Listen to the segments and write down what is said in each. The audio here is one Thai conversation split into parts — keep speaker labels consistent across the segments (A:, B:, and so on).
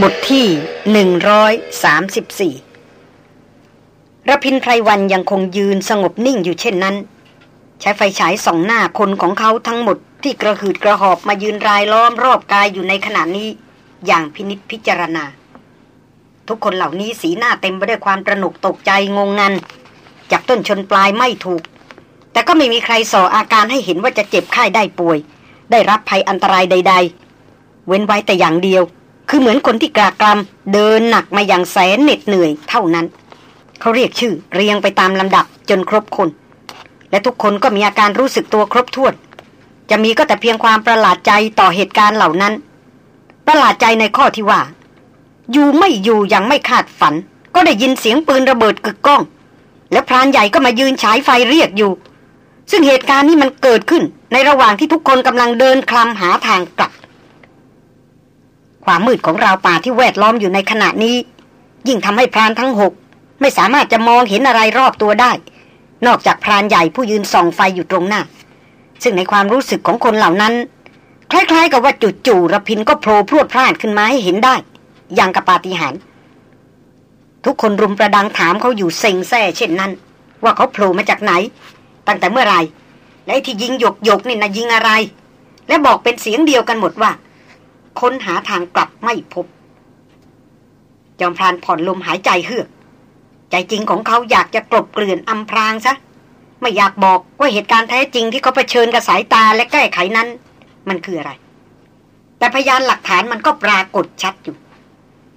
A: บทที่ 134ระพินไพรวันยังคงยืนสงบนิ่งอยู่เช่นนั้น ใช้ไฟฉายส่องหน้าคนของเขาทั้งหมดที่กระหืดกระหอบมายืนรายล้อมรอบกายอยู่ในขณะนี้ อย่างพินิษพิจารณา ทุกคนเหล่านี้สีหน้าเต็มไปด้วยความตระหนกตกใจงงงัน จากต้นชนปลายไม่ถูก แต่ก็ไม่มีใครส่ออาการให้เห็นว่าจะเจ็บไข้ได้ป่วย ได้รับภัยอันตรายใด ๆ เว้นไว้แต่อย่างเดียว คือเหมือนคนที่กรากรำเดินหนักมาอย่างแสนเหน็ดเหนื่อยเท่านั้น เขาเรียกชื่อเรียงไปตามลำดับจนครบคน และทุกคนก็มีอาการรู้สึกตัวครบถ้วน จะมีก็แต่เพียงความประหลาดใจต่อเหตุการณ์เหล่านั้น ประหลาดใจในข้อที่ว่า อยู่ไม่อยู่ย่างไม่คาดฝัน ก็ได้ยินเสียงปืนระเบิดกึกก้อง และพรานใหญ่ก็มายืนฉายไฟเรียกอยู่ ซึ่งเหตุการณ์นี้มันเกิดขึ้นในระหว่างที่ทุกคนกำลังเดินคลำหาทางกลับ ความมืดของราวป่าที่แวดล้อมอยู่ในขณะนี้ ยิ่งทำให้พรานทั้งหกไม่สามารถจะมองเห็นอะไรรอบตัวได้ นอกจากพรานใหญ่ผู้ยืนส่องไฟอยู่ตรงหน้า ซึ่งในความรู้สึกของคนเหล่านั้น คล้ายๆ กับว่าจู่ๆระพินก็โผล่พรวดพลาดขึ้นมาให้เห็นได้ อย่างกับปาฏิหาริย์ทุกคนรุมประดังถามเขาอยู่เซ็งแซ่เช่นนั้น ว่าเขาโผล่มาจากไหน ตั้งแต่เมื่อไรและที่ยิงหยกหยกนี่นะยิงอะไร และบอกเป็นเสียงเดียวกันหมดว่า ค้นหาทางกลับไม่พบ จอมพรานผ่อนลมหายใจเฮือก ใจจริงของเขาอยากจะกลบเกลื่อนอำพรางซะ ไม่อยากบอกว่าเหตุการณ์แท้จริงที่เขาเผชิญกับสายตาและแก้ไขนั้น มันคืออะไร แต่พยานหลักฐานมันก็ปรากฏชัดอยู่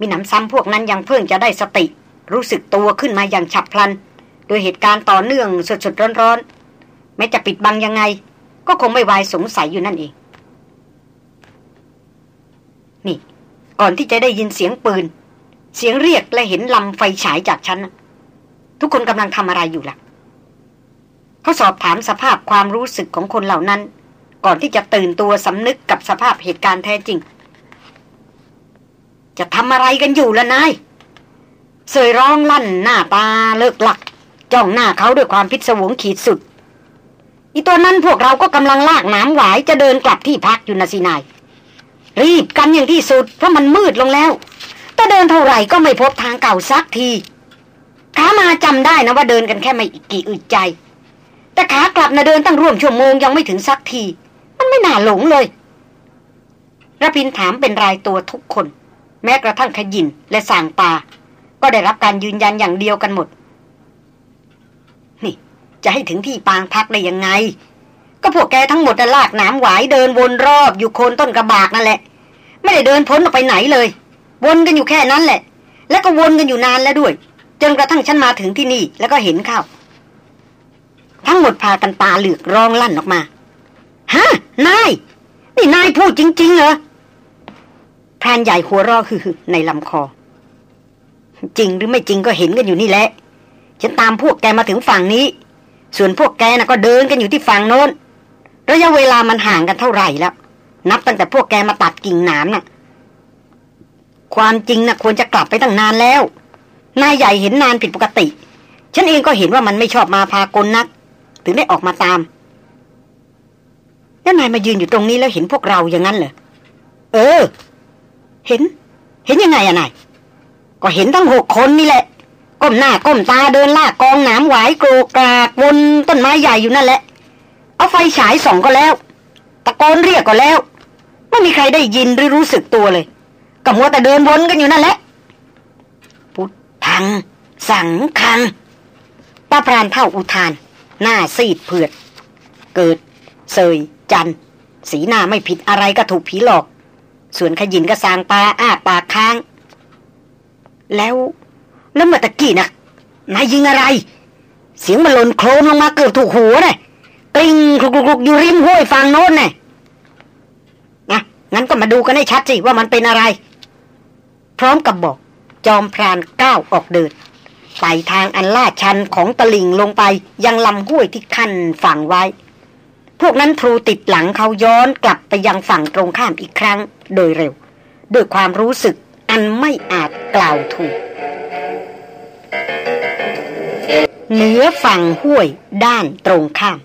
A: มีหนำซ้ำพวกนั้นยังเพิ่งจะได้สติ รู้สึกตัวขึ้นมาอย่างฉับพลัน โดยเหตุการณ์ต่อเนื่องสดๆร้อนๆแม้จะปิดบังยังไง ก็คงไม่วายสงสัยอยู่นั่นเอง นี่ ก่อนที่จะได้ยินเสียงปืน เสียงเรียกและเห็นลำไฟฉายจากฉัน ทุกคนกำลังทำอะไรอยู่ล่ะเขาสอบถามสภาพความรู้สึกของคนเหล่านั้น ก่อนที่จะตื่นตัวสำนึกกับสภาพเหตุการณ์แท้จริง จะทำอะไรกันอยู่ล่ะนายเสยร้องลั่นหน้าตาเลิกหลัก จ้องหน้าเขาด้วยความพิศวงขีดสุดอีตัวนั้นพวกเราก็กำลังลากน้ำหวายจะเดินกลับที่พักอยู่นะสินาย รีบกันอย่างที่สุดเพราะมันมืดลงแล้ว แต่เดินเท่าไหร่ก็ไม่พบทางเก่าสักทีขามาจำได้นะว่าเดินกันแค่ไม่กี่อึดใจ แต่ขากลับนะเดินตั้งร่วมชั่วโมงยังไม่ถึงสักที มันไม่น่าหลงเลยระพินถามเป็นรายตัวทุกคน แม้กระทั่งขยินและสางปา ก็ได้รับการยืนยันอย่างเดียวกันหมด นี่ จะให้ถึงที่ปางพักได้ยังไง ก็พวกแกทั้งหมดลากน้ำหวายเดินวนรอบอยู่โคนต้นกระบากนั่นแหละ ไม่ได้เดินพ้นออกไปไหนเลย วนกันอยู่แค่นั้นแหละ แล้วก็วนกันอยู่นานแล้วด้วย จนกระทั่งฉันมาถึงที่นี่แล้วก็เห็นเข้า ทั้งหมดพากันตาเหลือกร้องลั่นออกมาฮะนายนี่นายพูดจริง ๆ เหรอพรานใหญ่หัวรอคือในลำคอ จริงหรือไม่จริงก็เห็นกันอยู่นี่แหละ ฉันตามพวกแกมาถึงฝั่งนี้ ส่วนพวกแกน่ะก็เดินกันอยู่ที่ฝั่งโน้น ระยะเวลามันห่างกันเท่าไหร่แล้ว นับตั้งแต่พวกแกมาตัดกิ่งหนามนะ่ะ ความจริงนะ่ะควรจะกลับไปตั้งนานแล้ว นายใหญ่เห็นนานผิดปกติ ฉันเองก็เห็นว่ามันไม่ชอบมาพากลนัก ถึงได้ออกมาตาม แล้วนายมายืนอยู่ตรงนี้แล้วเห็นพวกเราอย่างนั้นเหรอ เออ เห็น เห็นยังไงอะนาย ก็เห็นทั้งหกคนนี่แหละ ก้มหน้าก้มตาเดินลากกองหนามไหวโกรกรากบนต้นไม้ใหญ่อยู่นั่นแหละ เอาไฟฉายส่องก็แล้ว ตะโกนเรียกก็แล้ว ไม่มีใครได้ยินหรือรู้สึกตัวเลยก็มัวแต่เดินวนกันอยู่นั่นแหละ พุทธัง สังคังป้าพรานเท่าอุทาน หน้าซีดเผือด เกิด เซย จัน สีหน้าไม่ผิดอะไรก็ถูกผีหลอก ส่วนขยินก็สางปลาอ้าปากค้าง แล้วแล้วเมื่อตะกี้นะนายยิงอะไร เสียงมันหล่นโครมลงมาเกือบถูกหัวเลย กลิ้งคลุกๆอยู่ริมห้วยฝั่งโน้นไงนะงั้นก็มาดูกันให้ชัดสิว่ามันเป็นอะไร พร้อมกับบอก จอมพรานก้าวออกเดินไต่ทางอันลาดชันของตลิ่งลงไปยังลำห้วยที่ขั้นฝั่งไว้ พวกนั้นทูติดหลังเขาย้อนกลับไปยังฝั่งตรงข้ามอีกครั้งโดยเร็ว ด้วยความรู้สึกอันไม่อาจกล่าวถูก เหนือฝั่งห้วยด้านตรงข้าม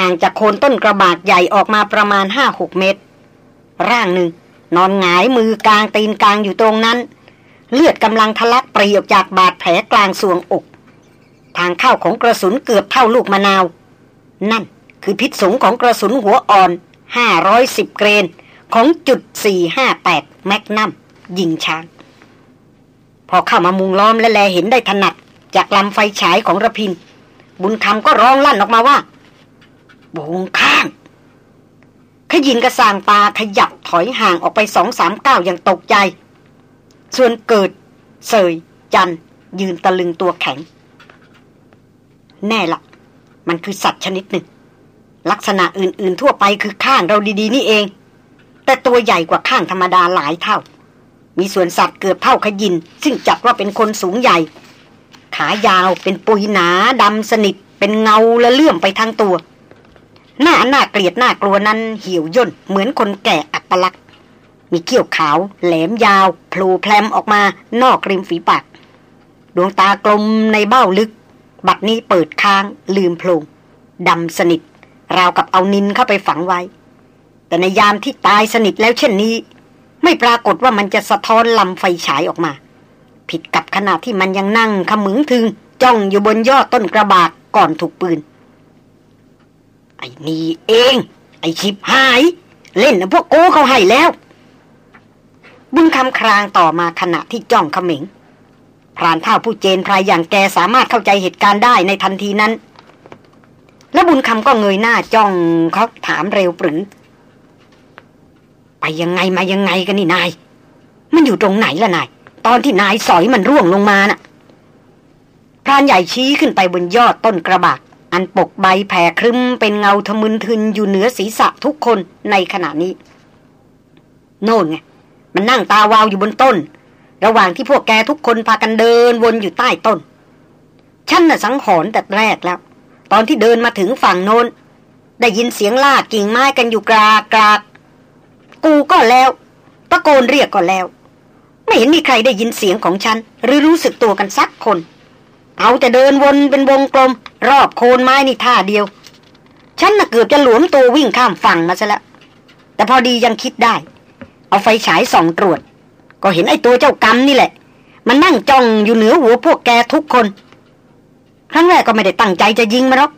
A: ห่างจากโคนต้นกระบากใหญ่ออกมาประมาณห้าหกเมตร ร่างหนึ่ง นอนหงายมือกลางตีนกลางอยู่ตรงนั้น เลือดกำลังทะลักปรีออกจากบาดแผลกลางสวงอก ทางเข้าของกระสุนเกือบเท่าลูกมะนาว นั่นคือพิษสงของกระสุนหัวอ่อน510เกรนของจุด458แมกนัมยิงช้าง พอเข้ามามุงล้อมและแลเห็นได้ถนัด จากลำไฟฉายของระพิน บุญคำก็ร้องลั่นออกมาว่า บงข้างขยินกระสางตาขยับถอยห่างออกไปสองสามก้าวอย่างตกใจ ส่วนเกิด เสย จัน ยืนตะลึงตัวแข็ง แน่ละ มันคือสัตว์ชนิดหนึ่ง ลักษณะอื่นๆทั่วไปคือข้างเราดีๆ นี่เอง แต่ตัวใหญ่กว่าข้างธรรมดาหลายเท่า มีส่วนสัตว์เกือบเท่าขยิน ซึ่งจัดว่าเป็นคนสูงใหญ่ ขายาวเป็นปุยหนาดำสนิทเป็นเงาและเลื่อมไปทั้งตัว หน้าหน้าเกลียดหน้ากลัวนั้นเหี่ยวย่นเหมือนคนแก่อัปลักษณ์มีเขี้ยวขาว แหลมยาวโผล่แพลมออกมานอกริมฝีปาก ดวงตากลมในเบ้าลึก บัดนี้เปิดค้างลืมโพลงดำสนิท ราวกับเอานินเข้าไปฝังไว้ แต่ในยามที่ตายสนิทแล้วเช่นนี้ ไม่ปรากฏว่ามันจะสะท้อนลำไฟฉายออกมา ผิดกับขณะที่มันยังนั่งขมึงถึงจ้องอยู่บนยอดต้นกระบากก่อนถูกปืน ไอ้นี่เอง ไอ้ชิบหาย เล่นนะพวกโก้เขาให้แล้ว บุญคำครางต่อมาขณะที่จ้องเขมิงพรานเท่าผู้เจนพรายอย่างแกสามารถเข้าใจเหตุการณ์ได้ในทันทีนั้น แล้วบุญคำก็เงยหน้าจ้องเขาถามเร็วปรือไปยังไงมายังไงกันนี่นาย มันอยู่ตรงไหนล่ะนาย ตอนที่นายสอยมันร่วงลงมาน่ะพรานใหญ่ชี้ขึ้นไปบนยอดต้นกระบาก อันปกใบแผ่ครึ้มเป็นเงาทะมึนทึนอยู่เหนือศีรษะทุกคนในขณะนี้ โน่นไง มันนั่งตาวาวอยู่บนต้น ระหว่างที่พวกแกทุกคนพากันเดินวนอยู่ใต้ต้น ฉันน่ะสังหรณ์แต่แรกแล้ว ตอนที่เดินมาถึงฝั่งโน้น ได้ยินเสียงลากกิ่งไม้กันอยู่กรากกรากกูก็แล้วตะโกนเรียกก็แล้ว ไม่เห็นมีใครได้ยินเสียงของฉัน หรือรู้สึกตัวกันสักคน เอาแต่เดินวนเป็นวงกลม รอบโคนไม้นี่ท่าเดียว ฉันน่ะเกือบจะหลวมตัววิ่งข้ามฝั่งมาซะแล้ว แต่พอดียังคิดได้ เอาไฟฉายส่องตรวจ ก็เห็นไอ้ตัวเจ้ากรรมนี่แหละ มันนั่งจ้องอยู่เหนือหัวพวกแกทุกคน ครั้งแรกก็ไม่ได้ตั้งใจจะยิงมันหรอก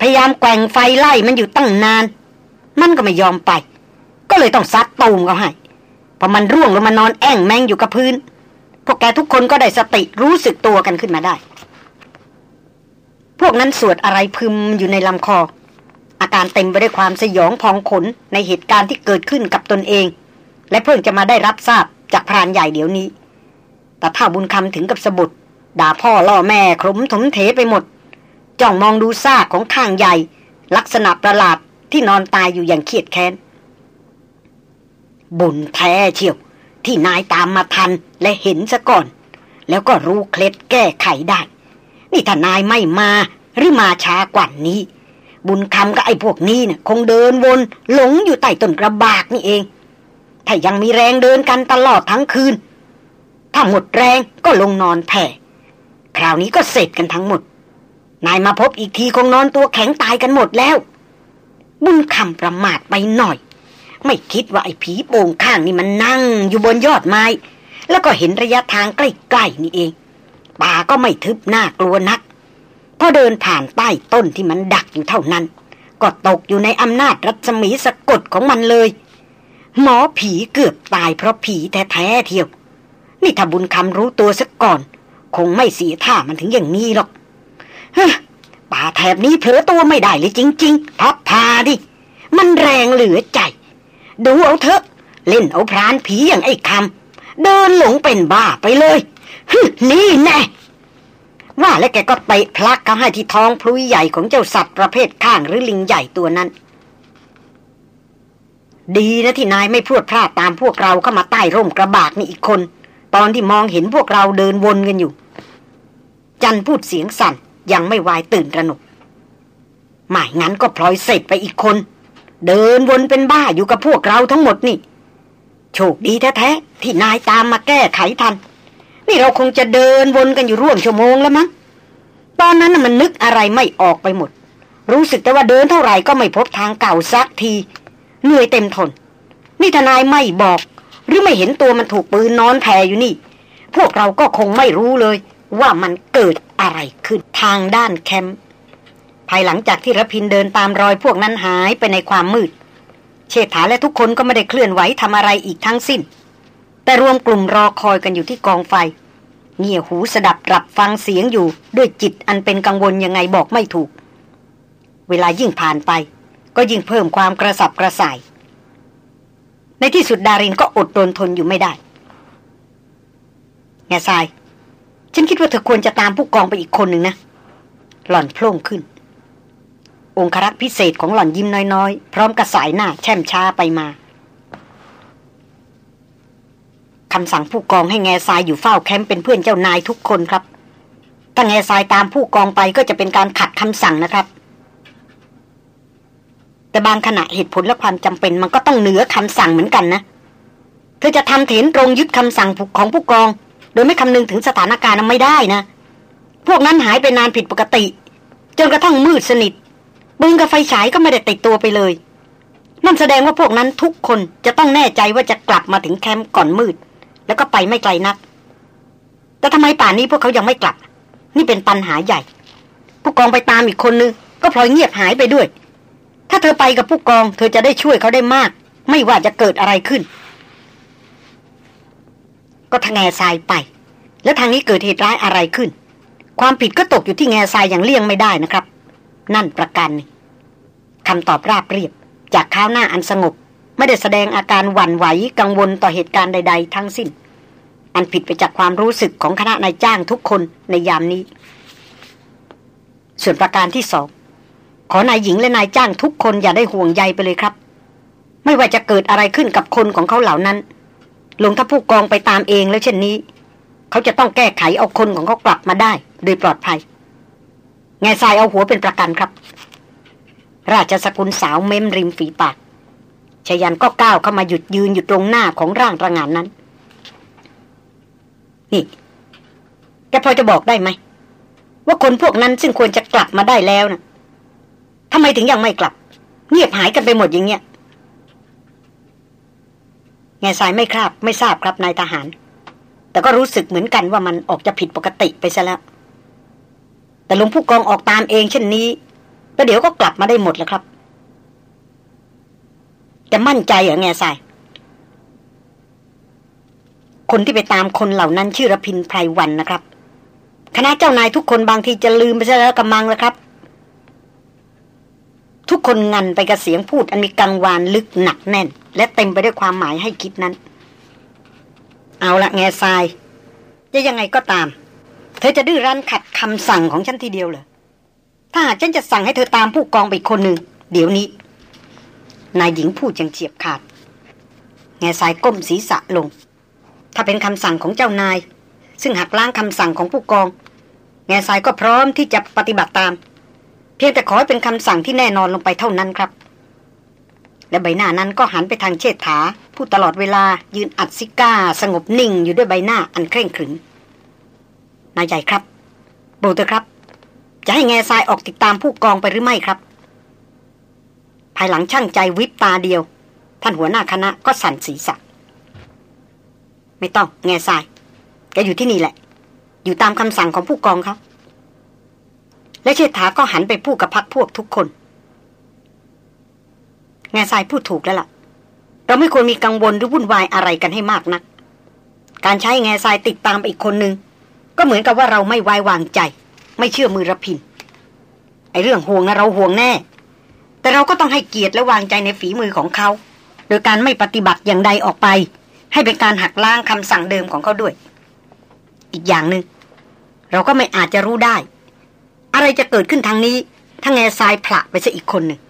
A: พยายามแกว่งไฟไล่มันอยู่ตั้งนาน มันก็ไม่ยอมไป ก็เลยต้องซัดตูมเขาให้ พอมันร่วงลงมานอนแอ่งแมงอยู่กับพื้น พวกแกทุกคนก็ได้สติรู้สึกตัวกันขึ้นมาได้ พวกนั้นสวดอะไรพึมอยู่ในลำคอ อาการเต็มไปด้วยความสยองพองขนในเหตุการณ์ที่เกิดขึ้นกับตนเอง และเพิ่งจะมาได้รับทราบจากพรานใหญ่เดี๋ยวนี้ แต่ถ้าบุญคำถึงกับสะบุดด่าพ่อล่อแม่คลุ้มถมเถไปหมด จ้องมองดูซากของข้างใหญ่ ลักษณะประหลาดที่นอนตายอยู่อย่างเครียดแค้น บุญแท้เชียว ที่นายตามมาทันและเห็นซะก่อน แล้วก็รู้เคล็ดแก้ไขได้ นี่ถ้านายไม่มาหรือมาช้ากว่านี้ บุญคำกับไอ้พวกนี้นะ่ะคงเดินวน หลงอยู่ใต้ต้นกระบากนี่เอง ถ้ายังมีแรงเดินกันตลอดทั้งคืน ถ้าหมดแรงก็ลงนอนแผ่คราวนี้ก็เสร็จกันทั้งหมด นายมาพบอีกทีคงนอนตัวแข็งตายกันหมดแล้ว บุญคำประมาทไปหน่อย ไม่คิดว่าไอ้ผีโป่งข้างนี่มันนั่งอยู่บนยอดไม้ แล้วก็เห็นระยะทางใกล้ๆนี่เอง ป่าก็ไม่ทึบน่ากลัวนัก พอเดินผ่านใต้ต้นที่มันดักอยู่เท่านั้น ก็ตกอยู่ในอำนาจรัศมีสะกดของมันเลย หมอผีเกือบตายเพราะผีแท้ๆเทียว นี่ถ้าบุญคำรู้ตัวสักก่อน คงไม่เสียท่ามันถึงอย่างนี้หรอกฮป่าแถบนี้เผลอตัวไม่ได้เลยจริง ๆ พับพาดิ มันแรงเหลือใจ ดูเอาเถอะ เล่นเอาพรานผีอย่างไอ้คำเดินหลงเป็นบ้าไปเลย นี่แน่ว่าแล้วแกก็เตะพลักเขาให้ที่ท้องพลุยใหญ่ของเจ้าสัตว์ประเภทข้างหรือลิงใหญ่ตัวนั้น ดีนะที่นายไม่พรวดพลาดตามพวกเราเข้ามาใต้ร่มกระบากนี่อีกคน ตอนที่มองเห็นพวกเราเดินวนกันอยู่ จันพูดเสียงสั่นยังไม่วายตื่นระหนกหมายงั้นก็พลอยเสร็จไปอีกคน เดินวนเป็นบ้าอยู่กับพวกเราทั้งหมดนี่ โชคดีแท้ๆที่นายตามมาแก้ไขทัน นี่เราคงจะเดินวนกันอยู่ร่วมชั่วโมงแล้วมั้ง ตอนนั้นมันนึกอะไรไม่ออกไปหมด รู้สึกแต่ว่าเดินเท่าไหร่ก็ไม่พบทางเก่าสักที เหนื่อยเต็มทน นี่ทนายไม่บอก หรือไม่เห็นตัวมันถูกปืนนอนแผ่อยู่นี่ พวกเราก็คงไม่รู้เลย ว่ามันเกิดอะไรขึ้นทางด้านแคมป์ ภายหลังจากที่รพินเดินตามรอยพวกนั้นหายไปในความมืด เชษฐาและทุกคนก็ไม่ได้เคลื่อนไหวทำอะไรอีกทั้งสิ้น แต่รวมกลุ่มรอคอยกันอยู่ที่กองไฟเงี่ยหูสดับรับฟังเสียงอยู่ด้วยจิตอันเป็นกังวลยังไงบอกไม่ถูก เวลายิ่งผ่านไป ก็ยิ่งเพิ่มความกระสับกระส่าย ในที่สุดดารินก็อดรนทนอยู่ไม่ได้แง่ทราย ฉันคิดว่าเธอควรจะตามผู้กองไปอีกคนหนึ่งนะ หล่อนโพล่งขึ้น องครักษ์พิเศษของหล่อนยิ้มน้อยๆ พร้อมกระสายหน้าแช่มช้าไปมา คำสั่งผู้กองให้แง่ทรายอยู่เฝ้าแคมป์เป็นเพื่อนเจ้านายทุกคนครับ ถ้าแง่ทรายตามผู้กองไปก็จะเป็นการขัดคำสั่งนะครับ แต่บางขณะเหตุผลและความจำเป็นมันก็ต้องเหนือคำสั่งเหมือนกันนะ เธอจะทำเถนตรงยึดคำสั่งของผู้กอง โดยไม่คำนึงถึงสถานการณ์ไม่ได้นะ พวกนั้นหายไปนานผิดปกติ จนกระทั่งมืดสนิทปืนกับไฟฉายก็ไม่ได้ติดตัวไปเลยนั่นแสดงว่าพวกนั้นทุกคนจะต้องแน่ใจว่าจะกลับมาถึงแคมป์ก่อนมืด แล้วก็ไปไม่ไกลนัก แต่ทำไมป่านนี้พวกเขายังไม่กลับ นี่เป็นปัญหาใหญ่ ผู้กองไปตามอีกคนนึง ก็พลอยเงียบหายไปด้วย ถ้าเธอไปกับผู้กอง เธอจะได้ช่วยเขาได้มาก ไม่ว่าจะเกิดอะไรขึ้น ก็ทางแง่ทรายไป แล้วทางนี้เกิดเหตุร้ายอะไรขึ้น ความผิดก็ตกอยู่ที่แง่ทรายอย่างเลี่ยงไม่ได้นะครับ นั่นประกันคำตอบราบเรียบ จากข้าวหน้าอันสงบ ไม่ได้แสดงอาการหวั่นไหวกังวลต่อเหตุการณ์ใด ๆ ทั้งสิ้น อันผิดไปจากความรู้สึกของคณะนายจ้างทุกคนในยามนี้ ส่วนประการที่สองขอนายหญิงและนายจ้างทุกคนอย่าได้ห่วงใยไปเลยครับ ไม่ว่าจะเกิดอะไรขึ้นกับคนของเขาเหล่านั้น ลงถ้าผู้กองไปตามเองแล้วเช่นนี้ เขาจะต้องแก้ไขเอาคนของเขากลับมาได้ โดยปลอดภัยแง่ทรายเอาหัวเป็นประกันครับ ราชสกุลสาวเม้มริมฝีปาก ชยันก็ก้าวเข้ามาหยุดยืนอยู่ตรงหน้าของร่างระงานนั้น นี่แกพอจะบอกได้ไหม ว่าคนพวกนั้นซึ่งควรจะกลับมาได้แล้วนะทำไมถึงยังไม่กลับ เงียบหายกันไปหมดอย่างเงี้ยแง่สายไม่ครับไม่ทราบครับนายทหาร แต่ก็รู้สึกเหมือนกันว่ามันออกจะผิดปกติไปซะแล้ว แต่ลุงผู้กองออกตามเองเช่นนี้แล้วเดี๋ยวก็กลับมาได้หมดแล้วครับ จะมั่นใจเหรอแง่สาย คนที่ไปตามคนเหล่านั้นชื่อรพินไพรวันนะครับ คณะเจ้านายทุกคนบางทีจะลืมไปซะแล้วกำมังแล้วครับ ทุกคนงันไปกับเสียงพูดอันมีกังวานลึกหนักแน่น และเต็มไปด้วยความหมายให้คิดนั้น เอาละแง่ทรายจะยังไงก็ตาม เธอจะดื้อรั้นขัดคำสั่งของฉันทีเดียวเหรอถ้าหากฉันจะสั่งให้เธอตามผู้กองไปคนหนึ่งเดี๋ยวนี้ นายหญิงพูดอย่างเฉียบขาด แง่ทรายก้มศีรษะลง ถ้าเป็นคำสั่งของเจ้านาย ซึ่งหักล้างคำสั่งของผู้กอง แง่ทรายก็พร้อมที่จะปฏิบัติตาม เพียงแต่ขอให้เป็นคำสั่งที่แน่นอนลงไปเท่านั้นครับ และใบหน้านั้นก็หันไปทางเชษฐาผู้ตลอดเวลายืนอัดซิก้า สงบนิ่งอยู่ด้วยใบหน้าอันเคร่งขรึมนายใหญ่ครับโบเตอร์ครับ จะให้แง่ทรายออกติดตามผู้กองไปหรือไม่ครับ ภายหลังช่างใจวิบตาเดียว ท่านหัวหน้าคณะก็สั่นศีรษะไม่ต้อง แง่ทรายแกอยู่ที่นี่แหละ อยู่ตามคำสั่งของผู้กองครับและเชษฐาก็หันไปพูดกับพักพวกทุกคน แง่ทรายพูดถูกแล้วล่ะ เราไม่ควรมีกังวลหรือวุ่นวายอะไรกันให้มากนัก การใช้แง่ทรายติดตามไปอีกคนนึง ก็เหมือนกับว่าเราไม่ไว้วางใจ ไม่เชื่อมือระพินไอเรื่องห่วงนะเราห่วงแน่ แต่เราก็ต้องให้เกียรติและวางใจในฝีมือของเขา โดยการไม่ปฏิบัติอย่างใดออกไป ให้เป็นการหักล้างคำสั่งเดิมของเขาด้วย อีกอย่างหนึง่งเราก็ไม่อาจจะรู้ได้ อะไรจะเกิดขึ้นทางนี้ถ้าแง่ทรายผละไปซะอีกคนหนึ่ง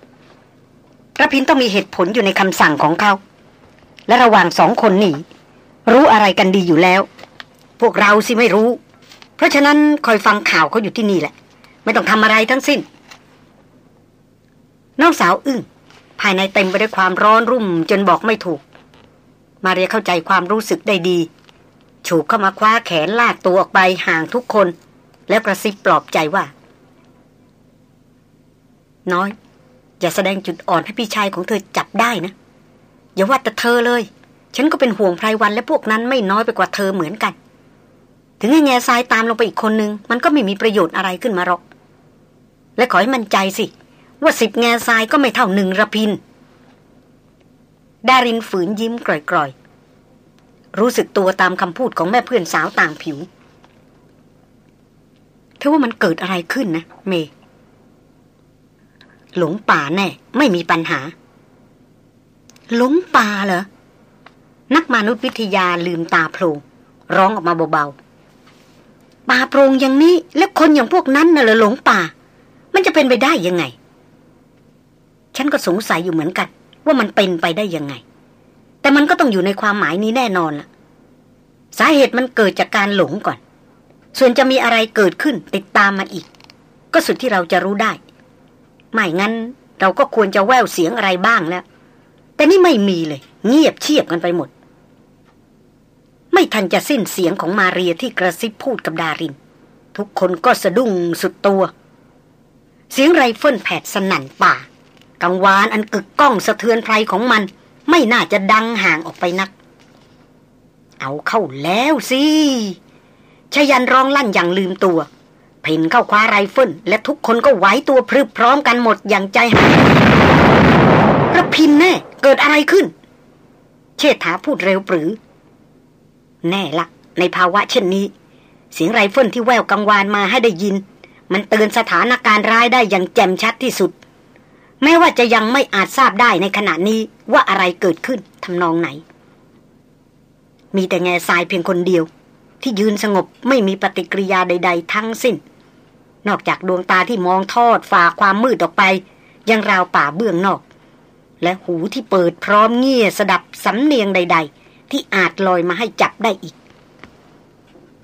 A: กระพินต้องมีเหตุผลอยู่ในคำสั่งของเขา และระหว่างสองคนนี้รู้อะไรกันดีอยู่แล้ว พวกเราสิไม่รู้ เพราะฉะนั้นคอยฟังข่าวเขาอยู่ที่นี่แหละ ไม่ต้องทำอะไรทั้งสิ้น น้องสาวอึ้งภายในเต็มไปด้วยความร้อนรุ่มจนบอกไม่ถูก มาเรียเข้าใจความรู้สึกได้ดี ฉูกเข้ามาคว้าแขนลากตัวออกไปห่างทุกคน และกระซิบปลอบใจว่า น้อย อย่าแสดงจุดอ่อนให้พี่ชายของเธอจับได้นะ อย่าว่าแต่เธอเลย ฉันก็เป็นห่วงไพรวันและพวกนั้นไม่น้อยไปกว่าเธอเหมือนกัน ถึงให้แง่ทรายตามลงไปอีกคนนึง มันก็ไม่มีประโยชน์อะไรขึ้นมาหรอก และขอให้มันใจสิ ว่าสิบแง่ทรายก็ไม่เท่าหนึ่งระพิน ดารินฝืนยิ้มกร่อยๆ รู้สึกตัวตามคำพูดของแม่เพื่อนสาวต่างผิว เธอว่ามันเกิดอะไรขึ้นนะ เม หลงป่าแน่ ไม่มีปัญหา หลงป่าเหรอ นักมนุษยวิทยาลืมตาโพลงร้องออกมาเบาๆป่าโปรงอย่างนี้ และคนอย่างพวกนั้นน่ะเหรอหลงป่า มันจะเป็นไปได้ยังไง ฉันก็สงสัยอยู่เหมือนกัน ว่ามันเป็นไปได้ยังไง แต่มันก็ต้องอยู่ในความหมายนี้แน่นอนล่ะสาเหตุมันเกิดจากการหลงก่อน ส่วนจะมีอะไรเกิดขึ้นติดตามมาอีก ก็สุดที่เราจะรู้ได้ ไม่งั้นเราก็ควรจะแววเสียงอะไรบ้างแล้ว แต่นี่ไม่มีเลย เงียบเชียบกันไปหมด ไม่ทันจะสิ้นเสียงของมาเรียที่กระซิบพูดกับดาริน ทุกคนก็สะดุ้งสุดตัว เสียงไรเฟิลแผดสนั่นป่า กังวานอันกึกก้องสะเทือนไพรของมัน ไม่น่าจะดังห่างออกไปนัก เอาเข้าแล้วสิชยันร้องลั่นอย่างลืมตัว เผ่นเข้าคว้าไรเฟิลและทุกคนก็ไหวตัวพรึบพร้อมกันหมดอย่างใจหายระพินแน่ เกิดอะไรขึ้น เชษฐาพูดเร็วปรื๋อ แน่ละ ในภาวะเช่นนี้ เสียงไรเฟิลที่แว่วกังวานมาให้ได้ยิน มันเตือนสถานการณ์ร้ายได้อย่างแจ่มชัดที่สุด แม้ว่าจะยังไม่อาจทราบได้ในขณะนี้ว่าอะไรเกิดขึ้นทำนองไหน มีแต่แง่ทรายเพียงคนเดียว ที่ยืนสงบไม่มีปฏิกิริยาใด ๆ ทั้งสิ้น นอกจากดวงตาที่มองทอดฝ่าความมืดออกไป ยังราวป่าเบื้องนอก และหูที่เปิดพร้อมเงี่ยสดับสำเนียงใด ๆ ที่อาจลอยมาให้จับได้อีก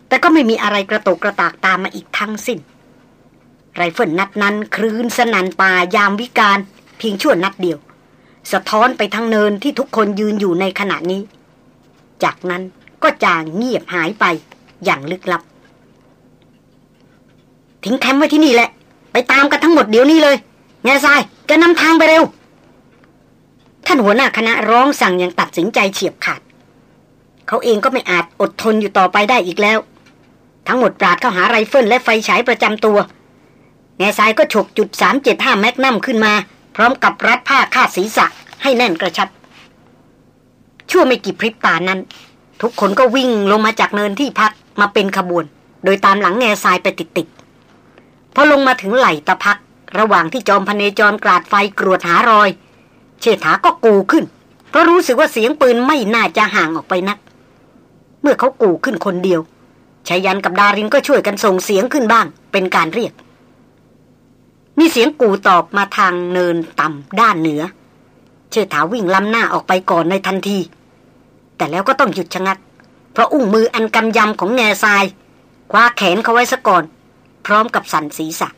A: แต่ก็ไม่มีอะไรกระโตกกระตากตามมาอีกทั้งสิ้นไรเฟิลนัดนั้นคลื่นสนันป่ายามวิการ เพียงชั่วนัดเดียว สะท้อนไปทางเนินที่ทุกคนยืนอยู่ในขณะนี้ จากนั้นก็จางเงียบหายไปอย่างลึกลับ ทิ้งแคมป์ไว้ที่นี่แหละ ไปตามกันทั้งหมดเดี๋ยวนี้เลยแง่ทรายแกนำทางไปเร็ว ท่านหัวหน้าคณะร้องสั่งอย่างตัดสินใจเฉียบขาด เขาเองก็ไม่อาจอดทนอยู่ต่อไปได้อีกแล้ว ทั้งหมดปราดเข้าหาไรเฟิลและไฟฉายประจำตัวแง่ทรายก็ฉกจุดสามเจ็ดห้าแมกนัมขึ้นมา พร้อมกับรัดผ้าคาดศีรษะให้แน่นกระชับ ชั่วไม่กี่พริบตานั้น ทุกคนก็วิ่งลงมาจากเนินที่พักมาเป็นขบวน โดยตามหลังแง่ทรายไปติดๆพอลงมาถึงไหล่ตะพัก ระหว่างที่จอมพเนจรกราดไฟกรวดหารอย เชษฐาก็กูขึ้น เพราะรู้สึกว่าเสียงปืนไม่น่าจะห่างออกไปนัก เมื่อเขากูขึ้นคนเดียวชายันกับดารินก็ช่วยกันส่งเสียงขึ้นบ้าง เป็นการเรียก มีเสียงกูตอบมาทางเนินต่ำด้านเหนือ เชษฐาวิ่งล้ำหน้าออกไปก่อนในทันที แต่แล้วก็ต้องหยุดชะงัก เพราะอุ้งมืออันกำยำของแง่ทราย คว้าแขนเขาไว้ซะก่อน พร้อมกับสั่นศีรษะ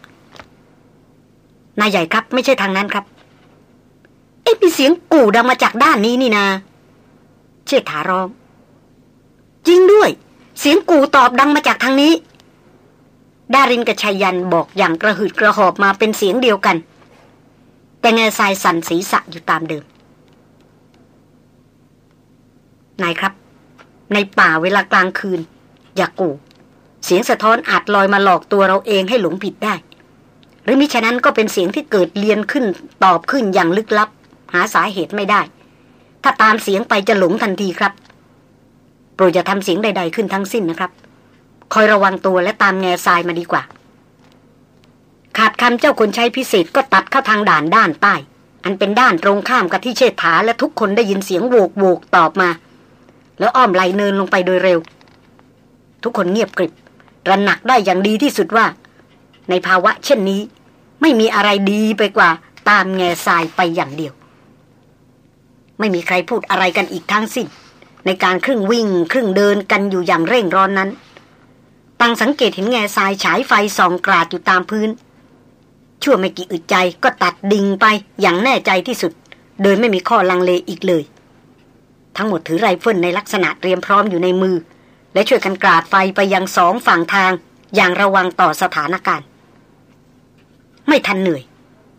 A: นายใหญ่ครับไม่ใช่ทางนั้นครับ เอ๊ะมีเสียงกู่ดังมาจากด้านนี้นี่นา เชษฐาร้อง จริงด้วย เสียงกู่ตอบดังมาจากทางนี้ ดารินกับชายันบอกอย่างกระหืดกระหอบมาเป็นเสียงเดียวกัน แต่แง่ทรายสั่นศีรษะอยู่ตามเดิม นายครับ ในป่าเวลากลางคืน อย่ากกู เสียงสะท้อนอาจลอยมาหลอกตัวเราเองให้หลงผิดได้ หรือมิฉะนั้นก็เป็นเสียงที่เกิดเลียนขึ้นตอบขึ้นอย่างลึกลับ หาสาเหตุไม่ได้ ถ้าตามเสียงไปจะหลงทันทีครับ โปรดอย่าทำเสียงใด ๆ ขึ้นทั้งสิ้นนะครับ คอยระวังตัวและตามแง่ทรายมาดีกว่า ขาดคำเจ้าคนใช้พิเศษก็ตัดเข้าทางด่านด้านใต้ อันเป็นด้านตรงข้ามกับที่เชษฐาและทุกคนได้ยินเสียงโวกโวกตอบมา แล้วอ้อมไหลเนินลงไปโดยเร็ว ทุกคนเงียบกริบระหนักได้อย่างดีที่สุดว่า ในภาวะเช่นนี้ ไม่มีอะไรดีไปกว่าตามแง่ทรายไปอย่างเดียว ไม่มีใครพูดอะไรกันอีกทั้งสิ้น ในการครึ่งวิ่ง ครึ่งเดินกันอยู่อย่างเร่งร้อนนั้น ต่างสังเกตเห็นแง่ทรายฉายไฟส่องกราดอยู่ตามพื้น ชั่วไม่กี่อึดใจก็ตัดดิ่งไปอย่างแน่ใจที่สุด โดยไม่มีข้อลังเลอีกเลย ทั้งหมดถือไรเฟิลในลักษณะเตรียมพร้อมอยู่ในมือ และช่วยกันกราดไฟไปยังสองฝั่งทางอย่างระวังต่อสถานการณ์ ไม่ทันเหนื่อย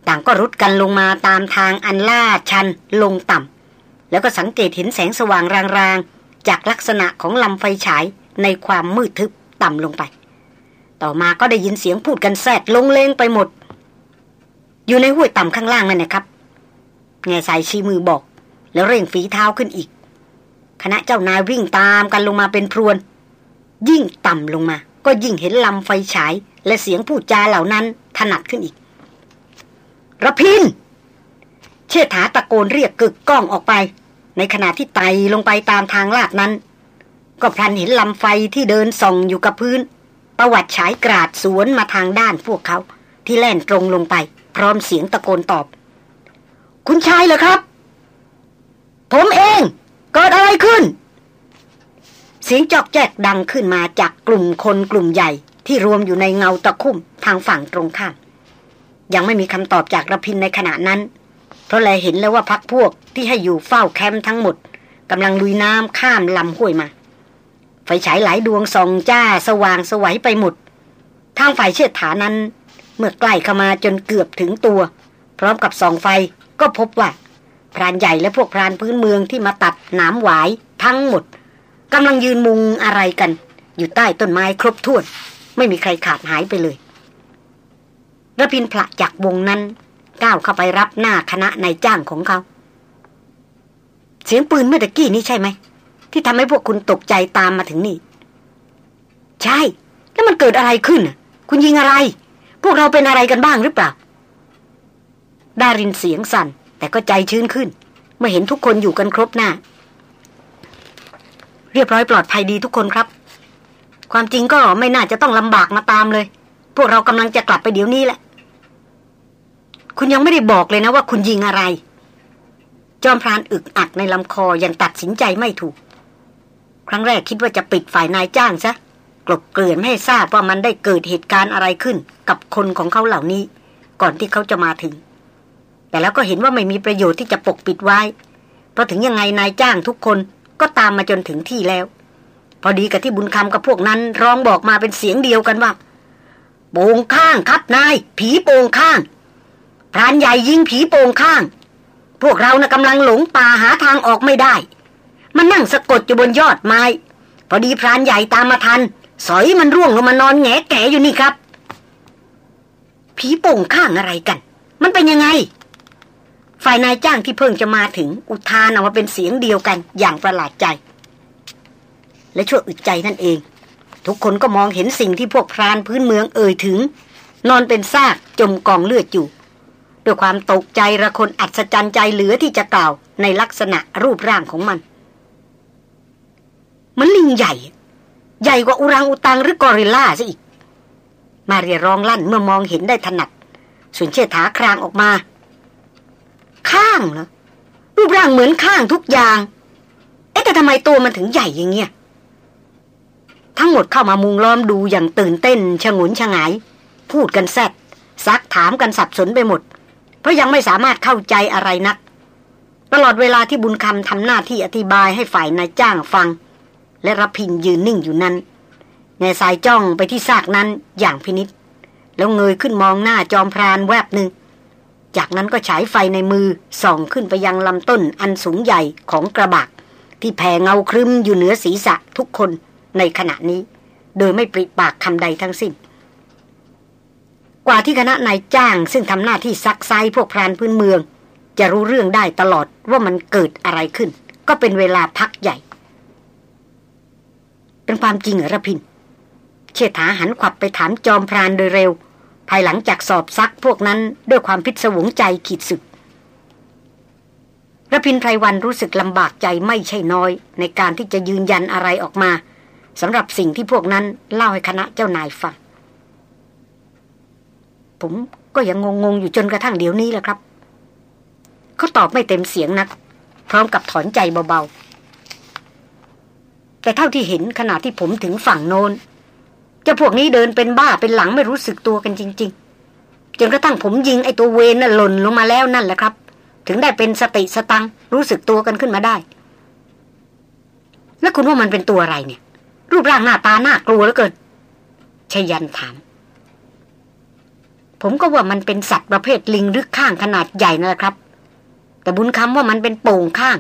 A: ต่างก็รุดกันลงมาตามทางอันลาดชันลงต่ำแล้วก็สังเกตเห็นแสงสว่างรางๆ จากลักษณะของลำไฟฉายในความมืดทึบ ต่ำลงไป ต่อมาก็ได้ยินเสียงพูดกันแซดลงเลงไปหมด อยู่ในห้วยต่ำข้างล่างนั่นนะครับแง่สายชี้มือบอก แล้วเร่งฝีเท้าขึ้นอีก คณะเจ้านายวิ่งตามกันลงมาเป็นพรวน ยิ่งต่ำลงมา ก็ยิ่งเห็นลำไฟฉาย และเสียงพูดจาเหล่านั้นถนัดขึ้นอีกระพิน เชษฐาตะโกนเรียกกึกก้องออกไป ในขณะที่ไต่ลงไปตามทางลาดนั้น ก็พลันเห็นลำไฟที่เดินส่องอยู่กับพื้น ประวัติฉายกราดสวนมาทางด้านพวกเขา ที่แล่นตรงลงไป พร้อมเสียงตะโกนตอบ คุณชายเหรอครับ ผมเองเกิดอะไรขึ้น เสียงจอกแจกดังขึ้นมาจากกลุ่มคนกลุ่มใหญ่ ที่รวมอยู่ในเงาตะคุ่มทางฝั่งตรงข้ามยังไม่มีคำตอบจากระพินในขณะนั้น เพราะแลเห็นแล้วว่าพักพวกที่ให้อยู่เฝ้าแคมป์ทั้งหมดกำลังลุยน้ำข้ามลำห้วยมา ไฟฉายหลายดวงส่องจ้าสว่างสวัยไปหมด ทางฝ่ายเชิดฐานั้น เมื่อใกล้เข้ามาจนเกือบถึงตัว พร้อมกับส่องไฟก็พบว่า พรานใหญ่และพวกพรานพื้นเมืองที่มาตัดหน้ำหวายทั้งหมดกำลังยืนมุงอะไรกัน อยู่ใต้ต้นไม้ครบถ้วน ไม่มีใครขาดหายไปเลยระพินพละจากวงนั้น ก้าวเข้าไปรับหน้าคณะนายจ้างของเขา เสียงปืนเมื่อตะกี้นี้ใช่ไหม ที่ทำให้พวกคุณตกใจตามมาถึงนี่ ใช่ แล้วมันเกิดอะไรขึ้น คุณยิงอะไร พวกเราเป็นอะไรกันบ้างหรือเปล่าดารินเสียงสั่น แต่ก็ใจชื้นขึ้น เมื่อเห็นทุกคนอยู่กันครบหน้า เรียบร้อยปลอดภัยดีทุกคนครับ ความจริงก็ไม่น่าจะต้องลำบากมาตามเลย พวกเรากำลังจะกลับไปเดี๋ยวนี้แหละ คุณยังไม่ได้บอกเลยนะว่าคุณยิงอะไรจอมพรานอึกอักในลำคอยังตัดสินใจไม่ถูก ครั้งแรกคิดว่าจะปิดฝ่ายนายจ้างซะกลบเกลื่อนไม่ให้ทราบว่ามันได้เกิดเหตุการณ์อะไรขึ้น กับคนของเขาเหล่านี้ ก่อนที่เขาจะมาถึง แต่แล้วก็เห็นว่าไม่มีประโยชน์ที่จะปกปิดไว้ เพราะถึงยังไงนายจ้างทุกคนก็ตามมาจนถึงที่แล้ว พอดีกับที่บุญคำกับพวกนั้นร้องบอกมาเป็นเสียงเดียวกันว่าโป่งข้างครับนาย ผีโป่งข้างพรานใหญ่ยิงผีโป่งข้าง พวกเรานะ่ะกำลังหลงป่าหาทางออกไม่ได้ มันนั่งสะกดอยู่บนยอดไม้ พอดีพรานใหญ่ตามมาทัน สอยมันร่วงลงมานอนแงแกอยู่นี่ครับ ผีโป่งข้างอะไรกัน มันเป็นยังไง ฝ่ายนายจ้างที่เพิ่งจะมาถึงอุทานออกมาเป็นเสียงเดียวกันอย่างประหลาดใจ และชั่วอึดใจนั่นเอง ทุกคนก็มองเห็นสิ่งที่พวกพรานพื้นเมืองเอ่ยถึง นอนเป็นซากจมกองเลือดอยู่ด้วยความตกใจระคนอัศจรรย์ใจเหลือที่จะกล่าวในลักษณะรูปร่างของมัน มันลิงใหญ่ ใหญ่กว่าอุรังอุตังหรือกอริลลาซะอีก มาเรียร้องลั่นเมื่อมองเห็นได้ถนัดส่วนเชษฐาครางออกมา ข้างเหรอรูปร่างเหมือนข้างทุกอย่าง เอ๊ะแต่ทำไมตัวมันถึงใหญ่อย่างเงี้ยทั้งหมดเข้ามามุงล้อมดูอย่างตื่นเต้นชะงุนชะงาย พูดกันแซดซักถามกันสับสนไปหมด เพราะยังไม่สามารถเข้าใจอะไรนัก ตลอดเวลาที่บุญคำทำหน้าที่อธิบายให้ฝ่ายนายจ้างฟัง และรับพินยืนนิ่งอยู่นั้นเงยสายจ้องไปที่ซากนั้นอย่างพินิษแล้วเงยขึ้นมองหน้าจอมพรานแวบหนึ่ง จากนั้นก็ฉายไฟในมือส่องขึ้นไปยังลำต้นอันสูงใหญ่ของกระบะที่แผ่เงาครึมอยู่เหนือศีรษะทุกคนในขณะนี้ โดยไม่ปริปากคำใดทั้งสิ้น กว่าที่คณะนายจ้างซึ่งทำหน้าที่ซักไซพวกพรานพื้นเมือง จะรู้เรื่องได้ตลอดว่ามันเกิดอะไรขึ้น ก็เป็นเวลาพักใหญ่ เป็นความจริงเหรอระพิน เชษฐาหันขวับไปถามจอมพรานโดยเร็ว ภายหลังจากสอบซักพวกนั้นด้วยความพิศวงใจขีดสุดระพินไพรวันรู้สึกลำบากใจไม่ใช่น้อย ในการที่จะยืนยันอะไรออกมาสำหรับสิ่งที่พวกนั้นเล่าให้คณะเจ้านายฟัง ผมก็ยังงงๆอยู่จนกระทั่งเดี๋ยวนี้แหละครับ เขาตอบไม่เต็มเสียงนัก พร้อมกับถอนใจเบา แต่เท่าที่เห็นขณะที่ผมถึงฝั่งโนนจะพวกนี้เดินเป็นบ้าเป็นหลังไม่รู้สึกตัวกันจริง ๆ จนกระทั่งผมยิงไอ้ตัวเวนน่ะหล่นลงมาแล้วนั่นแหละครับ ถึงได้เป็นสติสตังรู้สึกตัวกันขึ้นมาได้ แล้วคุณว่ามันเป็นตัวอะไรเนี่ย รูปร่างหน้าตาน่ากลัวเหลือเกินชยันถาม ผมก็ว่ามันเป็นสัตว์ประเภทลิงรือข้างขนาดใหญ่นั่นแหละครับ แต่บุญคำว่ามันเป็นโป่งข้าง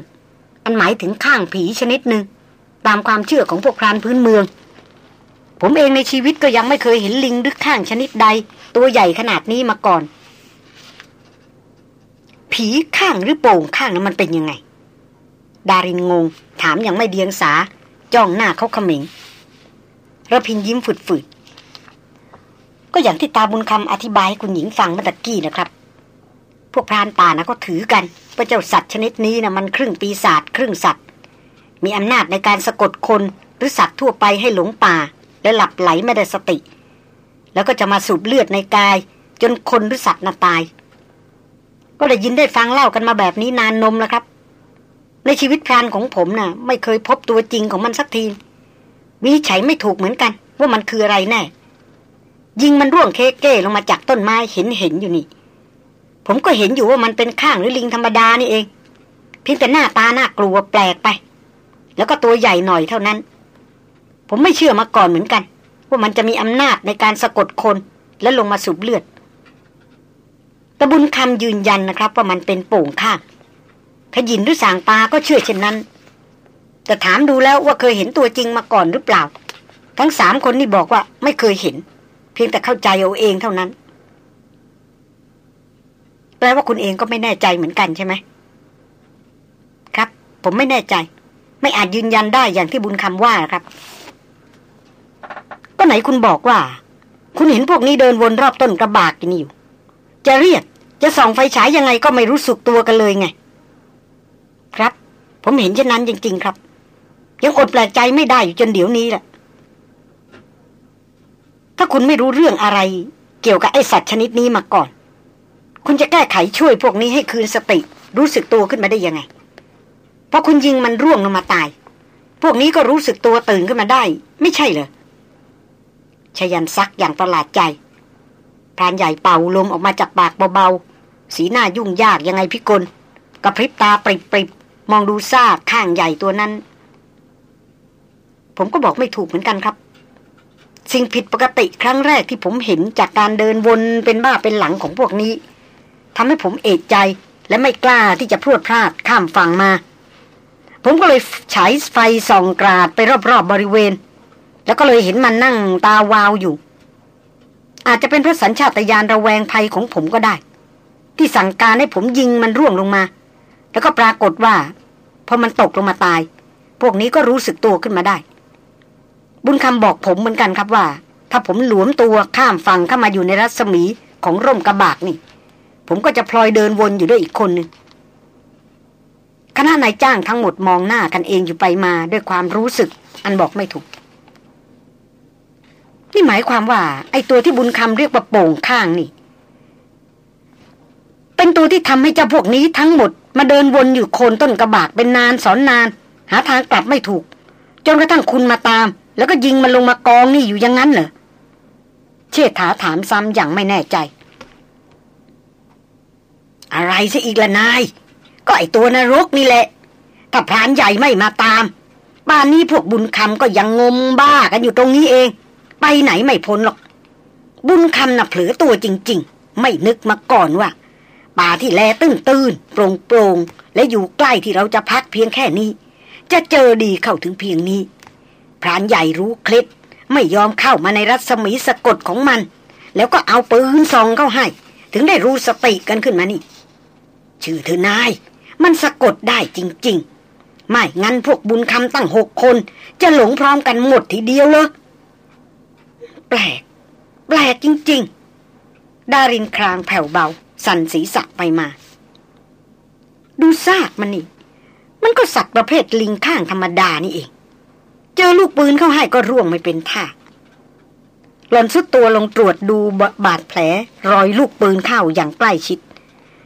A: อันหมายถึงข้างผีชนิดหนึ่ง ตามความเชื่อของพวกพรานพื้นเมือง ผมเองในชีวิตก็ยังไม่เคยเห็นลิงดึกข้างชนิดใด ตัวใหญ่ขนาดนี้มาก่อน ผีข้างหรือโป่งข้างนั้นมันเป็นยังไง ดารินงง ถามอย่างไม่เดียงสา จ้องหน้าเขาเขมิงระพินยิ้มฝืดๆก็อย่างที่ตาบุญคำอธิบายให้คุณหญิงฟังเมื่อตะกี้นะครับพวกพรานป่านะก็ถือกันว่าเจ้าสัตว์ชนิดนี้นะมันครึ่งปีศาจครึ่งสัตว์ มีอำนาจในการสะกดคนหรือสัตว์ทั่วไปให้หลงป่า และหลับไหลไม่ได้สติ แล้วก็จะมาสูบเลือดในกาย จนคนหรือสัตว์น่ะตาย ก็ได้ยินได้ฟังเล่ากันมาแบบนี้นานนมแล้วครับ ในชีวิตพรานของผมนะ่ะ ไม่เคยพบตัวจริงของมันสักทีวินิจฉัยไม่ถูกเหมือนกัน ว่ามันคืออะไรแน่ ยิงมันร่วงเคเก้ลงมาจากต้นไม้เห็นเห็นอยู่นี่ ผมก็เห็นอยู่ว่ามันเป็นข้างหรือลิงธรรมดานี่เองเพียงแต่หน้าตาน่ากลัวแปลกไป แล้วก็ตัวใหญ่หน่อยเท่านั้น ผมไม่เชื่อมาก่อนเหมือนกัน ว่ามันจะมีอำนาจในการสะกดคนและลงมาสูบเลือดตะบุญคำยืนยันนะครับ ว่ามันเป็นโป่งข้างขยินหรือสางปาก็เชื่อเช่นนั้น แต่ถามดูแล้วว่าเคยเห็นตัวจริงมาก่อนหรือเปล่า ทั้งสามคนนี่บอกว่าไม่เคยเห็น เพียงแต่เข้าใจเอาเองเท่านั้น แปลว่าคุณเองก็ไม่แน่ใจเหมือนกันใช่ไหมครับ ผมไม่แน่ใจ ไม่อาจยืนยันได้อย่างที่บุญคำว่าครับ ก็ไหนคุณบอกว่า คุณเห็นพวกนี้เดินวนรอบต้นกระบากนี่อยู่ จะเรียกจะส่องไฟฉายยังไงก็ไม่รู้สึกตัวกันเลยไง ครับ ผมเห็นเช่นนั้นจริง ๆ ครับ ยังอดแปลกใจไม่ได้อยู่จนเดี๋ยวนี้แหละถ้าคุณไม่รู้เรื่องอะไร เกี่ยวกับไอสัตว์ชนิดนี้มาก่อน คุณจะแก้ไขช่วยพวกนี้ให้คืนสติ รู้สึกตัวขึ้นมาได้ยังไง พราะคุณยิงมันร่วงลงมาตาย พวกนี้ก็รู้สึกตัวตื่นขึ้นมาได้ ไม่ใช่เหรอชยันซักอย่างประหลาดใจพรานใหญ่เป่าลมออกมาจากปากเบาๆ สีหน้ายุ่งยากยังไงพิกลกระพริบตาปริบๆ มองดูซากข้างใหญ่ตัวนั้น ผมก็บอกไม่ถูกเหมือนกันครับ สิ่งผิดปกติครั้งแรกที่ผมเห็นจากการเดินวนเป็นบ้าเป็นหลังของพวกนี้ทำให้ผมเอกใจและไม่กล้าที่จะพรวดพลาดข้ามฝั่งมา ผมก็เลยฉายไฟส่องกราดไปรอบๆบบริเวณ แล้วก็เลยเห็นมันนั่งตาวาวอยู่ อาจจะเป็นเพราะสัญชาตญาณระแวงภัยของผมก็ได้ ที่สั่งการให้ผมยิงมันร่วงลงมา แล้วก็ปรากฏว่าพอมันตกลงมาตาย พวกนี้ก็รู้สึกตัวขึ้นมาได้ บุญคำบอกผมเหมือนกันครับว่า ถ้าผมหลวมตัวข้ามฝั่งเข้ามาอยู่ในรัศมีของร่มกระบากนี่ ผมก็จะพลอยเดินวนอยู่ด้วยอีกคนหนึ่ง คณะนายจ้างทั้งหมดมองหน้ากันเองอยู่ไปมาด้วยความรู้สึก อันบอกไม่ถูก นี่หมายความว่า ไอ้ตัวที่บุญคำเรียกว่าโป่งข้างนี่ เป็นตัวที่ทำให้เจ้าพวกนี้ทั้งหมด มาเดินวนอยู่โคนต้นกระบากเป็นนานสอนนาน หาทางกลับไม่ถูก จนกระทั่งคุณมาตาม แล้วก็ยิงมันลงมากองนี่อยู่อย่างนั้นเหรอเชษฐาถามซ้ำอย่างไม่แน่ใจ อะไรซะอีกละนาย ก็ไอตัวนรกนี่แหละ ถ้าพรานใหญ่ไม่มาตามบ้านนี้พวกบุญคำก็ยังงมบ้ากันอยู่ตรงนี้เอง ไปไหนไม่พ้นหรอก บุญคำน่ะเผลอตัวจริง ๆ ไม่นึกมาก่อนว่าป่าที่แลตื้นตื้นโปร่งโปรงและอยู่ใกล้ที่เราจะพักเพียงแค่นี้ จะเจอดีเข้าถึงเพียงนี้ พรานใหญ่รู้เคล็ดไม่ยอมเข้ามาในรัศมีสะกดของมัน แล้วก็เอาปืนซองเข้าให้ ถึงได้รู้สติกันขึ้นมานี่ ชื่อเธอนาย มันสะกดได้จริง ๆ ไม่งั้นพวกบุญคำตั้งหกคน จะหลงพร้อมกันหมดทีเดียวเลยแปลก แปลกจริง ๆ ดารินครางแผ่วเบา สั่นศีรษะไปมา ดูซากมันนี่ มันก็สัตว์ประเภทลิงข้างธรรมดานี่เอง เจอลูกปืนเข้าให้ก็ร่วงไม่เป็นท่าหลอนสุดตัวลงตรวจดูบาดแผล รอยลูกปืนเข้าอย่างใกล้ชิด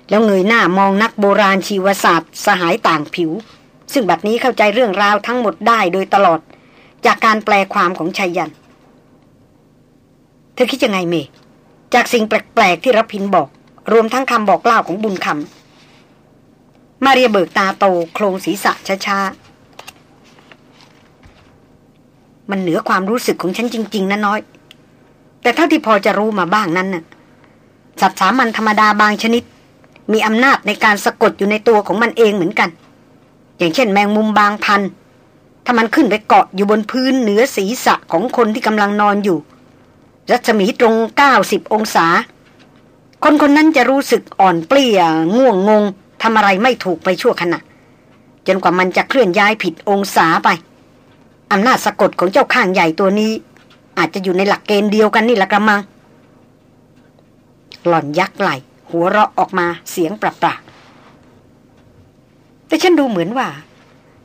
A: แล้วเงยหน้ามองนักโบราณชีวศาสตร์สหายต่างผิว ซึ่งบัดนี้เข้าใจเรื่องราวทั้งหมดได้โดยตลอด จากการแปลความของชัยยัน เธอคิดยังไงเม จากสิ่งแปลกๆที่รพินบอก รวมทั้งคำบอกเล่าของบุญคำมาเรียเบิกตาโตโครงศีรษะช้าๆ มันเหนือความรู้สึกของฉันจริง ๆนะน้อย แต่เท่าที่พอจะรู้มาบ้างนั้นน่ะสัตว์สามัญธรรมดาบางชนิด มีอำนาจในการสะกดอยู่ในตัวของมันเองเหมือนกัน อย่างเช่นแมงมุมบางพัน ถ้ามันขึ้นไปเกาะอยู่บนพื้นเหนือศีรษะของคนที่กำลังนอนอยู่ รัศมีตรง 90 องศา คนคนนั้นจะรู้สึกอ่อนเปลี้ยง่วงงงทำอะไรไม่ถูกไปชั่วขณะ จนกว่ามันจะเคลื่อนย้ายผิดองศาไปอำนาจสะกดของเจ้าข้างใหญ่ตัวนี้ อาจจะอยู่ในหลักเกณฑ์เดียวกันนี่ละกระมัง หล่อนยักไหล หัวเราะออกมาเสียงประปราแต่ฉันดูเหมือนว่า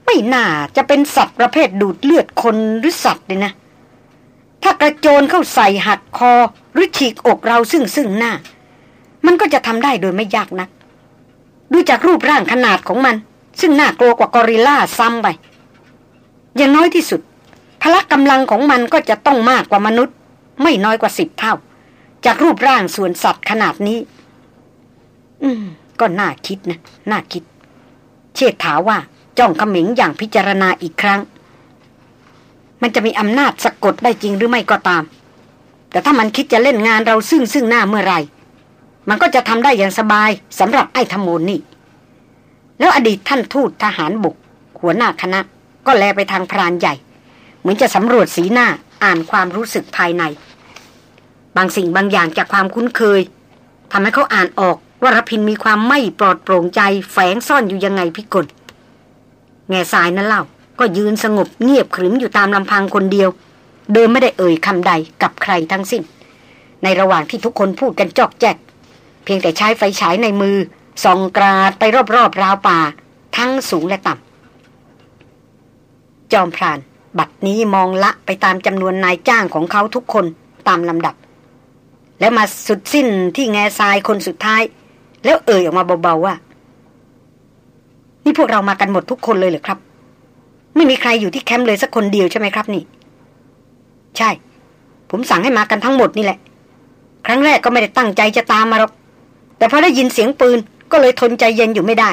A: ไม่น่าจะเป็นสัตว์ประเภทดูดเลือดคนหรือสัตว์เลยนะ ถ้ากระโจนเข้าใส่หักคอหรือฉีกอกเราซึ่งซึ่งหน้า มันก็จะทำได้โดยไม่ยากนัก ดูจากรูปร่างขนาดของมัน ซึ่งน่ากลัวกว่ากอริลลาซ้ำไป อย่างน้อยที่สุด พละกำลังของมันก็จะต้องมากกว่ามนุษย์ ไม่น้อยกว่าสิบเท่า จากรูปร่างส่วนสัตว์ขนาดนี้ อืม ก็น่าคิดนะ น่าคิด เชษฐาว่าจ้องขมิงอย่างพิจารณาอีกครั้ง มันจะมีอำนาจสะกดได้จริงหรือไม่ก็ตาม แต่ถ้ามันคิดจะเล่นงานเราซึ่งซึ่งหน้าเมื่อไร มันก็จะทำได้อย่างสบายสำหรับไอ้ธมนนี่ แล้วอดีตท่านทูตทหารบุก หัวหน้าคณะ ก็แลไปทางพรานใหญ่ เหมือนจะสำรวจสีหน้าอ่านความรู้สึกภายใน บางสิ่งบางอย่างจากความคุ้นเคยทำให้เขาอ่านออก ว่ารพินมีความไม่ปลอดโปร่งใจแฝงซ่อนอยู่ยังไงพิกลแง่สายนั้นเล่าก็ยืนสงบเงียบขรึมอยู่ตามลำพังคนเดียว โดยไม่ได้เอ่ยคำใดกับใครทั้งสิ้น ในระหว่างที่ทุกคนพูดกันจอกแจก เพียงแต่ใช้ไฟฉายในมือส่องกราดไปรอบๆราวป่า ทั้งสูงและต่ำจอมพราน บัดนี้มองละไปตามจำนวนนายจ้างของเขาทุกคนตามลำดับ แล้วมาสุดสิ้นที่แง่ทรายคนสุดท้าย แล้วเอ่ยออกมาเบาๆว่า นี่พวกเรามากันหมดทุกคนเลยเหรอครับ ไม่มีใครอยู่ที่แคมป์เลยสักคนเดียวใช่ไหมครับ นี่ ใช่ ผมสั่งให้มากันทั้งหมดนี่แหละ ครั้งแรกก็ไม่ได้ตั้งใจจะตามมาหรอกแต่พอได้ยินเสียงปืนก็เลยทนใจเย็นอยู่ไม่ได้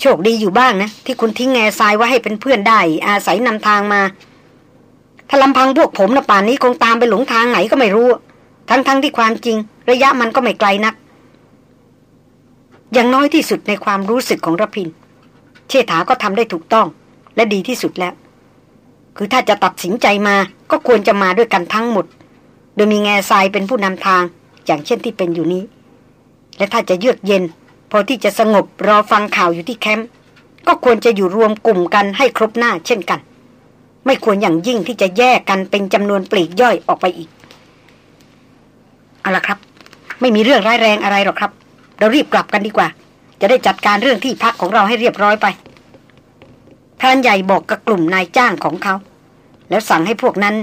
A: โชคดีอยู่บ้างนะ ที่คุณทิ้งแง่ทรายไว้ให้เป็นเพื่อนได้ อาศัยนำทางมาถ้าลำพังพวกผมนะป่านนี้คงตามไปหลงทางไหนก็ไม่รู้ ทั้งๆทที่ความจริง ระยะมันก็ไม่ไกลนัก อย่างน้อยที่สุดในความรู้สึกของรพิน เชษฐาก็ทำได้ถูกต้อง และดีที่สุดแล้ว คือถ้าจะตัดสินใจมาก็ควรจะมาด้วยกันทั้งหมด โดยมีแง่ทรายเป็นผู้นำทาง อย่างเช่นที่เป็นอยู่นี้ และถ้าจะเยือกเย็น พอที่จะสงบรอฟังข่าวอยู่ที่แคมป์ก็ควรจะอยู่รวมกลุ่มกันให้ครบหน้าเช่นกัน ไม่ควรอย่างยิ่งที่จะแยกกันเป็นจำนวนปลีกย่อยออกไปอีกเอาละครับ ไม่มีเรื่องร้ายแรงอะไรหรอกครับ เรารีบกลับกันดีกว่า จะได้จัดการเรื่องที่พักของเราให้เรียบร้อยไปพรานใหญ่บอกกับกลุ่มนายจ้างของเขา แล้วสั่งให้พวกนั้น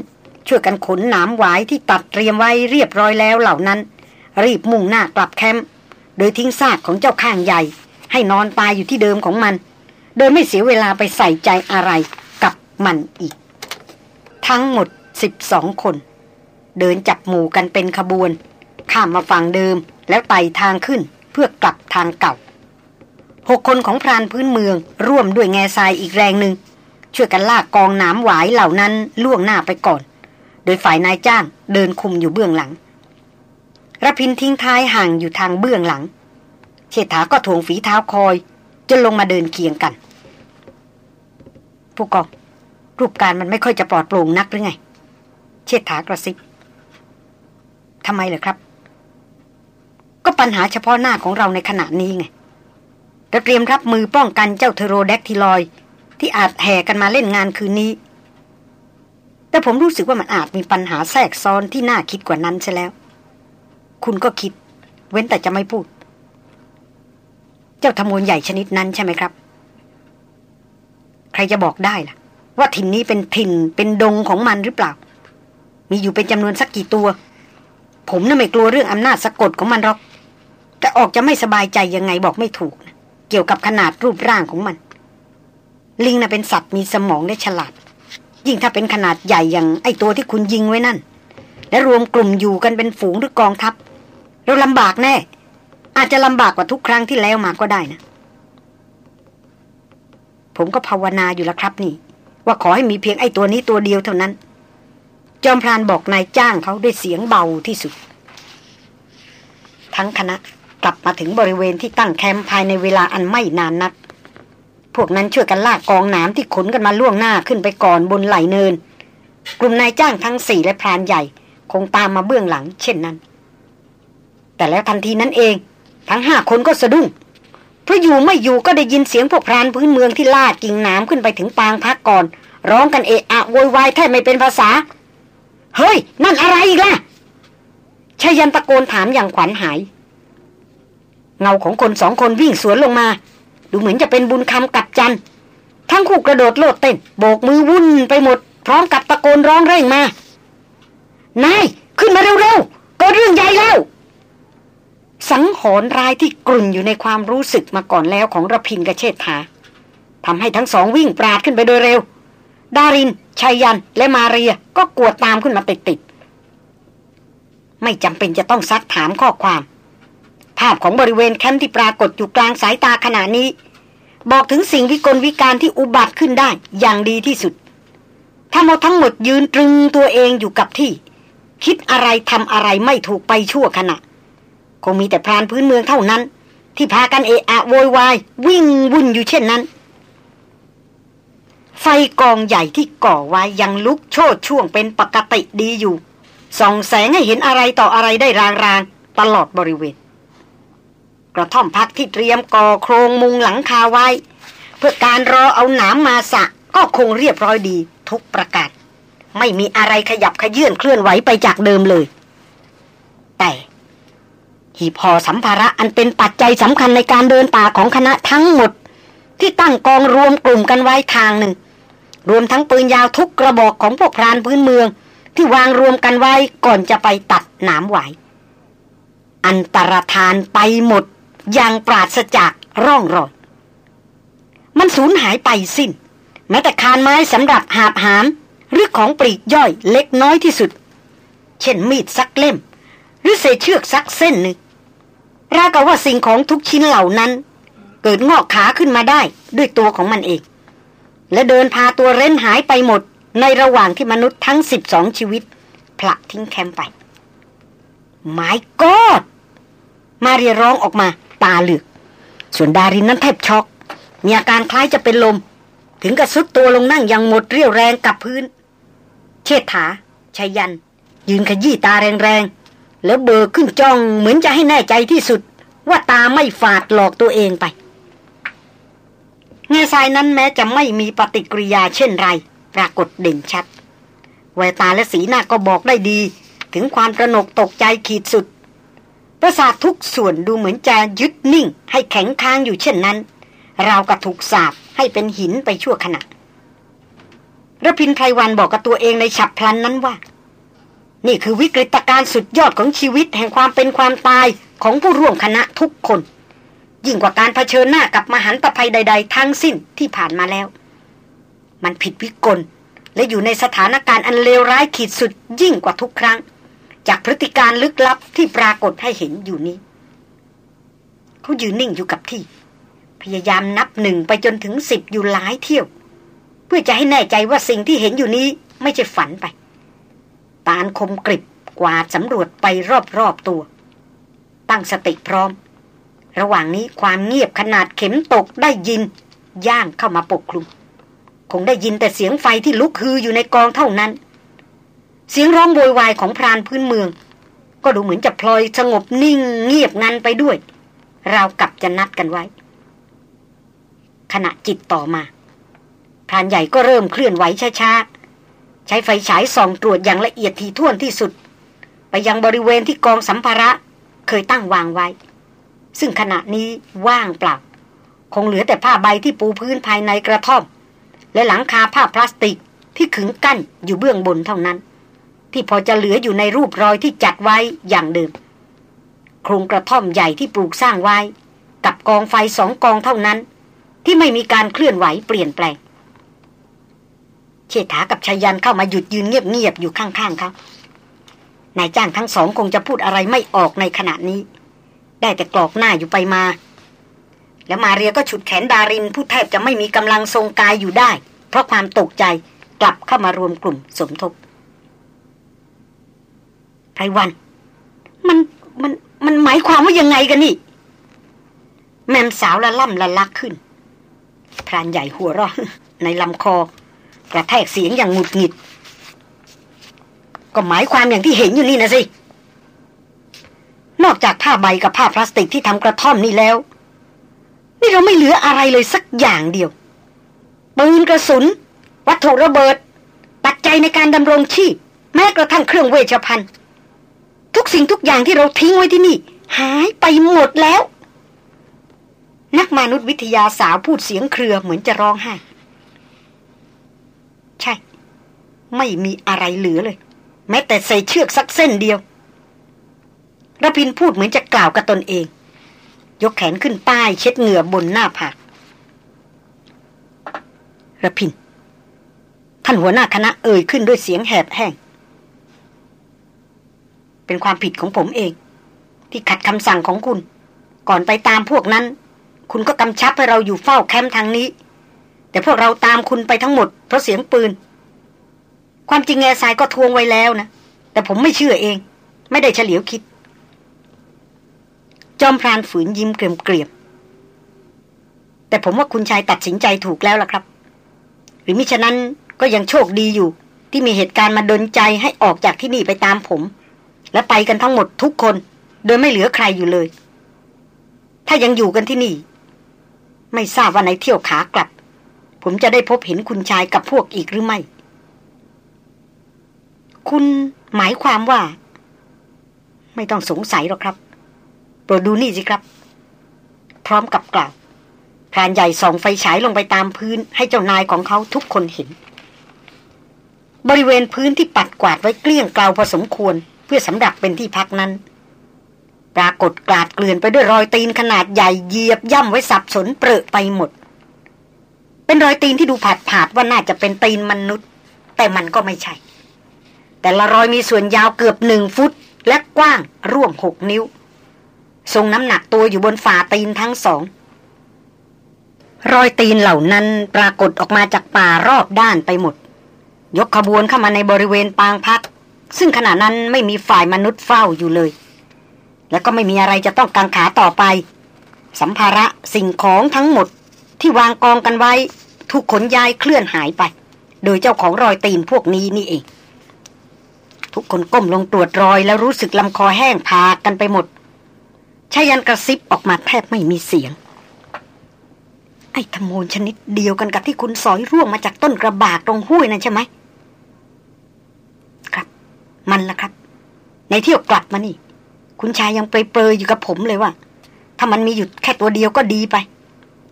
A: ช่วยกันขนหนามหวายที่ตัดเตรียมไว้เรียบร้อยแล้วเหล่านั้น รีบมุ่งหน้ากลับแคมป์โดยทิ้งซากของเจ้าข้างใหญ่ ให้นอนตายอยู่ที่เดิมของมัน โดยไม่เสียเวลาไปใส่ใจอะไรกับมันอีก ทั้งหมดสิบสองคน เดินจับหมู่กันเป็นขบวน ข้ามมาฝั่งเดิมแล้วไต่ทางขึ้น เพื่อกลับทางเก่าหกคนของพรานพื้นเมืองร่วมด้วยแง่ทรายอีกแรงหนึ่งช่วยกันลากกองน้ำหวายเหล่านั้นล่วงหน้าไปก่อน โดยฝ่ายนายจ้างเดินคุมอยู่เบื้องหลังระพินทิ้งท้ายห่างอยู่ทางเบื้องหลัง เชษฐาก็ถ่วงฝีเท้าคอยจนลงมาเดินเคียงกัน ผู้กองรูปการมันไม่ค่อยจะปลอดโปร่งนักหรือไง เชษฐากระซิบทำไมเหรอครับ ก็ปัญหาเฉพาะหน้าของเราในขณะนี้ไงเราเตรียมรับมือป้องกันเจ้าเทโรแดกทิลอย ที่อาจแห่กันมาเล่นงานคืนนี้ แต่ผมรู้สึกว่ามันอาจมีปัญหาแทรกซ้อนที่น่าคิดกว่านั้นใช่แล้ว คุณก็คิด เว้นแต่จะไม่พูด เจ้าธมวลใหญ่ชนิดนั้นใช่ไหมครับ ใครจะบอกได้ล่ะ ว่าถิ่นนี้เป็นถิ่นเป็นดงของมันหรือเปล่า มีอยู่เป็นจำนวนสักกี่ตัว ผมน่ะไม่กลัวเรื่องอำนาจสะกดของมันหรอก แต่ออกจะไม่สบายใจยังไงบอกไม่ถูกนะเกี่ยวกับขนาดรูปร่างของมัน ลิงน่ะเป็นสัตว์มีสมองและฉลาด ยิ่งถ้าเป็นขนาดใหญ่อย่างไอตัวที่คุณยิงไว้นั่น และรวมกลุ่มอยู่กันเป็นฝูงหรือกองทัพ เราลำบากแน่ อาจจะลำบากกว่าทุกครั้งที่แล้วมาก็ได้นะ ผมก็ภาวนาอยู่แล้วครับนี่ ว่าขอให้มีเพียงไอตัวนี้ตัวเดียวเท่านั้น จอมพรานบอกนายจ้างเขาด้วยเสียงเบาที่สุด ทั้งคณะ กลับมาถึงบริเวณที่ตั้งแคมป์ภายในเวลาอันไม่นานนัก พวกนั้นช่วยกันลากกองหนามที่ขนกันมาล่วงหน้าขึ้นไปก่อนบนไหลเนิน กลุ่มนายจ้างทั้งสี่และพรานใหญ่ คงตามมาเบื้องหลัง เช่นนั้น แต่แล้วทันทีนั้นเอง ทั้งห้าคนก็สะดุ้งเพราะอยู่ไม่อยู่ก็ได้ยินเสียงพวกพรานพื้นเมืองที่ลาดกิ่งหนามขึ้นไปถึงปางพักก่อน ร้องกันเอะอะโวยวายแทบไม่เป็นภาษา เฮ้ย นั่นอะไรอีกล่ะชายันตะโกนถามอย่างขวัญหาย เงาของคนสองคนวิ่งสวนลงมา ดูเหมือนจะเป็นบุญคำกับจัน ทั้งคู่กระโดดโลดเต้น โบกมือวุ่นไปหมด พร้อมกับตะโกนร้องเร่งมานายขึ้นมาเร็วๆก็เรื่องใหญ่แล้ว สังหรณ์รายที่กลุ่นอยู่ในความรู้สึกมาก่อนแล้วของระพินกับเชษฐาทำให้ทั้งสองวิ่งปราดขึ้นไปโดยเร็ว ดารินชัยยันและมาเรียก็กวดตามขึ้นมาติดๆไม่จำเป็นจะต้องซักถามข้อความ ภาพของบริเวณแคมป์ที่ปรากฏอยู่กลางสายตาขณะนี้ บอกถึงสิ่งวิกลวิการที่อุบัติขึ้นได้อย่างดีที่สุดถ้าเราทั้งหมดยืนตรึงตัวเองอยู่กับที่ คิดอะไรทำอะไรไม่ถูกไปชั่วขณะ คงมีแต่พรานพื้นเมืองเท่านั้น ที่พากันเอะอะโวยวายวิ่งวุ่นอยู่เช่นนั้น ไฟกองใหญ่ที่ก่อไว้ยังลุกโชดช่วงเป็นปกติดีอยู่ส่องแสงให้เห็นอะไรต่ออะไรได้รางๆ ตลอดบริเวณ กระท่อมพักที่เตรียมก่อโครงมุงหลังคาไว้ เพื่อการรอเอาหนามมาสะ ก็คงเรียบร้อยดีทุกประการไม่มีอะไรขยับขยื่นเคลื่อนไหวไปจากเดิมเลย แต่หีพอสัมภาระอันเป็นปัจจัยสำคัญในการเดินป่าของคณะทั้งหมด ที่ตั้งกองรวมกลุ่มกันไว้ทางหนึ่ง รวมทั้งปืนยาวทุกกระบอกของพวกพรานพื้นเมือง ที่วางรวมกันไว้ก่อนจะไปตัดหนามไหว อันตรธานไปหมด อย่างปราศจากร่องรอย มันสูญหายไปสิ้น แม้แต่คานไม้สำหรับหาบหาม หรือของปลีกย่อยเล็กน้อยที่สุด เช่นมีดสักเล่ม หรือเศษเชือกสักเส้นหนึ่งราวกับว่าสิ่งของทุกชิ้นเหล่านั้น เกิดงอกขาขึ้นมาได้ด้วยตัวของมันเอง และเดินพาตัวเร้นหายไปหมดในระหว่างที่มนุษย์ทั้งสิบสองชีวิตผละทิ้งแคมป์ไป My God มาเรียร้องออกมา ตาเหลือก ส่วนดารินนั้นแทบช็อก มีอาการคล้ายจะเป็นลม ถึงกับทรุดตัวลงนั่งอย่างหมดเรี่ยวแรงกับพื้น เชษฐาชยัน ยืนขยี้ตาแรงๆ แล้วเบิ่งขึ้นจ้องเหมือนจะให้แน่ใจที่สุด ว่าตาไม่ฝาดหลอกตัวเองไปเงาทรายนั้นแม้จะไม่มีปฏิกิริยาเช่นไร ปรากฏเด่นชัดแววตาและสีหน้าก็บอกได้ดี ถึงความระหนกตกใจขีดสุด ประสาททุกส่วนดูเหมือนจะยึดนิ่ง ให้แข็งค้างอยู่เช่นนั้นราวกับถูกสาบให้เป็นหินไปชั่วขณะระพินไพรวันบอกกับตัวเองในฉับพลันนั้นว่า นี่คือวิกฤตการณ์สุดยอดของชีวิตแห่งความเป็นความตายของผู้ร่วมคณะทุกคน ยิ่งกว่าการเผชิญหน้ากับมหันตภัยใด ๆ ทั้งสิ้นที่ผ่านมาแล้ว มันผิดวิกลและอยู่ในสถานการณ์อันเลวร้ายขีดสุดยิ่งกว่าทุกครั้ง จากพฤติการลึกลับที่ปรากฏให้เห็นอยู่นี้ เขายืนนิ่งอยู่กับที่ พยายามนับหนึ่งไปจนถึงสิบอยู่หลายเที่ยว เพื่อจะให้แน่ใจว่าสิ่งที่เห็นอยู่นี้ไม่ใช่ฝันไป ตาคมกริบกวาดสำรวจไปรอบๆตัว ตั้งสติพร้อม ระหว่างนี้ความเงียบขนาดเข็มตกได้ยิน ย่างเข้ามาปกคลุม คงได้ยินแต่เสียงไฟที่ลุกฮืออยู่ในกองเท่านั้น เสียงร้องโวยวายของพรานพื้นเมือง ก็ดูเหมือนจะพลอยสงบนิ่งเงียบงันไปด้วย ราวกับจะนัดกันไว้ ขณะจิตต่อมาพรานใหญ่ก็เริ่มเคลื่อนไหวช้าๆ ใช้ไฟฉายส่องตรวจอย่างละเอียดทีท่วนที่สุด ไปยังบริเวณที่กองสัมภาระเคยตั้งวางไว้ ซึ่งขณะนี้ว่างเปล่า คงเหลือแต่ผ้าใบที่ปูพื้นภายในกระท่อม และหลังคาผ้าพลาสติกที่ขึงกั้นอยู่เบื้องบนเท่านั้น ที่พอจะเหลืออยู่ในรูปรอยที่จัดไว้อย่างเดิมโครงกระท่อมใหญ่ที่ปลูกสร้างไว้ กับกองไฟสองกองเท่านั้น ที่ไม่มีการเคลื่อนไหวเปลี่ยนแปลง เชษฐากับชายันเข้ามาหยุดยืนเงียบๆอยู่ข้างๆเขานายจ้างทั้งสองคงจะพูดอะไรไม่ออกในขณะนี้ ได้แต่กรอกหน้าอยู่ไปมา แล้วมาเรียก็ฉุดแขนดารินผู้แทบจะไม่มีกำลังทรงกายอยู่ได้ เพราะความตกใจกลับเข้ามารวมกลุ่มสมทบ ไพรวัน มันมันมันหมายความว่ายังไงกันนี่ แม่มสาวละล่ำละลักขึ้นพรานใหญ่หัวเราะในลำคอ กระแทกเสียงอย่างหงุดหงิด ก็หมายความอย่างที่เห็นอยู่นี่นะสิ นอกจากผ้าใบกับผ้าพลาสติกที่ทำกระท่อมนี่แล้ว นี่เราไม่เหลืออะไรเลยสักอย่างเดียวปืนกระสุน วัตถุระเบิด ปัจจัยในการดำรงชีพ แม้กระทั่งเครื่องเวชภัณฑ์ ทุกสิ่งทุกอย่างที่เราทิ้งไว้ที่นี่ หายไปหมดแล้ว นักมนุษยวิทยาสาวพูดเสียงเครือเหมือนจะร้องไห้ ใช่ ไม่มีอะไรเหลือเลย แม้แต่ใส่เชือกสักเส้นเดียวระพินพูดเหมือนจะกล่าวกับตนเอง ยกแขนขึ้นป้ายเช็ดเหงื่อบนหน้าผากระพิน ท่านหัวหน้าคณะเอ่ยขึ้นด้วยเสียงแหบแห้ง เป็นความผิดของผมเอง ที่ขัดคำสั่งของคุณ ก่อนไปตามพวกนั้น คุณก็กำชับให้เราอยู่เฝ้าแคมป์ทางนี้ แต่พวกเราตามคุณไปทั้งหมด เพราะเสียงปืน ความจริงแง่ทายก็ทวงไว้แล้วนะ แต่ผมไม่เชื่อเอง ไม่ได้เฉลียวคิด จอมพรานฝืนยิ้มเกรียมๆแต่ผมว่าคุณชายตัดสินใจถูกแล้วล่ะครับ หรือมิฉะนั้นก็ยังโชคดีอยู่ที่มีเหตุการณ์มาดนใจให้ออกจากที่นี่ไปตามผม และไปกันทั้งหมดทุกคน โดยไม่เหลือใครอยู่เลย ถ้ายังอยู่กันที่นี่ ไม่ทราบว่าในเที่ยวขากลับ ผมจะได้พบเห็นคุณชายกับพวกอีกหรือไม่ คุณหมายความว่า ไม่ต้องสงสัยหรอกครับ โปรดดูนี่สิครับ พร้อมกับกล่าวพรานใหญ่ส่องไฟฉายลงไปตามพื้นให้เจ้านายของเขาทุกคนเห็น บริเวณพื้นที่ปัดกวาดไว้เกลี้ยงเกลาพอสมควร เพื่อสำหรับเป็นที่พักนั้น ปรากฏกลาดเกลื่อนไปด้วยรอยตีนขนาดใหญ่เหยียบย่ำไว้สับสนเปรอะไปหมด เป็นรอยตีนที่ดูผาดผาดว่าน่าจะเป็นตีนมนุษย์ แต่มันก็ไม่ใช่ แต่ละรอยมีส่วนยาวเกือบหนึ่งฟุตและกว้างร่วมหกนิ้ว ทรงน้ำหนักตัวอยู่บนฝ่าตีนทั้งสอง รอยตีนเหล่านั้นปรากฏออกมาจากป่ารอบด้านไปหมด ยกขบวนเข้ามาในบริเวณปางพัก ซึ่งขณะนั้นไม่มีฝ่ายมนุษย์เฝ้าอยู่เลย และก็ไม่มีอะไรจะต้องกังขาต่อไป สัมภาระสิ่งของทั้งหมดที่วางกองกันไว้ ถูกขนย้ายเคลื่อนหายไป โดยเจ้าของรอยตีนพวกนี้นี่เอง ทุกคนก้มลงตรวจรอยแล้วรู้สึกลำคอแห้งพากันไปหมดชายันกระซิบออกมาแทบไม่มีเสียง ไอ้ธโมนชนิดเดียวกันกับที่คุณสอยร่วงมาจากต้นกระบากตรงห้วยนั่นใช่ไหม มันละครับ ในเที่ยวกลับมานี่ คุณชายยังเปรยๆอยู่กับผมเลยว่า ถ้ามันมีอยู่แค่ตัวเดียวก็ดีไป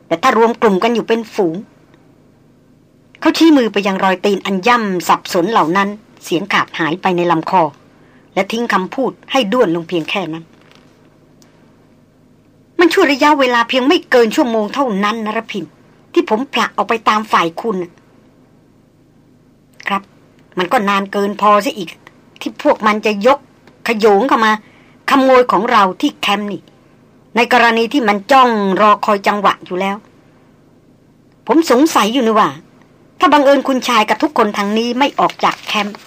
A: แต่ถ้ารวมกลุ่มกันอยู่เป็นฝูง เขาชี้มือไปยังรอยตีนอันย่ำสับสนเหล่านั้น เสียงขาดหายไปในลำคอ และทิ้งคำพูดให้ด้วนลงเพียงแค่นั้น มันช่วระยะเวลาเพียงไม่เกินชั่วโมงเท่านั้นนรพินที่ผมผลักออกไปตามฝ่ายคุณ ครับ มันก็นานเกินพอซะอีก ที่พวกมันจะยกขโยงเข้ามาขโมยของเราที่แคมป์นี่ ในกรณีที่มันจ้องรอคอยจังหวะอยู่แล้ว ผมสงสัยอยู่นี่ว่า ถ้าบังเอิญคุณชายกับทุกคนทางนี้ไม่ออกจากแคมป์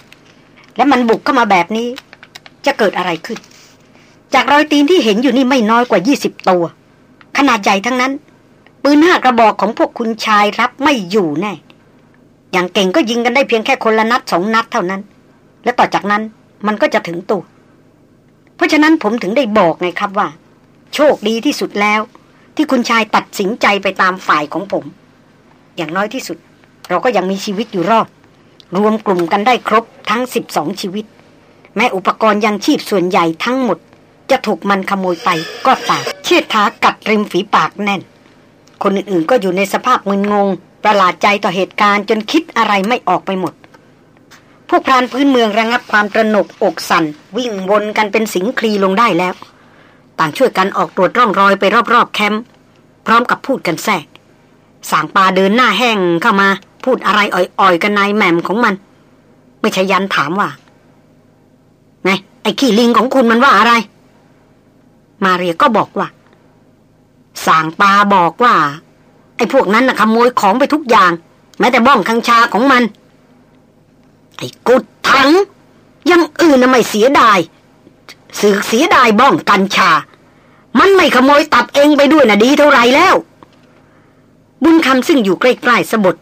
A: และมันบุกเข้ามาแบบนี้ จะเกิดอะไรขึ้น จากรอยตีนที่เห็นอยู่นี่ไม่น้อยกว่ายี่สิบตัว ขนาดใหญ่ทั้งนั้น ปืนห้ากระบอกของพวกคุณชายรับไม่อยู่แน่ อย่างเก่งก็ยิงกันได้เพียงแค่คนละนัดสองนัดเท่านั้น และต่อจากนั้นมันก็จะถึงตัว เพราะฉะนั้นผมถึงได้บอกไงครับว่า โชคดีที่สุดแล้ว ที่คุณชายตัดสินใจไปตามฝ่ายของผม อย่างน้อยที่สุด เราก็ยังมีชีวิตอยู่รอด รวมกลุ่มกันได้ครบทั้ง 12 ชีวิต แม้อุปกรณ์ยังชีพส่วนใหญ่ทั้งหมด จะถูกมันขโมยไปก็ตามเชิดท้ากัดริมฝีปากแน่น คนอื่นๆก็อยู่ในสภาพมึนงง ประหลาดใจต่อเหตุการณ์จนคิดอะไรไม่ออกไปหมด พวกพรานพื้นเมืองระงับความตระหนกอกสันวิ่งวนกันเป็นสิงคลีลงได้แล้ว ต่างช่วยกันออกตรวจร่องรอยไปรอบๆแคมป์พร้อมกับพูดกันแทรกสางปลาเดินหน้าแห้งเข้ามา พูดอะไรอ่อยๆกันนายแหม่มของมัน ไม่ใช่ยันถามว่าไงไอ้ขี้ลิงของคุณมันว่าอะไร มาเรียก็บอกว่าสางปลาบอกว่า ไอ้พวกนั้นน่ะขโมยของไปทุกอย่าง แม้แต่บ้องคังชาของมัน ไอ้กุดถัง ยังอื่นน่ะไม่เสียดายสือเสียดายบ้องกัญชา มันไม่ขโมยตับเองไปด้วยนะดีเท่าไรแล้ว บุญคำซึ่งอยู่ใกล้ๆสะบด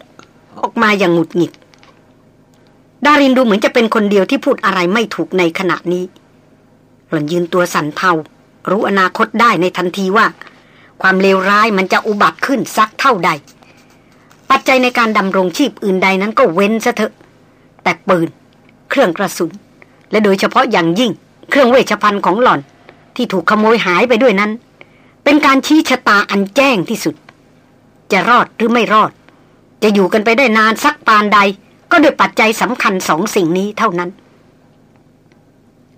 A: ออกมาอย่างหงุดหงิด ดารินดูเหมือนจะเป็นคนเดียวที่พูดอะไรไม่ถูกในขณะนี้ หล่อนยืนตัวสั่นเทา รู้อนาคตได้ในทันทีว่า ความเลวร้ายมันจะอุบัติขึ้นสักเท่าใด ปัจจัยในการดำรงชีพอื่นใดนั้นก็เว้นซะเถอะ แต่ปืน เครื่องกระสุน และโดยเฉพาะอย่างยิ่ง เครื่องเวชภัณฑ์ของหล่อน ที่ถูกขโมยหายไปด้วยนั้น เป็นการชี้ชะตาอันแจ้งที่สุด จะรอดหรือไม่รอด จะอยู่กันไปได้นานสักปานใด ก็โดยปัจจัยสำคัญสองสิ่งนี้เท่านั้น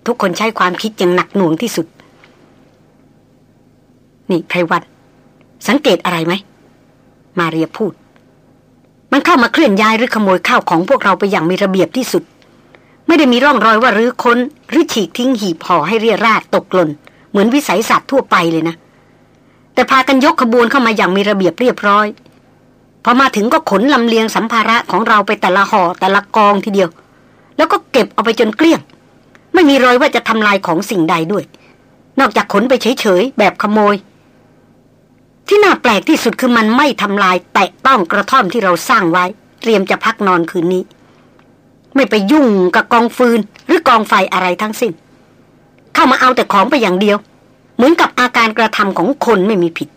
A: ทุกคนใช้ความคิดอย่างหนักหน่วงที่สุด นี่ไพรวันสังเกตอะไรไหม มาเรียพูด มันเข้ามาเคลื่อนย้ายหรือขโมยข้าวของพวกเราไปอย่างมีระเบียบที่สุด ไม่ได้มีร่องรอยว่ารื้อค้น หรือฉีกทิ้งหีบห่อให้เรียราดตกหล่น เหมือนวิสัยสัตว์ทั่วไปเลยนะ แต่พากันยกขบวนเข้ามาอย่างมีระเบียบเรียบร้อยพอมาถึงก็ขนลำเลียงสัมภาระของเราไปแต่ละห่อแต่ละกองทีเดียว แล้วก็เก็บเอาไปจนเกลี้ยง ไม่มีรอยว่าจะทำลายของสิ่งใดด้วย นอกจากขนไปเฉยๆแบบขโมย ที่น่าแปลกที่สุดคือมันไม่ทำลายแตะต้องกระท่อมที่เราสร้างไว้ เตรียมจะพักนอนคืนนี้ ไม่ไปยุ่งกับกองฟืน หรือกองไฟอะไรทั้งสิ้น เข้ามาเอาแต่ของไปอย่างเดียว เหมือนกับอาการกระทำของคนไม่มีผิด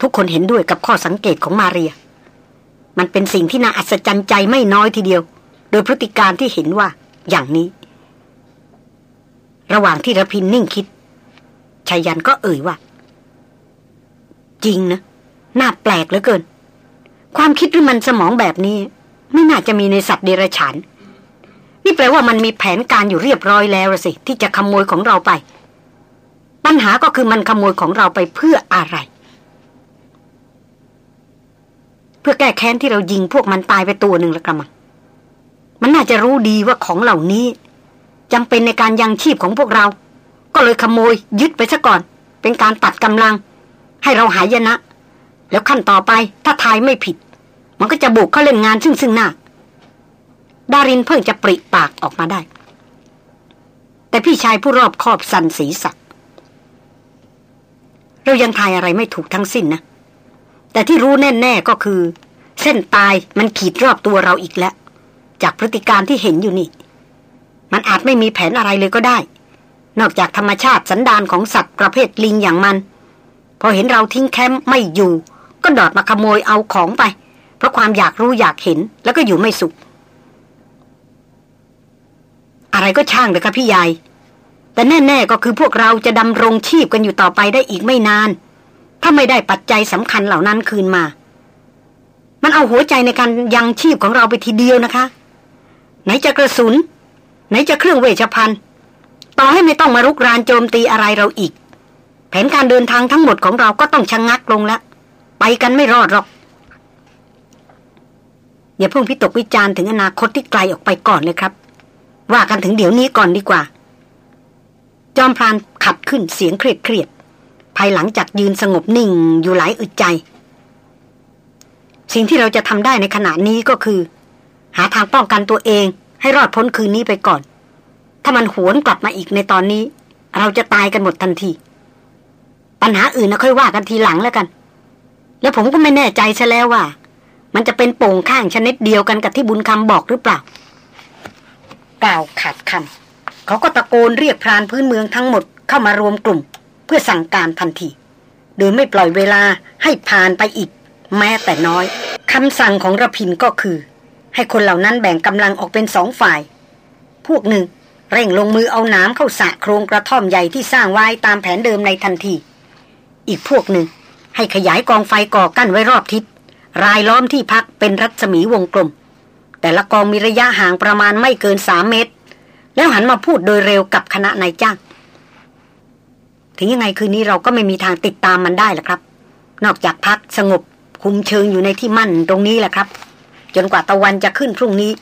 A: ทุกคนเห็นด้วยกับข้อสังเกตของมาเรีย มันเป็นสิ่งที่น่าอัศจรรย์ใจไม่น้อยทีเดียว โดยพฤติการที่เห็นว่าอย่างนี้ ระหว่างที่ระพินนิ่งคิดชายันก็เอ่ยว่า จริงนะน่าแปลกเหลือเกิน ความคิดหรือมันสมองแบบนี้ ไม่น่าจะมีในสัตว์เดรัจฉาน นี่แปลว่ามันมีแผนการอยู่เรียบร้อยแล้วสิ ที่จะขโมยของเราไป ปัญหาก็คือมันขโมยของเราไปเพื่ออะไร เพื่อแก้แค้นที่เรายิงพวกมันตายไปตัวหนึ่งละกระมังมันน่าจะรู้ดีว่าของเหล่านี้จำเป็นในการยังชีพของพวกเรา ก็เลยขโมยยึดไปซะก่อน เป็นการตัดกำลัง ให้เราหายนะ แล้วขั้นต่อไปถ้าทายไม่ผิด มันก็จะบุกเข้าเล่นงานซึ่งซึ่งหน้า ดารินเพิ่งจะปริปากออกมาได้ แต่พี่ชายผู้รอบคอบสันสีสักเรายังทายอะไรไม่ถูกทั้งสิ้นนะ แต่ที่รู้แน่ ๆก็คือ เส้นตายมันขีดรอบตัวเราอีกแล้ว จากพฤติการที่เห็นอยู่นี่ มันอาจไม่มีแผนอะไรเลยก็ได้ นอกจากธรรมชาติสันดานของสัตว์ประเภทลิงอย่างมัน พอเห็นเราทิ้งแคมป์ไม่อยู่ ก็ดอดมาขโมยเอาของไป เพราะความอยากรู้อยากเห็นแล้วก็อยู่ไม่สุข อะไรก็ช่างเลยครับพี่ใหญ่แต่แน่ ๆ ก็คือพวกเราจะดำรงชีพกันอยู่ต่อไปได้อีกไม่นาน ถ้าไม่ได้ปัจจัยสำคัญเหล่านั้นคืนมา มันเอาหัวใจในการยังชีพของเราไปทีเดียวนะคะ ไหนจะกระสุน ไหนจะเครื่องเวชภัณฑ์ ต่อให้ไม่ต้องมารุกรานโจมตีอะไรเราอีก นการเดินทางทั้งหมดของเราก็ต้องชะงงักลงแล้ว ไปกันไม่รอดหรอก อย่าเพิ่งพิตกวิจารณ์ถึงอนาคตที่ไกลออกไปก่อนเลยครับ ว่ากันถึงเดี๋ยวนี้ก่อนดีกว่า จอมพรานขัดขึ้นเสียงเครียดเครียดภายหลังจากยืนสงบนิ่งอยู่หลายอึดใจ สิ่งที่เราจะทำได้ในขณะนี้ก็คือ หาทางป้องกันตัวเอง ให้รอดพ้นคืนนี้ไปก่อน ถ้ามันหวนกลับมาอีกในตอนนี้ เราจะตายกันหมดทันที ปัญหาอื่นนะค่อยว่ากันทีหลังแล้วกัน แล้วผมก็ไม่แน่ใจซะแล้วว่า มันจะเป็นโป่งข้างชนิดเดียวกันกับที่บุญคำบอกหรือเปล่า กล่าวขาดคำเขาก็ตะโกนเรียกพรานพื้นเมืองทั้งหมดเข้ามารวมกลุ่ม เพื่อสั่งการทันที โดยไม่ปล่อยเวลาให้ผ่านไปอีก แม้แต่น้อยคำสั่งของระพินก็คือ ให้คนเหล่านั้นแบ่งกำลังออกเป็นสองฝ่าย พวกหนึ่งเร่งลงมือเอาน้ำเข้าสะโครงกระท่อมใหญ่ที่สร้างไว้ตามแผนเดิมในทันที อีกพวกหนึ่ง ให้ขยายกองไฟก่อกั้นไว้รอบทิศรายล้อมที่พักเป็นรัศมีวงกลม แต่ละกองมีระยะห่างประมาณไม่เกินสามเมตร แล้วหันมาพูดโดยเร็วกับคณะนายจ้าง ถึงยังไงคืนนี้เราก็ไม่มีทางติดตามมันได้ละครับ นอกจากพักสงบคุมเชิงอยู่ในที่มั่นตรงนี้แหละครับ จนกว่าตะวันจะขึ้นพรุ่งนี้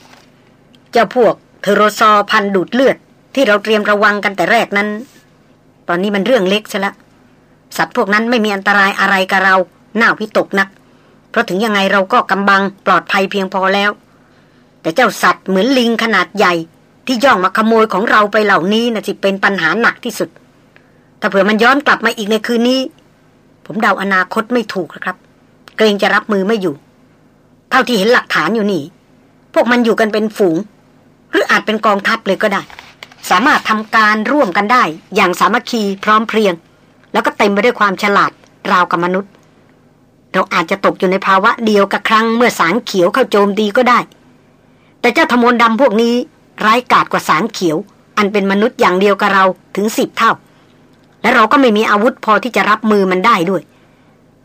A: เจ้าพวกเทโรซอพันดูดเลือด ที่เราเตรียมระวังกันแต่แรกนั้น ตอนนี้มันเรื่องเล็กซะละ สัตว์พวกนั้นไม่มีอันตรายอะไรกับเราหน้าพิตกนัก เพราะถึงยังไงเราก็กำบังปลอดภัยเพียงพอแล้ว แต่เจ้าสัตว์เหมือนลิงขนาดใหญ่ ที่ย่องมาขโมยของเราไปเหล่านี้นะสิเป็นปัญหาหนักที่สุด ถ้าเผื่อมันย้อนกลับมาอีกในคืนนี้ ผมเดาอนาคตไม่ถูกครับ เกรงจะรับมือไม่อยู่ เท่าที่เห็นหลักฐานอยู่นี่ พวกมันอยู่กันเป็นฝูง หรืออาจเป็นกองทัพเลยก็ได้ สามารถทำการร่วมกันได้ อย่างสามัคคีพร้อมเพรียง แล้วก็เต็มไปด้วยความฉลาดราวกับมนุษย์ เราอาจจะตกอยู่ในภาวะเดียวกับครั้งเมื่อสางเขียวเข้าโจมตีก็ได้ แต่เจ้าธมนดำพวกนี้ร้ายกาจกว่าสางเขียว อันเป็นมนุษย์อย่างเดียวกับเราถึงสิบเท่า และเราก็ไม่มีอาวุธพอที่จะรับมือมันได้ด้วย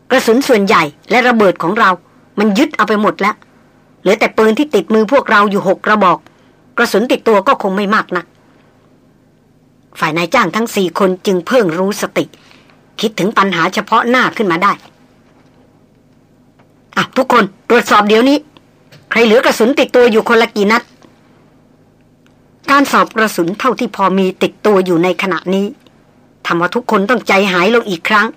A: กระสุนส่วนใหญ่และระเบิดของเรา มันยึดเอาไปหมดแล้วเหลือแต่ปืนที่ติดมือพวกเราอยู่หกกระบอก กระสุนติดตัวก็คงไม่มากนะัก ฝ่ายนายจ้างทั้งสี่คนจึงเพิ่งรู้สติ คิดถึงปัญหาเฉพาะหน้าขึ้นมาได้ อะ ทุกคนตรวจสอบเดี๋ยวนี้ ใครเหลือกระสุนติดตัวอยู่คนละกี่นัด การสอบกระสุนเท่าที่พอมีติดตัวอยู่ในขณะนี้ทำว่าทุกคนต้องใจหายลงอีกครั้ง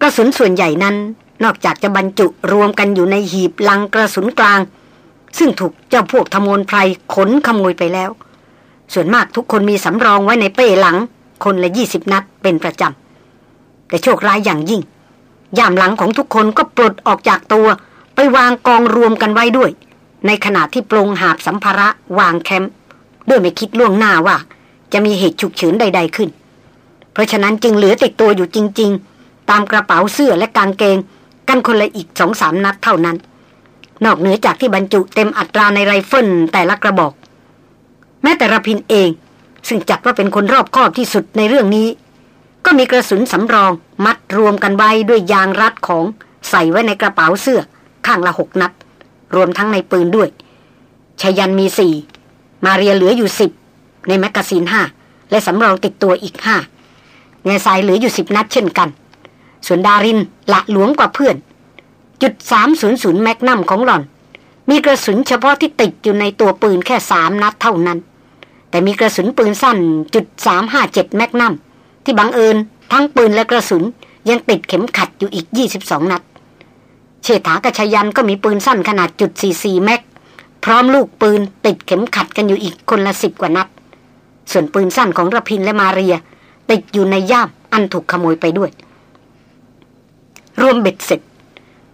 A: กระสุนส่วนใหญ่นั้น นอกจากจะบรรจุรวมกันอยู่ในหีบลังกระสุนกลาง ซึ่งถูกเจ้าพวกธมนไพรขนขโมยไปแล้ว ส่วนมากทุกคนมีสำรองไว้ในเป้หลัง คนละยี่สิบนัดเป็นประจำ แต่โชคร้ายอย่างยิ่ง ยามหลังของทุกคนก็ปลดออกจากตัว ไปวางกองรวมกันไว้ด้วย ในขณะที่ปรงหาบสัมภาระวางแคมป์ด้วยไม่คิดล่วงหน้าว่า จะมีเหตุฉุกเฉินใด ๆขึ้น เพราะฉะนั้นจึงเหลือติดตัวอยู่จริง ๆ ตามกระเป๋าเสื้อและกางเกง กันคนละอีกสองสามนัดเท่านั้น นอกเหนือจากที่บรรจุเต็มอัตราในไรเฟิลแต่ละกระบอก แม้แต่ระพินเอง ซึ่งจัดว่าเป็นคนรอบคอบที่สุดในเรื่องนี้ ก็มีกระสุนสำรองมัดรวมกันไว้ด้วยยางรัดของใส่ไว้ในกระเป๋าเสื้อ ข้างละหกนัด รวมทั้งในปืนด้วยชายันมีสี่มาเรียเหลืออยู่สิบในแมกกาซีนห้าและสำรองติดตัวอีกห้าเงยสายเหลืออยู่สิบนัดเช่นกัน ส่วนดารินละหลวมกว่าเพื่อน จุดสามศูนย์ศูนย์แมกนัมของหล่อน มีกระสุนเฉพาะที่ติดอยู่ในตัวปืนแค่สามนัดเท่านั้น แต่มีกระสุนปืนสั้นจุดสามห้าเจ็ดแมกนัม ที่บังเอิญทั้งปืนและกระสุน ยังติดเข็มขัดอยู่อีก 22 นัด เชษฐากะชยันก็มีปืนสั้นขนาดจุด44แม็กพร้อมลูกปืนติดเข็มขัดกันอยู่อีกคนละสิบกว่านัด ส่วนปืนสั้นของระพินและมาเรีย ติดอยู่ในย่ามอันถูกขโมยไปด้วย รวมเบ็ดเสร็จ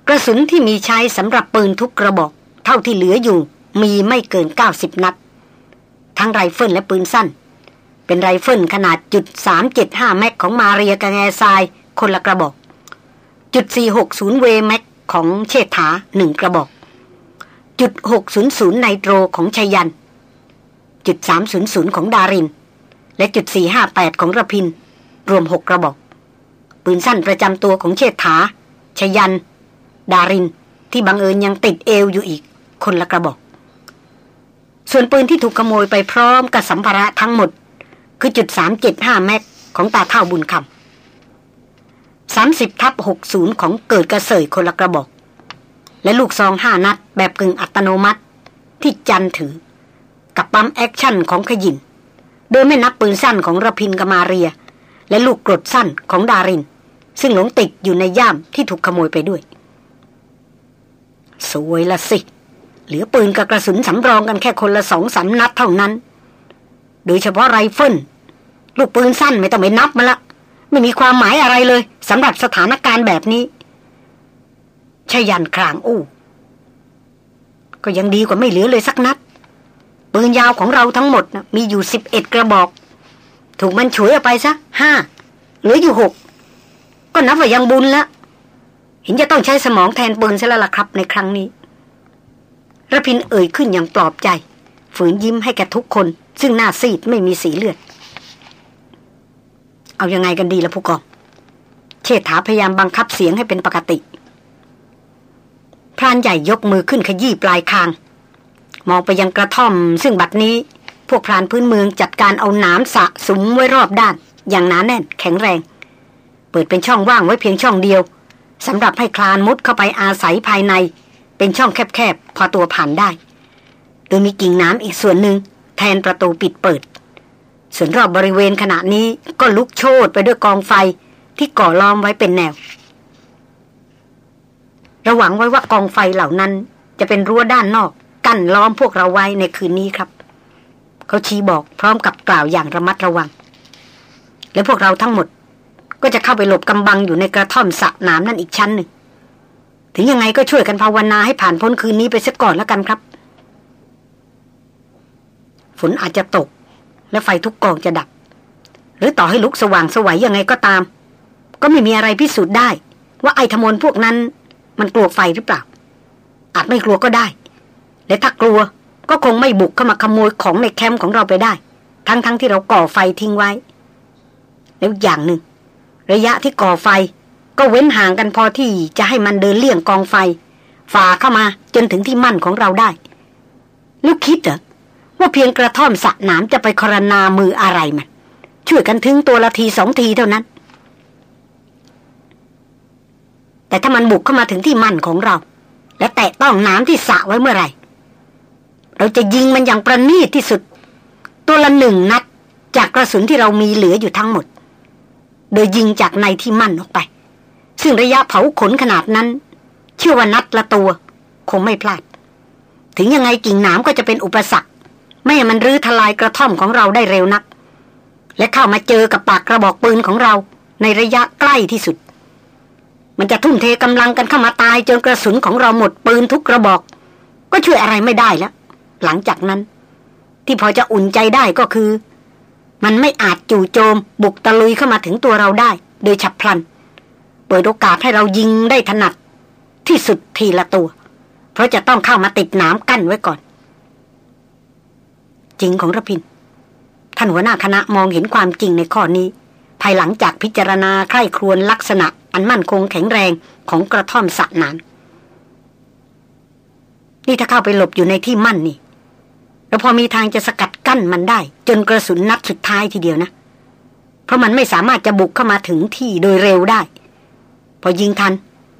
A: กระสุนที่มีใช้สำหรับปืนทุกกระบอก เท่าที่เหลืออยู่มีไม่เกิน 90 นัด ทั้งไรเฟิลและปืนสั้น เป็นไรเฟิลขนาดจุด375แม็กของมาเรียกะแง่ทราย คนละกระบอก จุด460เวแม็กของเชษฐาหนึ่งกระบอก จุด600ไนโตรของชัยยัน จุด300ของดาริน และจุด458ของระพิน รวมหกกระบอก ปืนสั้นประจำตัวของเชษฐาชยัน ดารินที่บังเอิญยังติดเอวอยู่อีก คนละกระบอก ส่วนปืนที่ถูกขโมยไปพร้อมกับสัมภาระทั้งหมด คือจุดสามเจ็ดห้าแม็กของตาเฒ่าบุญคำสามสิบทับหกศูนย์ของเกิดกะเส่ยคนละกระบอก และลูกซองห้านัดแบบกึ่งอัตโนมัติที่จันถือ กับ pump action ของขยิน โดยไม่นับปืนสั้นของระพินกะมาเรีย และลูกกรดสั้นของดาริน ซึ่งหลงติดอยู่ในย่ามที่ถูกขโมยไปด้วย สวยละสิ เหลือปืนกับกระสุนสำรองกันแค่คนละสองสามนัดเท่านั้น โดยเฉพาะไรเฟิล ลูกปืนสั้นไม่ต้องไปนับมาละ ไม่มีความหมายอะไรเลยสำหรับสถานการณ์แบบนี้ชยันครางอู้ก็ยังดีกว่าไม่เหลือเลยสักนัด ปืนยาวของเราทั้งหมดนะมีอยู่สิบเอ็ดกระบอก ถูกมันฉวยออกไปซะห้าเหลืออยู่หกก็นับว่ายังบุญละ เห็นจะต้องใช้สมองแทนปืนซะแล้วล่ะครับในครั้งนี้ระพินเอ่ยขึ้นอย่างปลอบใจ ฝืนยิ้มให้แกทุกคน ซึ่งหน้าซีดไม่มีสีเลือด เอายังไงกันดีละผู้กอง เชษฐาพยายามบังคับเสียงให้เป็นปกติ พรานใหญ่ยกมือขึ้นขยี้ปลายคาง มองไปยังกระท่อม ซึ่งบัดนี้ พวกพรานพื้นเมืองจัดการเอาหนามสะสมไว้รอบด้าน อย่างหนาแน่นแข็งแรง เปิดเป็นช่องว่างไว้เพียงช่องเดียวสำหรับให้คลานมุดเข้าไปอาศัยภายใน เป็นช่องแคบๆพอตัวผ่านได้ โดยมีกิ่งน้ำอีกส่วนหนึ่งแทนประตูปิดเปิด ส่วนรอบบริเวณขณะนี้ก็ลุกโชนไปด้วยกองไฟที่ก่อล้อมไว้เป็นแนว ระหวังไว้ว่ากองไฟเหล่านั้นจะเป็นรั้วด้านนอกกั้นล้อมพวกเราไว้ในคืนนี้ครับ เขาชี้บอกพร้อมกับกล่าวอย่างระมัดระวัง และพวกเราทั้งหมด ก็จะเข้าไปหลบกำบังอยู่ในกระท่อมสระน้ำนั่นอีกชั้นหนึ่ง ถึงยังไงก็ช่วยกันภาวนาให้ผ่านพ้นคืนนี้ไปสักก่อนแล้วกันครับ ฝนอาจจะตก และไฟทุกกองจะดับ หรือต่อให้ลุกสว่างสวัยยังไงก็ตาม ก็ไม่มีอะไรพิสูจน์ได้ ว่าไอ้ธมนพวกนั้น มันกลัวไฟหรือเปล่า อาจไม่กลัวก็ได้ และถ้ากลัวก็คงไม่บุกเข้ามาขโมยของในแคมป์ของเราไปได้ ทั้งๆทที่เราก่อไฟทิ้งไว้ แล้วอย่างหนึ่ง ระยะที่ก่อไฟก็เว้นห่างกันพอที่จะให้มันเดินเลี่ยงกองไฟ ฝ่าเข้ามาจนถึงที่มั่นของเราได้ลูกคิดเหรอ ว่าเพียงกระท่อมสะน้ำจะไปครนามืออะไรมัน ช่วยกันถึงตัวละทีสองทีเท่านั้น แต่ถ้ามันบุกเข้ามาถึงที่มั่นของเรา และแตะต้องน้ำที่สะไว้เมื่อไหร่ เราจะยิงมันอย่างประณีตที่สุด ตัวละหนึ่งนัด จากกระสุนที่เรามีเหลืออยู่ทั้งหมด โดยยิงจากในที่มั่นออกไป ซึ่งระยะเผาขนขนาดนั้น เชื่อว่านัดละตัว คงไม่พลาด ถึงยังไงกิ่งหนามก็จะเป็นอุปสรรค ไม่ให้มันรื้อทลายกระท่อมของเราได้เร็วนัก และเข้ามาเจอกับปากกระบอกปืนของเราในระยะใกล้ที่สุด มันจะทุ่มเทกำลังกันเข้ามาตายจนกระสุนของเราหมดปืนทุกกระบอก ก็ช่วยอะไรไม่ได้แล้ว หลังจากนั้น ที่พอจะอุ่นใจได้ก็คือ มันไม่อาจจู่โจม บุกตะลุยเข้ามาถึงตัวเราได้ โดยฉับพลัน เปิดโอกาสให้เรายิงได้ถนัด ที่สุดทีละตัว เพราะจะต้องเข้ามาติดหน้ำกั้นไว้ก่อน จริงของระพิน ท่านหัวหน้าคณะมองเห็นความจริงในข้อนี้ ภายหลังจากพิจารณาใคร่ครวญลักษณะ อันมั่นคงแข็งแรงของกระท่อมสะนานนี่ถ้าเข้าไปหลบอยู่ในที่มั่นนี่แล้วพอมีทางจะสกัดกั้นมันได้ จนกระสุนนัดสุดท้ายทีเดียวนะ เพราะมันไม่สามารถจะบุกเข้ามาถึงที่โดยเร็วได้ พอยิงทัน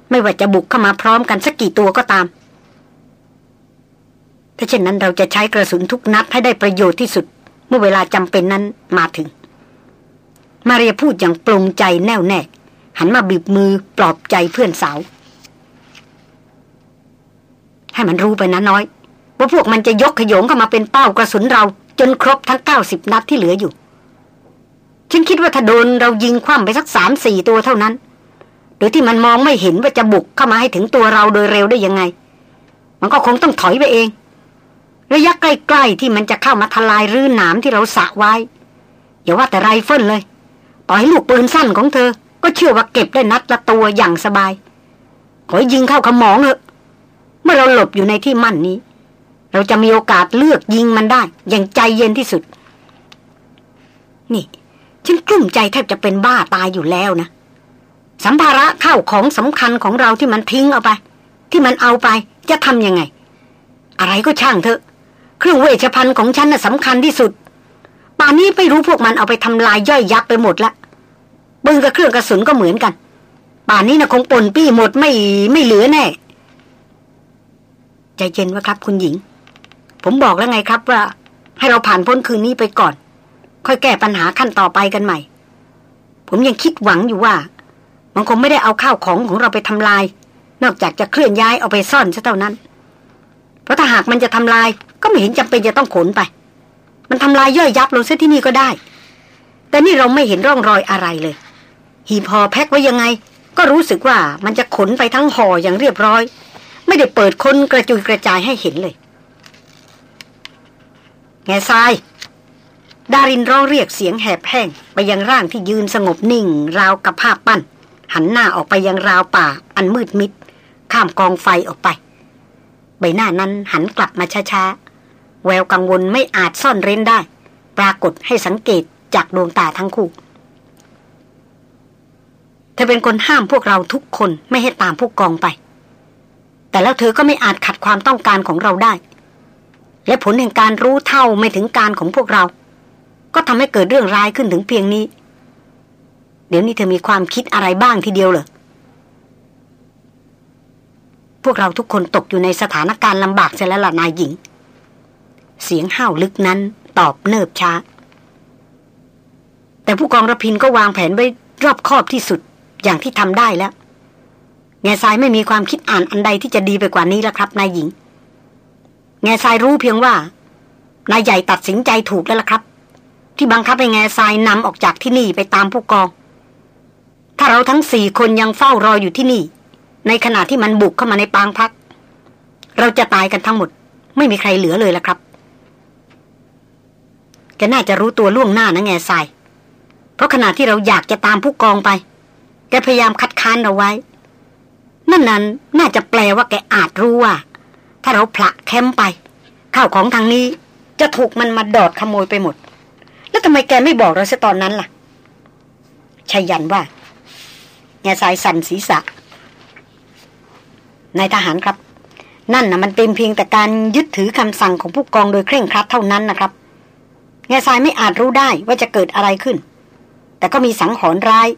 A: ไม่ว่าจะบุกเข้ามาพร้อมกันสักกี่ตัวก็ตาม ถ้าเช่นนั้นเราจะใช้กระสุนทุกนัดให้ได้ประโยชน์ที่สุด เมื่อเวลาจำเป็นนั้นมาถึง มาเรียพูดอย่างปรงใจแน่วแน่ หันมาบีบมือปลอบใจเพื่อนสาว ให้มันรู้ไปนะน้อย ว่าพวกมันจะยกขยงเข้ามาเป็นเป้ากระสุนเรา จนครบทั้งเก้าสิบนัดที่เหลืออยู่ฉันคิดว่าถ้าโดนเรายิงคว่ำไปสักสามสี่ตัวเท่านั้น โดยที่มันมองไม่เห็นว่าจะบุกเข้ามาให้ถึงตัวเราโดยเร็วได้ยังไง มันก็คงต้องถอยไปเอง ระยะใกล้ๆที่มันจะเข้ามาทลายรื้อหนามที่เราสะไว้ อย่าว่าแต่ไรเฟิลเลยต่อให้ลูกปืนสั้นของเธอ ก็เชื่อว่าเก็บได้นัดละตัวอย่างสบาย ขอยิงเข้าขมองเถอะ เมื่อเราหลบอยู่ในที่มั่นนี้ เราจะมีโอกาสเลือกยิงมันได้ อย่างใจเย็นที่สุด นี่ ฉันกลุ้มใจแทบจะเป็นบ้าตายอยู่แล้วนะสัมภาระเข้าของสำคัญของเราที่มันทิ้งเอาไป ที่มันเอาไปจะทำยังไง อะไรก็ช่างเถอะ เครื่องเวชภัณฑ์ของฉันน่ะสำคัญที่สุด ป่านนี้ไม่รู้พวกมันเอาไปทำลายย่อยยับไปหมดละปืนกับเครื่องกระสุนก็เหมือนกัน ป่านนี้นะคงปนปี้หมดไม่ไม่เหลือแน่ ใจเย็นวะครับ คุณหญิง ผมบอกแล้วไงครับว่า ให้เราผ่านพ้นคืนนี้ไปก่อน ค่อยแก้ปัญหาขั้นต่อไปกันใหม่ ผมยังคิดหวังอยู่ว่า มันคงไม่ได้เอาข้าวของของเราไปทำลาย นอกจากจะเคลื่อนย้ายเอาไปซ่อนซะเท่านั้น ราะถ้าหากมันจะทำลาย ก็ไม่เห็นจำเป็นจะต้องขนไป มันทำลายย่อยยับลงซะที่นี่ก็ได้ แต่นี่เราไม่เห็นร่องรอยอะไรเลย หีพอแพ็คไว้ยังไง ก็รู้สึกว่ามันจะขนไปทั้งห่ออย่างเรียบร้อย ไม่ได้เปิดคนกระจุยกระจายให้เห็นเลย แง่ทราย ดารินร้องเรียกเสียงแหบแห้งไปยังร่างที่ยืนสงบนิ่ง ราวกับภาพปั้น หันหน้าออกไปยังราวป่า อันมืดมิด ข้ามกองไฟออกไป ใบหน้านั้นหันกลับมาช้าๆ แววกังวลไม่อาจซ่อนเร้นได้ ปรากฏให้สังเกตจากดวงตาทั้งคู่ เธอเป็นคนห้ามพวกเราทุกคนไม่ให้ตามพวกกองไป แต่แล้วเธอก็ไม่อาจขัดความต้องการของเราได้ และผลแห่งการรู้เท่าไม่ถึงการของพวกเรา ก็ทำให้เกิดเรื่องร้ายขึ้นถึงเพียงนี้ เดี๋ยวนี้เธอมีความคิดอะไรบ้างทีเดียวเหรอ พวกเราทุกคนตกอยู่ในสถานการณ์ลำบากเสียแล้วล่ะนายหญิง เสียงห้าวลึกนั้นตอบเนิบช้า แต่ผู้กองระพินก็วางแผนไว้รอบคอบที่สุดอย่างที่ทำได้แล้วแง่ทรายไม่มีความคิดอ่านอันใดที่จะดีไปกว่านี้แล้วครับนายหญิง แง่ทรายรู้เพียงว่านายใหญ่ตัดสินใจถูกแล้วล่ะครับ ที่บังคับให้แง่ทรายนำออกจากที่นี่ไปตามผู้กอง ถ้าเราทั้งสี่คนยังเฝ้ารออยู่ที่นี่ ในขณะที่มันบุกเข้ามาในปางพัก เราจะตายกันทั้งหมด ไม่มีใครเหลือเลยละครับ แกน่าจะรู้ตัวล่วงหน้านะแง่ทราย เพราะขณะที่เราอยากจะตามผู้กองไป แกพยายามคัดค้านเราไว้ นั่นนั้นน่าจะแปลว่าแกอาจรู้ว่า ถ้าเราผละแคมไป ข้าวของทางนี้จะถูกมันมาดอดขโมยไปหมด แล้วทำไมแกไม่บอกเราซะตอนนั้นล่ะชัยยันว่าแง่สายสั่นศีรษะ นายทหารครับ นั่นนะมันเป็นเพียงแต่การยึดถือคำสั่งของผู้กองโดยเคร่งครัดเท่านั้นนะครับแง่ทรายไม่อาจรู้ได้ว่าจะเกิดอะไรขึ้น แต่ก็มีสังหรณ์ร้าย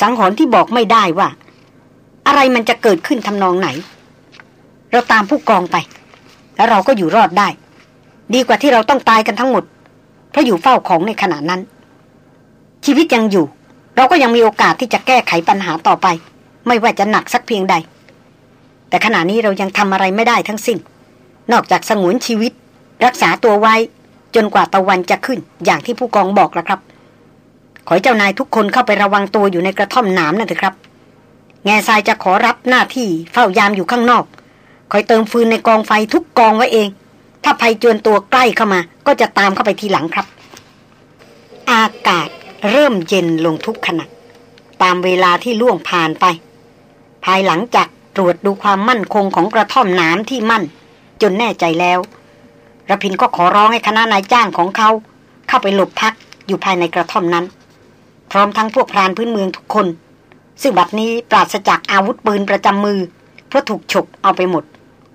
A: สังหรณ์ที่บอกไม่ได้ว่า อะไรมันจะเกิดขึ้นทำนองไหน เราตามผู้กองไป แล้วเราก็อยู่รอดได้ ดีกว่าที่เราต้องตายกันทั้งหมด เพราะอยู่เฝ้าของในขณะนั้น ชีวิตยังอยู่ เราก็ยังมีโอกาสที่จะแก้ไขปัญหาต่อไป ไม่ว่าจะหนักสักเพียงใด แต่ขณะนี้เรายังทำอะไรไม่ได้ทั้งสิ้น นอกจากสงวนชีวิต รักษาตัวไว้ จนกว่าตะวันจะขึ้น อย่างที่ผู้กองบอกแล้วครับ ขอเจ้านายทุกคนเข้าไประวังตัวอยู่ในกระท่อมหนามนั่นเถอะครับ แง่ทรายจะขอรับหน้าที่เฝ้ายามอยู่ข้างนอก คอยเติมฟืนในกองไฟทุกกองไว้เอง ถ้าภัยจวนตัวใกล้เข้ามา ก็จะตามเข้าไปทีหลังครับ อากาศเริ่มเย็นลงทุกขณะตามเวลาที่ล่วงผ่านไป ภายหลังจาก ตรวจดูความมั่นคงของกระท่อมน้ำที่มั่น จนแน่ใจแล้วระพินก็ขอร้องให้คณะนายจ้างของเขาเข้าไปหลบพักอยู่ภายในกระท่อมนั้น พร้อมทั้งพวกพรานพื้นเมืองทุกคน ซึ่งบัดนี้ปราศจากอาวุธปืนประจำมือ เพราะถูกฉกเอาไปหมด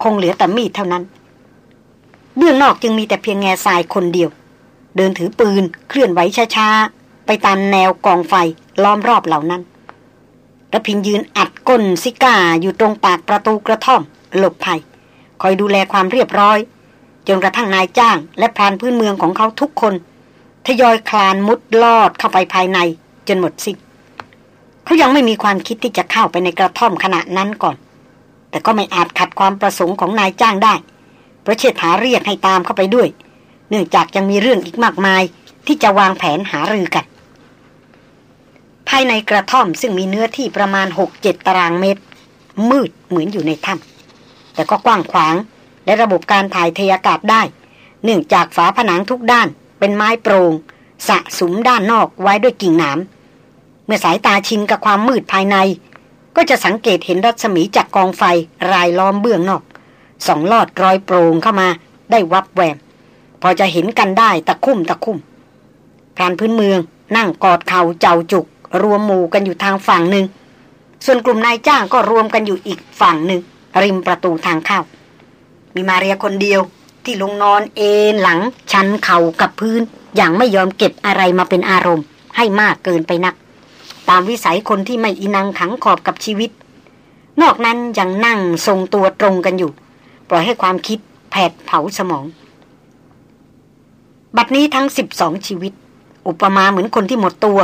A: คงเหลือแต่มีดเท่านั้น เบื้องนอกจึงมีแต่เพียงแง่ทรายคนเดียว เดินถือปืนเคลื่อนไหวช้าๆ ไปตามแนวกองไฟล้อมรอบเหล่านั้นระพินยืนอัด ก้นซิก้าอยู่ตรงปากประตูกระท่อม หลบภัย คอยดูแลความเรียบร้อย จนกระทั่งนายจ้างและพรานพื้นเมืองของเขาทุกคนทยอยคลานมุดลอดเข้าไปภายใน จนหมดสิ้นเขายังไม่มีความคิดที่จะเข้าไปในกระท่อมขณะนั้นก่อน แต่ก็ไม่อาจขัดความประสงค์ของนายจ้างได้เพราะเชษฐาเรียกให้ตามเข้าไปด้วย เนื่องจากยังมีเรื่องอีกมากมายที่จะวางแผนหารือกันายในกระท่อมซึ่งมีเนื้อที่ประมาณหกเจ็ดตารางเมตร มืดเหมือนอยู่ในถ้ำแต่ก็กว้างขวาง และระบบการถ่ายเทอากาศได้ เนื่องจากฝาผนังทุกด้าน เป็นไม้โปรง่งสะสมด้านนอกไว้ด้วยกิ่งหนามเมื่อสายตาชินกับความมืดภายใน ก็จะสังเกตเห็นรัศมีจากกองไฟรายล้อมเบื้องนอกสองลอดรอยโปร่งเข้ามาได้วับแวมพอจะเห็นกันได้ตะคุ่มตะคุ่มพรานพื้นเมืองนั่งกอดเข่าเจ้าจุก รวมหมู่กันอยู่ทางฝั่งหนึ่ง ส่วนกลุ่มนายจ้างก็รวมกันอยู่อีกฝั่งหนึ่ง ริมประตูทางเข้า มีมาเรียคนเดียวที่ลงนอนเอนหลัง ชันเข่ากับพื้น อย่างไม่ยอมเก็บอะไรมาเป็นอารมณ์ ให้มากเกินไปนัก ตามวิสัยคนที่ไม่อินังขังขอบกับชีวิต นอกนั้นยังนั่งทรงตัวตรงกันอยู่ ปล่อยให้ความคิดแผดเผาสมอง บัดนี้ทั้งสิบสองชีวิต อุปมาเหมือนคนที่หมดตัว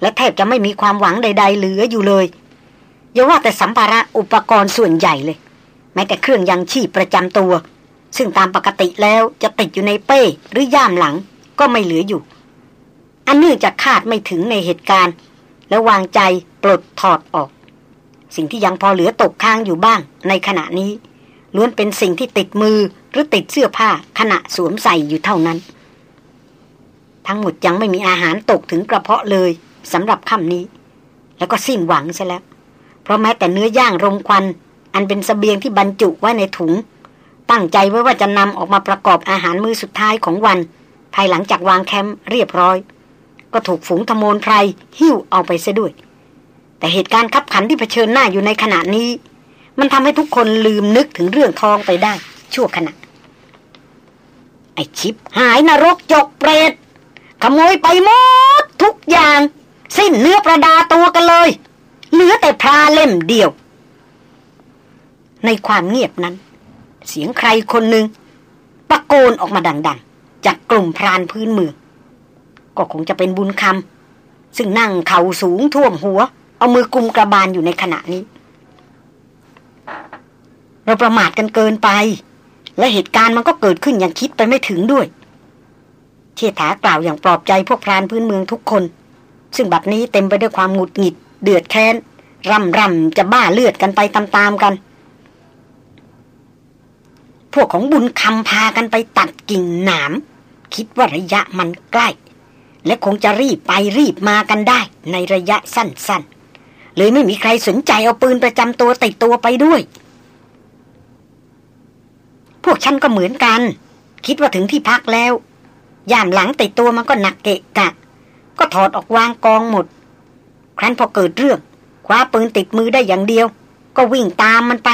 A: และแทบจะไม่มีความหวังใด ๆ เหลืออยู่เลยอย่าว่าแต่สัมภาระอุปกรณ์ส่วนใหญ่เลย แม้แต่เครื่องยังชีพประจำตัว ซึ่งตามปกติแล้วจะติดอยู่ในเป้หรือย่ามหลังก็ไม่เหลืออยู่ อันเนื่องจากคาดไม่ถึงในเหตุการณ์ และวางใจปลดถอดออก สิ่งที่ยังพอเหลือตกค้างอยู่บ้าง ในขณะนี้ล้วนเป็นสิ่งที่ติดมือหรือติดเสื้อผ้าขณะสวมใส่อยู่เท่านั้น ทั้งหมดยังไม่มีอาหารตกถึงกระเพาะเลย สำหรับค่ำนี้ แล้วก็สิ้นหวังซะแล้ว เพราะแม้แต่เนื้อย่างรมควัน อันเป็นสเสบียงที่บรรจุไว้ในถุง ตั้งใจไว้ว่าจะนำออกมาประกอบอาหารมื้อสุดท้ายของวัน ภายหลังจากวางแคมป์เรียบร้อย ก็ถูกฝูงธมลไพรหิ้วเอาไปเสด้วย แต่เหตุการณ์ขับขันที่เผชิญหน้าอยู่ในขณะนี้ มันทำให้ทุกคนลืมนึกถึงเรื่องทองไปได้ ชั่วขณะไอชิปหายนรกจกเปรตขโมยไปหมดทุกอย่าง สิ้นเนื้อประดาตัวกันเลย เหลือแต่พราเล่มเดียว ในความเงียบนั้น เสียงใครคนหนึ่งตะโกนออกมาดัง ๆ จากกลุ่มพรานพื้นเมืองก็คงจะเป็นบุญคำซึ่งนั่งเข่าสูงท่วมหัว เอามือกุมกระบาลอยู่ในขณะนี้ เราประมาทกันเกินไป และเหตุการณ์มันก็เกิดขึ้นอย่างคิดไปไม่ถึงด้วย เชษฐากล่าวอย่างปลอบใจพวกพรานพื้นเมืองทุกคน ซึ่งบัดนี้เต็มไปด้วยความหงุดหงิด เดือดแค้นร่ำร่ำจะบ้าเลือดกันไปตามๆกัน พวกของบุญคำพากันไปตัดกิ่งหนาม คิดว่าระยะมันใกล้ และคงจะรีบไปรีบมากันได้ในระยะสั้นๆ เลยไม่มีใครสนใจเอาปืนประจำตัวติดตัวไปด้วย พวกฉันก็เหมือนกัน คิดว่าถึงที่พักแล้ว ยามหลังติดตัวมันก็หนักเกะกะ ก็ถอดออกวางกองหมด ครั้นพอเกิดเรื่องคว้าปืนติดมือได้อย่างเดียว ก็วิ่งตามมันไป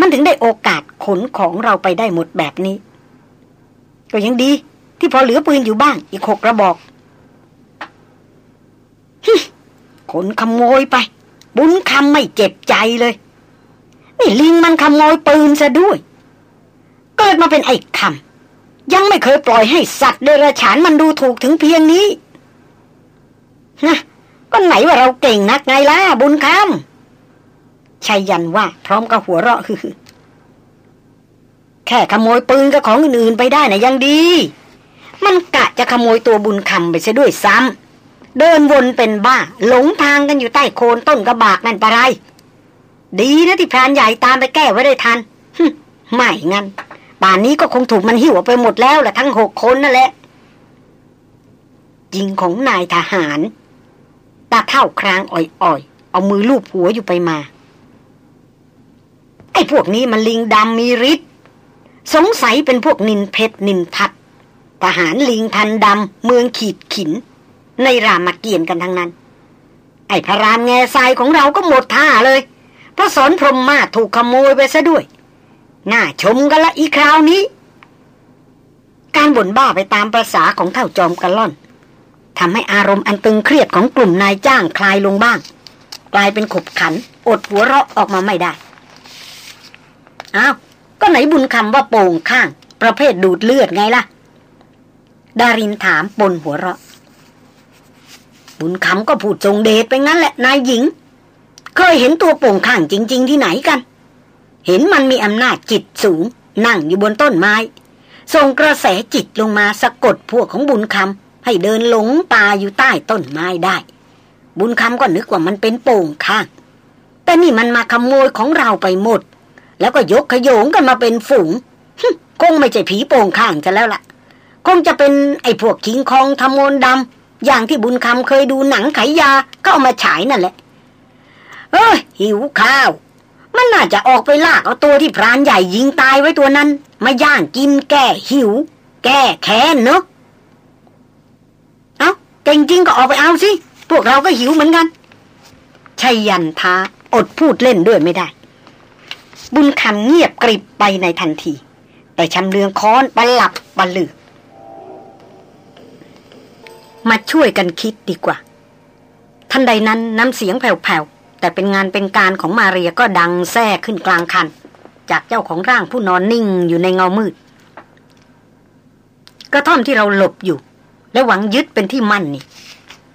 A: มันถึงได้โอกาสขนของเราไปได้หมดแบบนี้ ก็ยังดี ที่พอเหลือปืนอยู่บ้างอีกหกกระบอกขนขโมยไป บุญคำไม่เจ็บใจเลย นี่ลิงมันขโมยปืนซะด้วย เกิดมาเป็นไอ้คำยังไม่เคยปล่อยให้สัตว์เดรัจฉานมันดูถูกถึงเพียงนี้ นะก็ไหนว่าเราเก่งนักไงล่ะบุญคำชัยยันว่า พร้อมกับหัวเราะคือแค่ขโมยปืนกับของอื่นๆไปได้นะยังดี มันกะจะขโมยตัวบุญคำไปซะด้วยซ้ำเดินวนเป็นบ้า หลงทางกันอยู่ใต้โคนต้นกระบากนั่นปะไร ดีนะที่พรานใหญ่ตามไปแก้ไว้ได้ทันไม่งั้นป่านนี้ก็คงถูกมันหิวไปหมดแล้วแหละทั้งหกคนนั่นแหละยิงของนายทหาร ตาเท่าครางอ่อยๆ เอามือลูบหัวอยู่ไปมา ไอ้พวกนี้มันลิงดำมีฤทธิ์สงสัยเป็นพวกนินเพชรนินทัดทหารลิงพันดำเมืองขีดขิน ในรามเกียรติกันทั้งนั้น ไอ้พระรามแง่ทรายของเราก็หมดท่าเลยพระสอนพรหมมาถูกขโมยไปซะด้วย น่าชมกันละอีคราวนี้ การบ่นบ้าไปตามประษาของเท่าจอมกระล่อน ทำให้อารมณ์อันตึงเครียดของกลุ่มนายจ้างคลายลงบ้าง กลายเป็นขบขัน อดหัวเราะออกมาไม่ได้อ้าวก็ไหนบุญคำว่าโป่งข้าง ประเภทดูดเลือดไงล่ะ ดารินถามปนหัวเราะ บุญคำก็พูดจงเดชไปงั้นแหละนายหญิง เคยเห็นตัวโป่งข้างจริง ๆ ที่ไหนกัน เห็นมันมีอำนาจจิตสูง นั่งอยู่บนต้นไม้ส่งกระแสจิตลงมาสะกดพวกของบุญคำ ให้เดินหลงป่าอยู่ใต้ต้นไม้ได้ บุญคำก็นึกว่ามันเป็นโป่งข้าง แต่นี่มันมาขโมยของเราไปหมด แล้วก็ยกขยงกันมาเป็นฝูงคงไม่ใช่ผีโป่งข้างจะแล้วละ่ะ คงจะเป็นไอ้พวกคิงคองทำมนดำอย่างที่บุญคำเคยดูหนังไขยาก็เอามาฉายนั่นแหละเอ้ยหิวข้าว มันน่าจะออกไปลากเอาตัวที่พรานใหญ่ยิงตายไว้ตัวนั้น มาย่างกินแก้หิว แก้แค้นเนาะ เก่งจริงก็ออกไปเอาสิ พวกเราก็หิวเหมือนกันชัยยันท้าอดพูดเล่นด้วยไม่ได้ บุญคำเงียบกริบไปในทันที แต่ชำเลืองค้อนปหลับปลือ มาช่วยกันคิดดีกว่า ทันใดนั้นน้ำเสียงแผ่วๆ แต่เป็นงานเป็นการของมาเรียก็ดังแท้ขึ้นกลางคัน จากเจ้าของร่างผู้นอนนิ่งอยู่ในเงามืด กระท่อมที่เราหลบอยู่ และหวังยึดเป็นที่มั่นนี่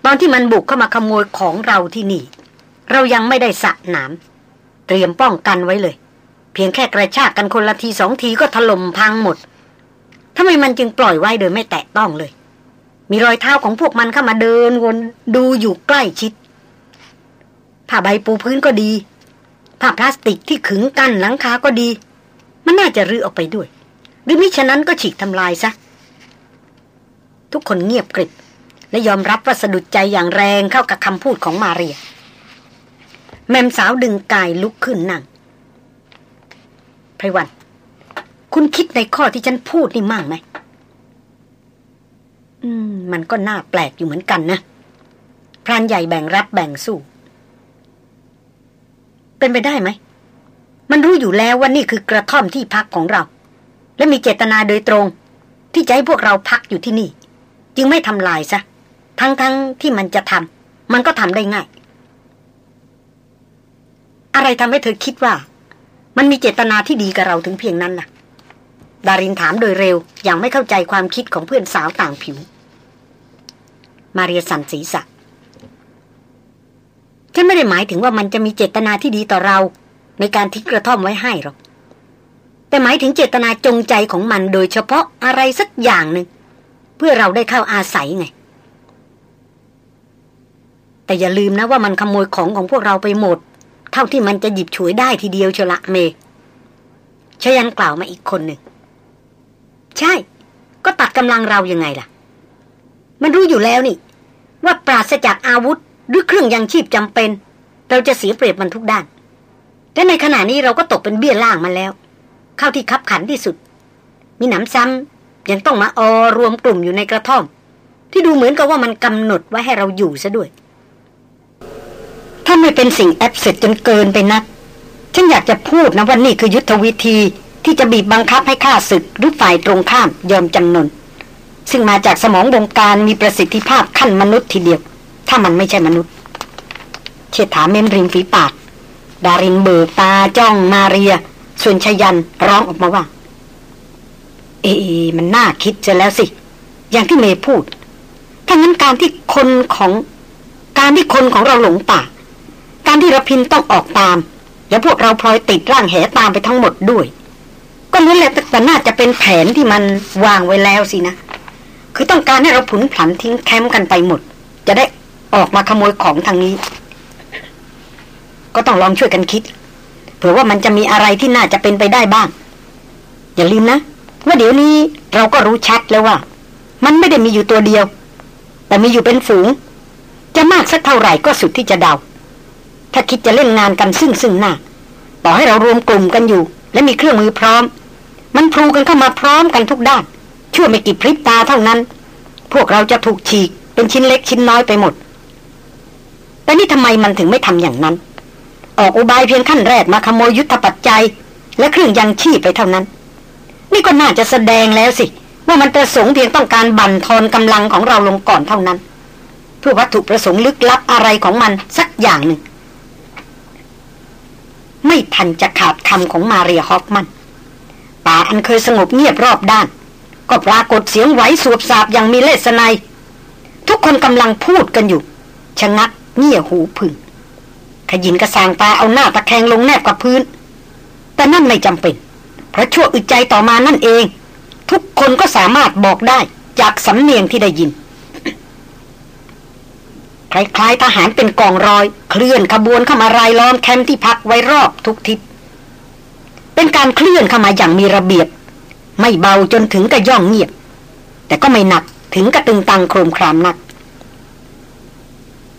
A: ตอนที่มันบุกเข้ามาขโมยของเราที่นี่ เรายังไม่ได้สะหนาม เตรียมป้องกันไว้เลย เพียงแค่กระชากกันคนละทีสองทีก็ถล่มพังหมดทำไมมันจึงปล่อยไว้โดยไม่แตะต้องเลย มีรอยเท้าของพวกมันเข้ามาเดินวนดูอยู่ใกล้ชิด ผ้าใบปูพื้นก็ดี ผ้าพลาสติกที่ขึงกั้นหลังคาก็ดี มันน่าจะรื้อออกไปด้วย หรือมิฉะนั้นก็ฉีกทำลายซะ ทุกคนเงียบกริบ และยอมรับว่าสะดุดใจอย่างแรงเข้ากับคำพูดของมาเรีย แม่มสาวดึงกายลุกขึ้นนั่งไพรวัน คุณคิดในข้อที่ฉันพูดนี่มั่งไหมอืม มันก็น่าแปลกอยู่เหมือนกันนะพรานใหญ่แบ่งรับแบ่งสู้ เป็นไปได้ไหม มันรู้อยู่แล้วว่านี่คือกระท่อมที่พักของเรา และมีเจตนาโดยตรง ที่จะให้พวกเราพักอยู่ที่นี่ จึงไม่ทำลายซะ ทั้งๆทที่มันจะทำมันก็ทำได้ง่าย อะไรทำให้เธอคิดว่า มันมีเจตนาที่ดีกับเราถึงเพียงนั้นล่ะ ดารินถามโดยเร็ว อย่างไม่เข้าใจความคิดของเพื่อนสาวต่างผิว มาเรียสันศีษะฉันไม่ได้หมายถึงว่ามันจะมีเจตนาที่ดีต่อเรา ในการทิ้งกระท่อมไว้ให้หรอกแต่หมายถึงเจตนาจงใจของมันโดยเฉพาะอะไรสักอย่างหนึ่ง เพื่อเราได้เข้าอาศัยไง แต่อย่าลืมนะว่ามันขโมยของของพวกเราไปหมด เท่าที่มันจะหยิบฉวยได้ทีเดียวเชละเมชยันกล่าวมาอีกคนหนึ่ง ใช่ ก็ตัดกำลังเรายังไงล่ะ มันรู้อยู่แล้วนี่ ว่าปราศจากอาวุธหรือเครื่องยังชีพจำเป็น เราจะเสียเปรียบมันทุกด้านและในขณะนี้เราก็ตกเป็นเบี้ยล่างมันแล้ว เข้าที่คับขันที่สุด มีหนำซ้ำ ยังต้องมาออรวมกลุ่มอยู่ในกระท่อม ที่ดูเหมือนกับว่ามันกำหนดไว้ให้เราอยู่ซะด้วย ถ้าไม่เป็นสิ่งแอบเสร็จจนเกินไปนัก ฉันอยากจะพูดนะว่านี่คือยุทธวิธีที่จะบีบบังคับให้ข้าศึกหรือฝ่ายตรงข้ามยอมจำนน ซึ่งมาจากสมองบงการมีประสิทธิภาพขั้นมนุษย์ทีเดียว ถ้ามันไม่ใช่มนุษย์เชษฐาเม้มริมฝีปาก ดารินเบิกตาจ้องมาเรีย ส่วนชยันร้องออกมาว่า เอมันน่าคิดจะแล้วสิ อย่างที่เมย์พูด ถ้างั้นการที่คนของ การที่คนของเราหลงป่า การที่รพินต้องออกตาม และพวกเราพลอยติดร่างแหตามไปทั้งหมดด้วย ก็นั่นแหละแต่น่าจะเป็นแผนที่มันวางไว้แล้วสินะ คือต้องการให้เราผุนผันทิ้งแคมป์กันไปหมด จะได้ออกมาขโมยของทางนี้ ก็ต้องลองช่วยกันคิด เผื่อว่ามันจะมีอะไรที่น่าจะเป็นไปได้บ้าง อย่าลืมนะ ว่าเดี๋ยวนี้เราก็รู้ชัดแล้วว่า มันไม่ได้มีอยู่ตัวเดียว แต่มีอยู่เป็นฝูง จะมากสักเท่าไหร่ก็สุดที่จะเดา ถ้าคิดจะเล่นงานกันซึ่งซึ่งหน้าต่อให้เรารวมกลุ่มกันอยู่ และมีเครื่องมือพร้อม มันพลูกันเข้ามาพร้อมกันทุกด้านชั่วไม่กี่พริบตาเท่านั้น พวกเราจะถูกฉีกเป็นชิ้นเล็กชิ้นน้อยไปหมด แต่นี่ทำไมมันถึงไม่ทำอย่างนั้น ออกอุบายเพียงขั้นแรกมาขโมยยุทธปัจจัย และเครื่องยังชีพไปเท่านั้น นี่ก็น่าจะแสดงแล้วสิ ว่ามันประสงค์เพียงต้องการบั่นทอนกำลังของเราลงก่อนเท่านั้น เพื่อวัตถุประสงค์ลึกลับอะไรของมันสักอย่างหนึ่ง ไม่ทันจะขาดคำของมาเรียฮอฟมันป่าอันเคยสงบเงียบรอบด้าน ก็ปรากฏเสียงไหวสวบสาบอย่างมีเลสไนทุกคนกำลังพูดกันอยู่ ชะงักเงี่ยหูพึ่งขยินกระสางตาเอาหน้าตะแคงลงแนบกับพื้น แต่นั่นไม่จำเป็น พราะชั่วอึดใจต่อมานั่นเอง ทุกคนก็สามารถบอกได้จากสำเนียงที่ได้ยิน คล้ายๆทหารเป็นกองรอย เคลื่อนขบวนเข้ามารายล้อมแคมป์ที่พักไว้รอบทุกทิศเป็นการเคลื่อนเข้ามาอย่างมีระเบียบ ไม่เบาจนถึงกับย่องเงียบ แต่ก็ไม่หนักถึงกะตึงตังโครมครามนัก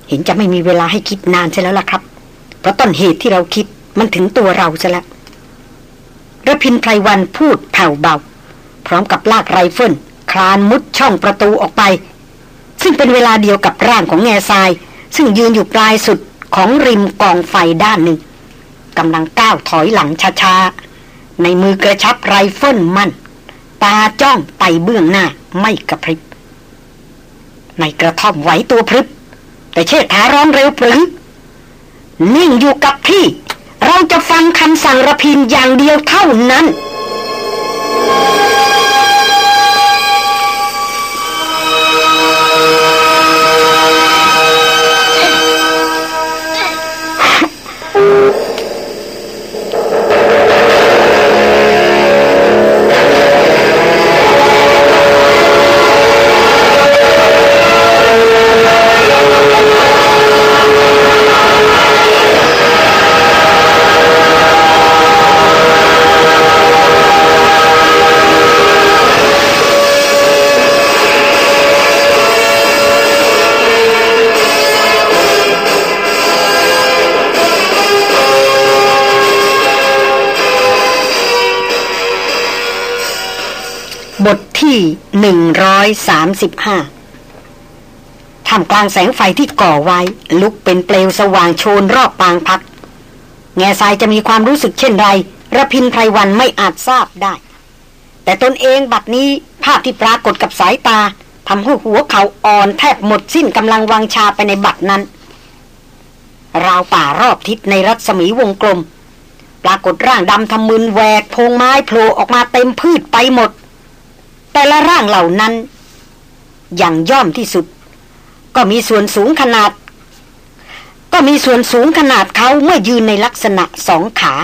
A: เห็นจะไม่มีเวลาให้คิดนานซะแล้วล่ะครับ เพราะต้นเหตุที่เราคิดมันถึงตัวเราซะแล้ว ระพินไพรวันพูดแผ่วเบา พร้อมกับลากไรเฟิลคลานมุดช่องประตูออกไป ซึ่งเป็นเวลาเดียวกับร่างของแง่ทราย ซึ่งยืนอยู่ปลายสุดของริมกองไฟด้านหนึ่งกำลังก้าวถอยหลังช้าๆ ในมือกระชับไรเฟิลมั่น ตาจ้องไปเบื้องหน้าไม่กระพริบ ในกระท่อมไหวตัวพรึบแต่เชิดขาร้อนเร็วปรือนิ่งอยู่กับที่ เราจะฟังคำสั่งระพินอย่างเดียวเท่านั้น ที่หนึ่งร้อยสามสิบห้าทำกลางแสงไฟที่ก่อไว้ ลุกเป็นเปลวสว่างโชนรอบปางพัก แง่ทรายจะมีความรู้สึกเช่นไรระพินไพรวันไม่อาจทราบได้ แต่ตนเองบัดนี้ภาพที่ปรากฏกับสายตาทำให้หัวเขาอ่อนแทบหมดสิ้นกำลังวังชาไปในบัดนั้น ราวป่ารอบทิศในรัศมีวงกลม ปรากฏร่างดำทำมืนแหวกพงไม้โผล่ออกมาเต็มพืชไปหมด แต่ละร่างเหล่านั้น อย่างย่อมที่สุด ก็มีส่วนสูงขนาด ก็มีส่วนสูงขนาดเขาเมื่อยืนในลักษณะสองขา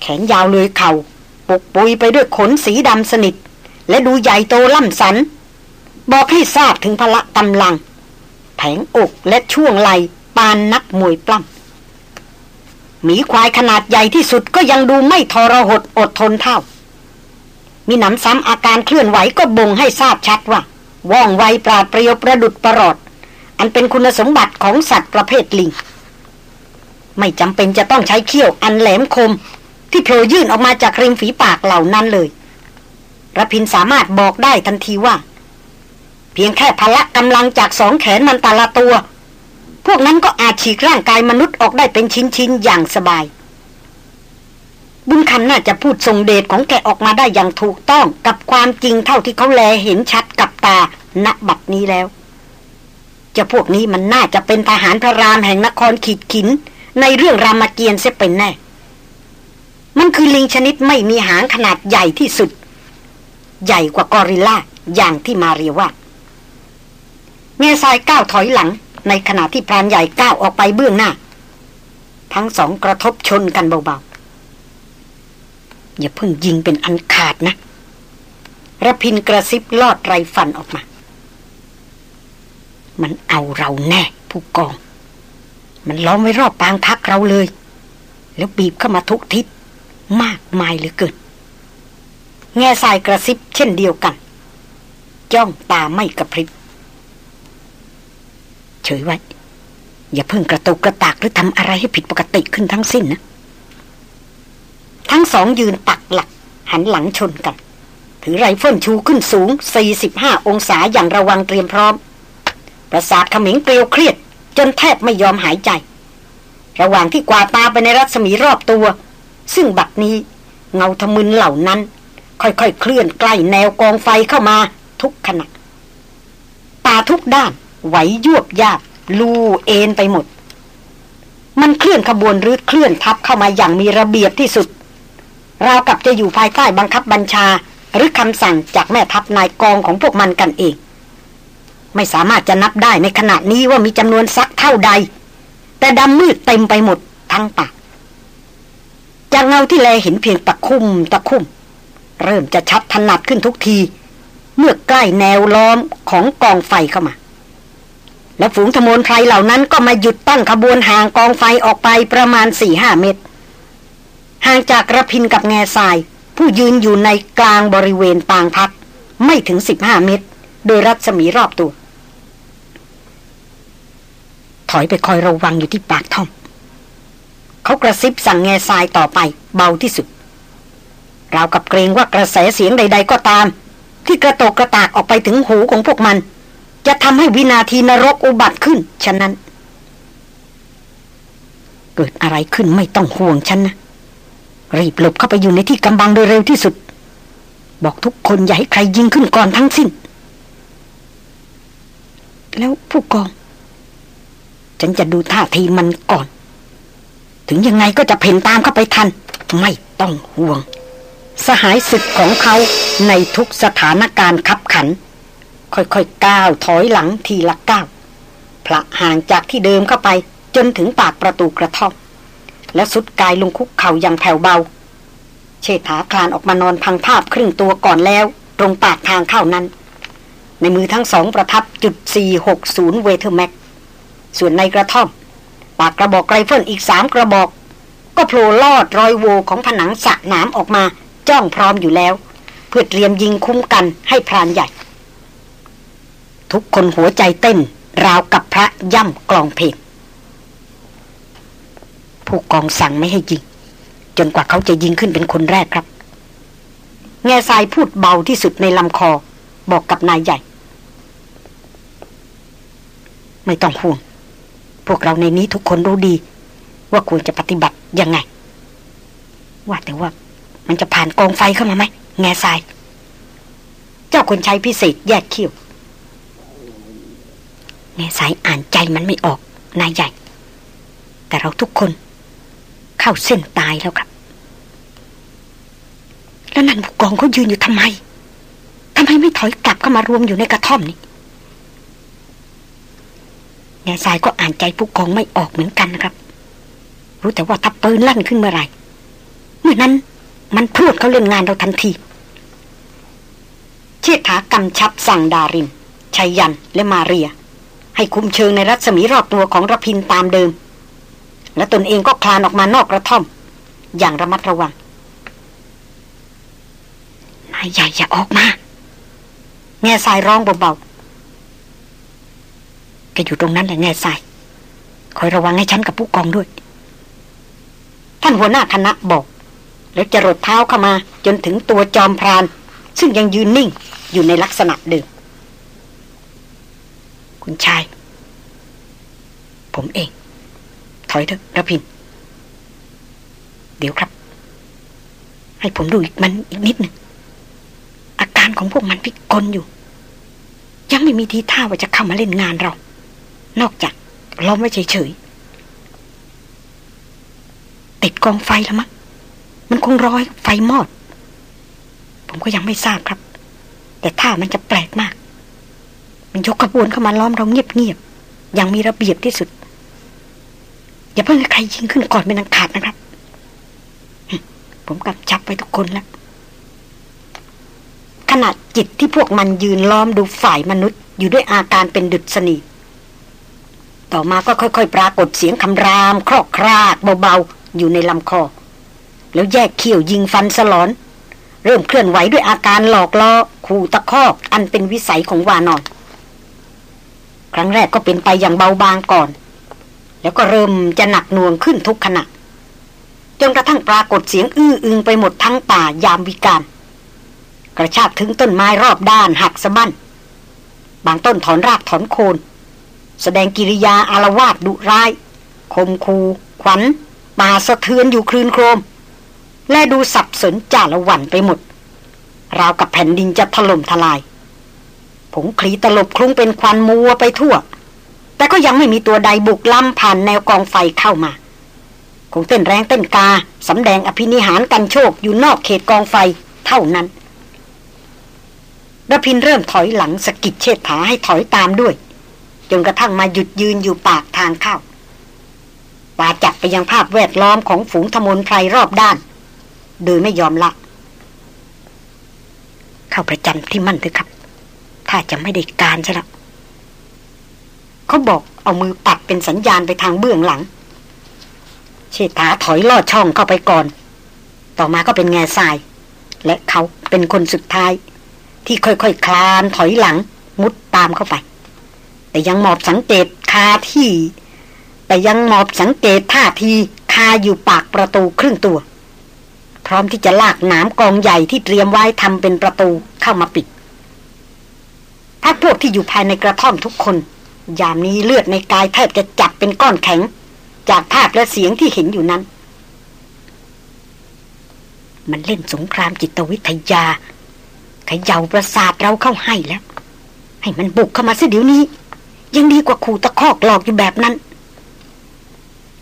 A: แขนยาวเลยเขา่าปกปุยไปด้วยขนสีดำสนิท และดูใหญ่โตล่ำสัน บอกให้ทราบถึงพละกำลัง แผงอกและช่วงไหลปานนักมวยปล้ำหมีควายขนาดใหญ่ที่สุดก็ยังดูไม่ทรหดอดทนเท่า มีหนำซ้ำอาการเคลื่อนไหวก็บ่งให้ทราบชัดว่าว่องไวปราดเปรียวประดุดประหลอด อันเป็นคุณสมบัติของสัตว์ประเภทลิง ไม่จำเป็นจะต้องใช้เขี้ยวอันแหลมคม ที่โผล่ยื่นออกมาจากริมฝีปากเหล่านั้นเลยระพินสามารถบอกได้ทันทีว่า เพียงแค่พละกำลังจากสองแขนมันแต่ละตัว พวกนั้นก็อาจฉีกร่างกายมนุษย์ออกได้เป็นชิ้นๆอย่างสบาย บุญคำน่าจะพูดทรงเดชของแกออกมาได้อย่างถูกต้องกับความจริงเท่าที่เขาแลเห็นชัดกับตาณบัดนี้แล้ว จะพวกนี้มันน่าจะเป็นทหารพระรามแห่งนครขีดขิน ในเรื่องรามเกียรติ์เสียเป็นแน่ มันคือลิงชนิดไม่มีหางขนาดใหญ่ที่สุด ใหญ่กว่ากอริลลาอย่างที่มาเรียว่าเงซายก้าวถอยหลัง ในขณะที่พรานใหญ่ก้าวออกไปเบื้องหน้า ทั้งสองกระทบชนกันเบาๆ อย่าเพิ่งยิงเป็นอันขาดนะระพินกระซิบลอดไรฟันออกมา มันเอาเราแน่ ผู้กอง มันล้อมไว้รอบปางพักเราเลย แล้วบีบเข้ามาทุกทิศมากมายเหลือเกินแง่ทรายกระซิบเช่นเดียวกัน จ้องตาไม่กระพริบเฉยไว้ อย่าเพิ่งกระโตกกระตากหรือทำอะไรให้ผิดปกติขึ้นทั้งสิ้นนะ ทั้งสองยืนปักหลัก หันหลังชนกัน ถือไรเฟิลชูขึ้นสูง 45 องศาอย่างระวังเตรียมพร้อม ประสาทเขม็งเกลียวเครียด จนแทบไม่ยอมหายใจ ระหว่างที่กวาดตาไปในรัศมีรอบตัว ซึ่งบัดนี้เงาทมึนเหล่านั้น ค่อยๆเคลื่อนใกล้แนวกองไฟเข้ามาทุกขณะตาทุกด้านไหวยวบยาบลูเอ็นไปหมด มันเคลื่อนขบวนหรือเคลื่อนทับเข้ามาอย่างมีระเบียบที่สุด ราวกับจะอยู่ภายใต้บังคับบัญชา หรือคำสั่งจากแม่ทัพนายกองของพวกมันกันเอง ไม่สามารถจะนับได้ในขณะนี้ว่ามีจำนวนสักเท่าใด แต่ดำมืดเต็มไปหมดทั้งปากจากเงาที่แลเห็นเพียงตะคุ่มตะคุ่ม เริ่มจะชัดถนัดขึ้นทุกที เมื่อใกล้แนวล้อมของกองไฟเข้ามา และฝูงธมนไพรเหล่านั้นก็มาหยุดตั้งขบวนห่างกองไฟออกไปประมาณสี่ห้าเมตร ห่างจากระพินกับแง่ทราย ผู้ยืนอยู่ในกลางบริเวณปางพัก ไม่ถึงสิบห้าเมตร โดยรัศมีรอบตัว ถอยไปคอยระวังอยู่ที่ปากท่อมเขากระซิบสั่งแง่ทรายต่อไป เบาที่สุดราวกับเกรงว่ากระแสเสียงใด ๆ ก็ตาม ที่กระโตกกระตากออกไปถึงหูของพวกมัน จะทำให้วินาทีนรกอุบัติขึ้น ฉะนั้น เกิดอะไรขึ้นไม่ต้องห่วงฉันนะ รีบหลบเข้าไปอยู่ในที่กำบังโดยเร็วที่สุด บอกทุกคนอย่าให้ใครยิงขึ้นก่อนทั้งสิ้น แล้วผู้กอง ฉันจะดูท่าทีมันก่อน ถึงยังไงก็จะเพ่นตามเข้าไปทัน ไม่ต้องห่วง สหายศึกของเขาในทุกสถานการณ์ขับขัน ค่อยๆก้าวถอยหลังทีละก้าวพละห่างจากที่เดิมเข้าไปจนถึงปากประตูกระท่อม แล้วสุดกายลงคุกเข่าอย่างแผ่วเบา เชษฐาคลานออกมานอนพังภาพครึ่งตัวก่อนแล้ว ตรงปากทางเข้านั้น ในมือทั้งสองประทับจุด460เวเทอร์แม็กส่วนในกระท่อม ปากกระบอกไรเฟิลอีกสามกระบอก ก็โผล่ลอดรอยโหว่ของผนังสะหนามออกมาจ้องพร้อมอยู่แล้ว เพื่อเตรียมยิงคุ้มกันให้พรานใหญ่ ทุกคนหัวใจเต้น ราวกับพระย่ำกลองเพลง ผู้กองสั่งไม่ให้ยิง จนกว่าเขาจะยิงขึ้นเป็นคนแรกครับ แง่ทรายพูดเบาที่สุดในลำคอ บอกกับนายใหญ่ ไม่ต้องห่วง พวกเราในนี้ทุกคนรู้ดี ว่าควรจะปฏิบัติยังไง ว่าแต่ว่ามันจะผ่านกองไฟเข้ามาไหมแง่ทราย เจ้าคนใช้พิเศษแยกคิ้วแง่สายอ่านใจมันไม่ออกนายใหญ่ แต่เราทุกคน เข้าเส้นตายแล้วครับ แล้วนั่นผู้กองเขายืนอยู่ทำไมทำไมไม่ถอยกลับเข้ามารวมอยู่ในกระท่อมนี่แง่สายก็อ่านใจผู้กองไม่ออกเหมือนกันนะครับ รู้แต่ว่าถ้าปืนลั่นขึ้นเมื่อไหร่เมื่อนั้นมันพูดเขาเล่นงานเราทันทีเชิดากำชับสั่งดารินชัยยันและมาเรียให้ให้คุมเชิงในรัศมีรอบตัวของระพินตามเดิม และตนเองก็คลานออกมานอกกระท่อม อย่างระมัดระวังนายใหญ่อย่าออกมาแง่ทรายร้องเบาๆแกอยู่ตรงนั้นแหละแง่ทรายคอยระวังให้ฉันกับผู้กองด้วย ท่านหัวหน้าคณะบอก แล้วจะรดเท้าเข้ามาจนถึงตัวจอมพราน ซึ่งยังยืนนิ่งอยู่ในลักษณะเดิมคุณชาย ผมเอง ถอยเถอะระพิน เดี๋ยวครับ ให้ผมดูอีกมันอีกนิดหนึ่ง อาการของพวกมันพิกลอยู่ ยังไม่มีทีท่าว่าจะเข้ามาเล่นงานเรา นอกจากล้อมไว้เฉยๆติดกองไฟแล้วมั้งมันคงร้อยไฟมอด ผมก็ยังไม่ทราบครับ แต่ท่ามันจะแปลกมาก มันยกขบวนเข้ามาล้อมเราเงียบๆอย่างมีระเบียบที่สุด อย่าเพิ่งให้ใครยิงขึ้นก่อนเป็นอันขาดนะครับ ผมกำชับไปทุกคนแล้วขณะจิตที่พวกมันยืนล้อมดูฝ่ายมนุษย์อยู่ด้วยอาการเป็นดุษณีต่อมาก็ค่อยๆ ปรากฏเสียงคำราม ครอกครากเบาๆ อยู่ในลำคอ แล้วแยกเขี้ยวยิงฟันสลอน เริ่มเคลื่อนไหวด้วยอาการหลอกล่อขู่ตะคอกอันเป็นวิสัยของวานอน ครั้งแรกก็เป็นไปอย่างเบาบางก่อน แล้วก็เริ่มจะหนักหน่วงขึ้นทุกขณะ จนกระทั่งปรากฏเสียงอื้ออึงไปหมดทั้งป่ายามวิการ กระชากถึงต้นไม้รอบด้านหักสะบั้น บางต้นถอนรากถอนโคน แสดงกิริยาอารวาสดุร้ายคมคู ขวัญป่าสะเทือนอยู่คลืนโครม และดูสับสนจ่าละวันไปหมด ราวกับแผ่นดินจะถล่มทลาย ผงคลีตลบคลุ้งเป็นควันมัวไปทั่ว แต่ก็ยังไม่มีตัวใดบุกล้ำผ่านแนวกองไฟเข้ามาคงเต้นแรงเต้นกาสำแดงอภินิหารกันโชคอยู่นอกเขตกองไฟเท่านั้นระพินเริ่มถอยหลังสกิดเชิดถาให้ถอยตามด้วย จนกระทั่งมาหยุดยืนอยู่ปากทางเข้าปาจับไปยังภาพแวดล้อมของฝูงธมนไพรรอบด้าน โดยไม่ยอมละ เข้าประจำที่มั่นเถอะครับ ถ้าจะไม่ได้การใช่ละ เขาบอกเอามือปัดเป็นสัญญาณไปทางเบื้องหลัง เชษฐาถอยลอดช่องเข้าไปก่อน ต่อมาก็เป็นแง่ทราย และเขาเป็นคนสุดท้าย ที่ค่อยๆคคลานถอยหลัง มุดตามเข้าไป แต่ยังหมอบสังเกตคาที่ แต่ยังหมอบสังเกตท่าทีคาอยู่ปากประตูครึ่งตัว พร้อมที่จะลากหนามกองใหญ่ที่เตรียมไว้ทำเป็นประตูเข้ามาปิดถ้าพวกที่อยู่ภายในกระท่อมทุกคน ยามนี้เลือดในกายแทบจะจับเป็นก้อนแข็ง จากภาพและเสียงที่เห็นอยู่นั้น มันเล่นสงครามจิตวิทยาขย่าประสาทเราเข้าให้แล้ว ให้มันบุกเข้ามาซะเดี๋ยวนี้ ยังดีกว่าขู่ตะคอกหลอกอยู่แบบนั้น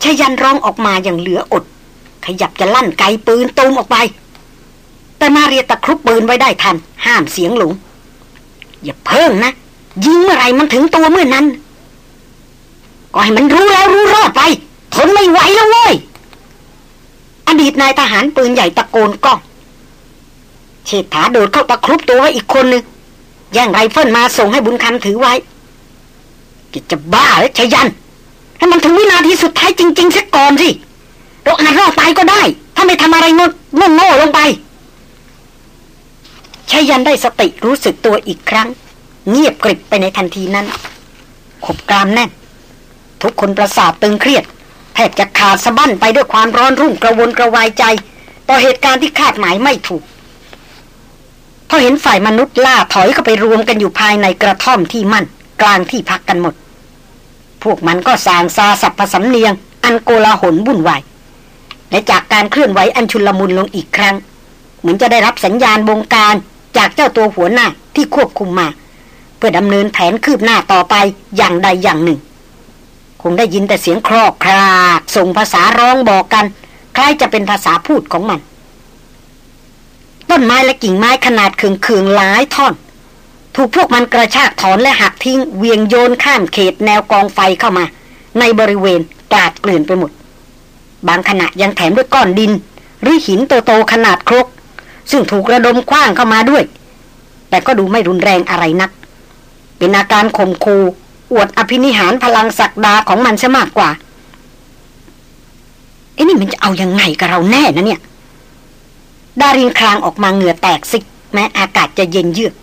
A: ชายันร้องออกมาอย่างเหลืออด ขยับจะลั่นไกปืนตูมออกไป แต่มาเรียตะครุบปืนไว้ได้ทัน ห้ามเสียงหลง อย่าเพิ่งนะ ยิงเมื่อไรมันถึงตัวเมื่อนั้น ก็ให้มันรู้แล้วรู้รอดไป ทนไม่ไหวแล้วเว้ย อดีตนายทหารปืนใหญ่ตะโกนก้องเชษฐาโดดเข้าตะครุบตัวไว้อีกคนนึงแย่งไรเฟิลมาส่งให้บุญคำถือไว้ กิจะบ้าหรือชยัน ให้มันถึงวินาทีสุดท้ายจริงๆสักก่อนสิเราอาจรอดตายก็ได้ ถ้าไม่ทำอะไรงดงโง่ลงไปชยันได้สติรู้สึกตัวอีกครั้ง เงียบกริบไปในทันทีนั้น ขบกรามแน่น ทุกคนประสาทตึงเครียด แทบจะขาดสะบั้นไปด้วยความร้อนรุ่มกระวนกระวายใจ ต่อเหตุการณ์ที่คาดหมายไม่ถูกพอเห็นฝ่ายมนุษย์ล่าถอยเข้าไปรวมกันอยู่ภายในกระท่อมที่มั่น กลางที่พักกันหมด พวกมันก็สางซาสับผสมเนียง อันโกลาหลวุ่นวายและจากการเคลื่อนไหวอันชุลมุนลงอีกครั้ง เหมือนจะได้รับสัญญาณบงการจากเจ้าตัวหัวหน้าที่ควบคุมมา เพื่อดำเนินแผนคืบหน้าต่อไปอย่างใดอย่างหนึ่ง คงได้ยินแต่เสียงครอกครากส่งภาษาร้องบอกกัน คล้ายจะเป็นภาษาพูดของมัน ต้นไม้และกิ่งไม้ขนาดเคืองๆหลายท่อน ถูกพวกมันกระชากถอนและหักทิ้ง เวียงโยนข้ามเขตแนวกองไฟเข้ามา ในบริเวณกลาดเกลื่อนไปหมด บางขณะยังแถมด้วยก้อนดิน หรือหินโตๆขนาดครกซึ่งถูกระดมคว้างเข้ามาด้วย แต่ก็ดูไม่รุนแรงอะไรนัก เป็นอาการข่มคูอวดอภินิหารพลังศักดาของมันซะมากกว่าไอ้นี่มันจะเอายังไงกับเราแน่นะเนี่ย ดารินคลางออกมาเหงื่อแตกซิก แม้อากาศจะเย็นเยือก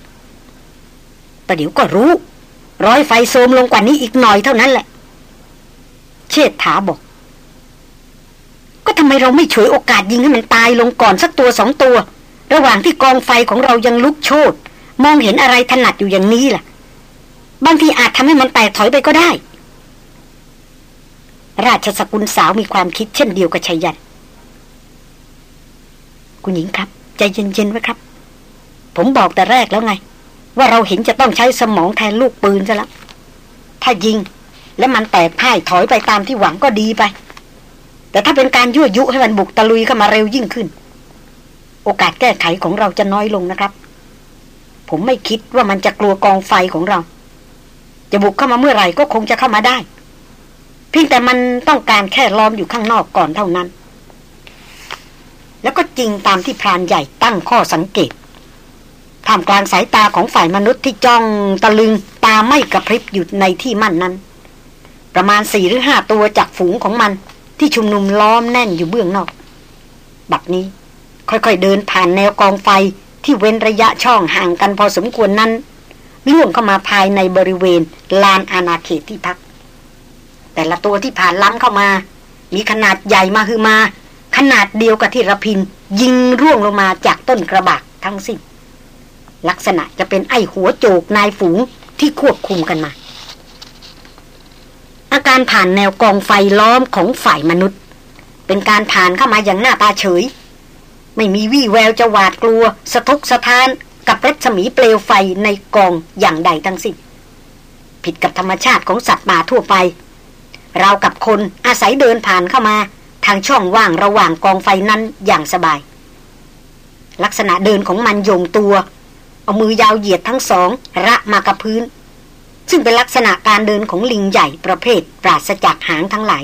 A: ประเดี๋ยวก็รู้ ร้อยไฟโซมลงกว่านี้อีกหน่อยเท่านั้นแหละ เชษฐาบอก ก็ทำไมเราไม่ฉวยโอกาสยิงให้มันตายลงก่อนสักตัวสองตัว ระหว่างที่กองไฟของเรายังลุกโชนมองเห็นอะไรถนัดอยู่อย่างนี้ล่ะ บางทีอาจทำให้มันแตกถอยไปก็ได้ ราชสกุลสาวมีความคิดเช่นเดียวกับชัยยัน คุณหญิงครับ ใจเย็นๆไว้ครับ ผมบอกแต่แรกแล้วไง ว่าเราเห็นจะต้องใช้สมองแทนลูกปืนซะแล้ว ถ้ายิง แล้วมันแตกพ่ายถอยไปตามที่หวังก็ดีไป แต่ถ้าเป็นการยั่วยุให้มันบุกตะลุยเข้ามาเร็วยิ่งขึ้น โอกาสแก้ไขของเราจะน้อยลงนะครับ ผมไม่คิดว่ามันจะกลัวกองไฟของเรา จะบุกเข้ามาเมื่อไหร่ก็คงจะเข้ามาได้ เพียงแต่มันต้องการแค่ล้อมอยู่ข้างนอกก่อนเท่านั้น แล้วก็จริงตามที่พรานใหญ่ตั้งข้อสังเกตท่ามกลางสายตาของฝ่ายมนุษย์ที่จ้องตะลึงตาไม่กระพริบอยู่ในที่มั่นนั้น ประมาณสี่หรือห้าตัวจากฝูงของมัน ที่ชุมนุมล้อมแน่นอยู่เบื้องนอก บัดนี้ ค่อยๆเดินผ่านแนวกองไฟที่เว้นระยะช่องห่างกันพอสมควรนั้น ล่วงเข้ามาภายในบริเวณลานอาณาเขตที่พัก แต่ละตัวที่ผ่านล้ำเข้ามา มีขนาดใหญ่มาคือมา ขนาดเดียวกับที่ระพิน ยิงร่วงลงมาจากต้นกระบะทั้งสิ้นลักษณะจะเป็นไอหัวโจกนายฝูงที่ควบคุมกันมา อาการผ่านแนวกองไฟล้อมของฝ่ายมนุษย์ เป็นการผ่านเข้ามาอย่างหน้าตาเฉย ไม่มีวี่แววจะหวาดกลัว สะทกสะท้าน กับรัศมีเปลวไฟในกองอย่างใดทั้งสิ้นผิดกับธรรมชาติของสัตว์ป่าทั่วไป เรากับคนอาศัยเดินผ่านเข้ามาทางช่องว่างระหว่างกองไฟนั้นอย่างสบาย ลักษณะเดินของมันโยงตัว เอามือยาวเหยียดทั้งสอง ระมากับพื้น ซึ่งเป็นลักษณะการเดินของลิงใหญ่ประเภท ปราศจากหางทั้งหลาย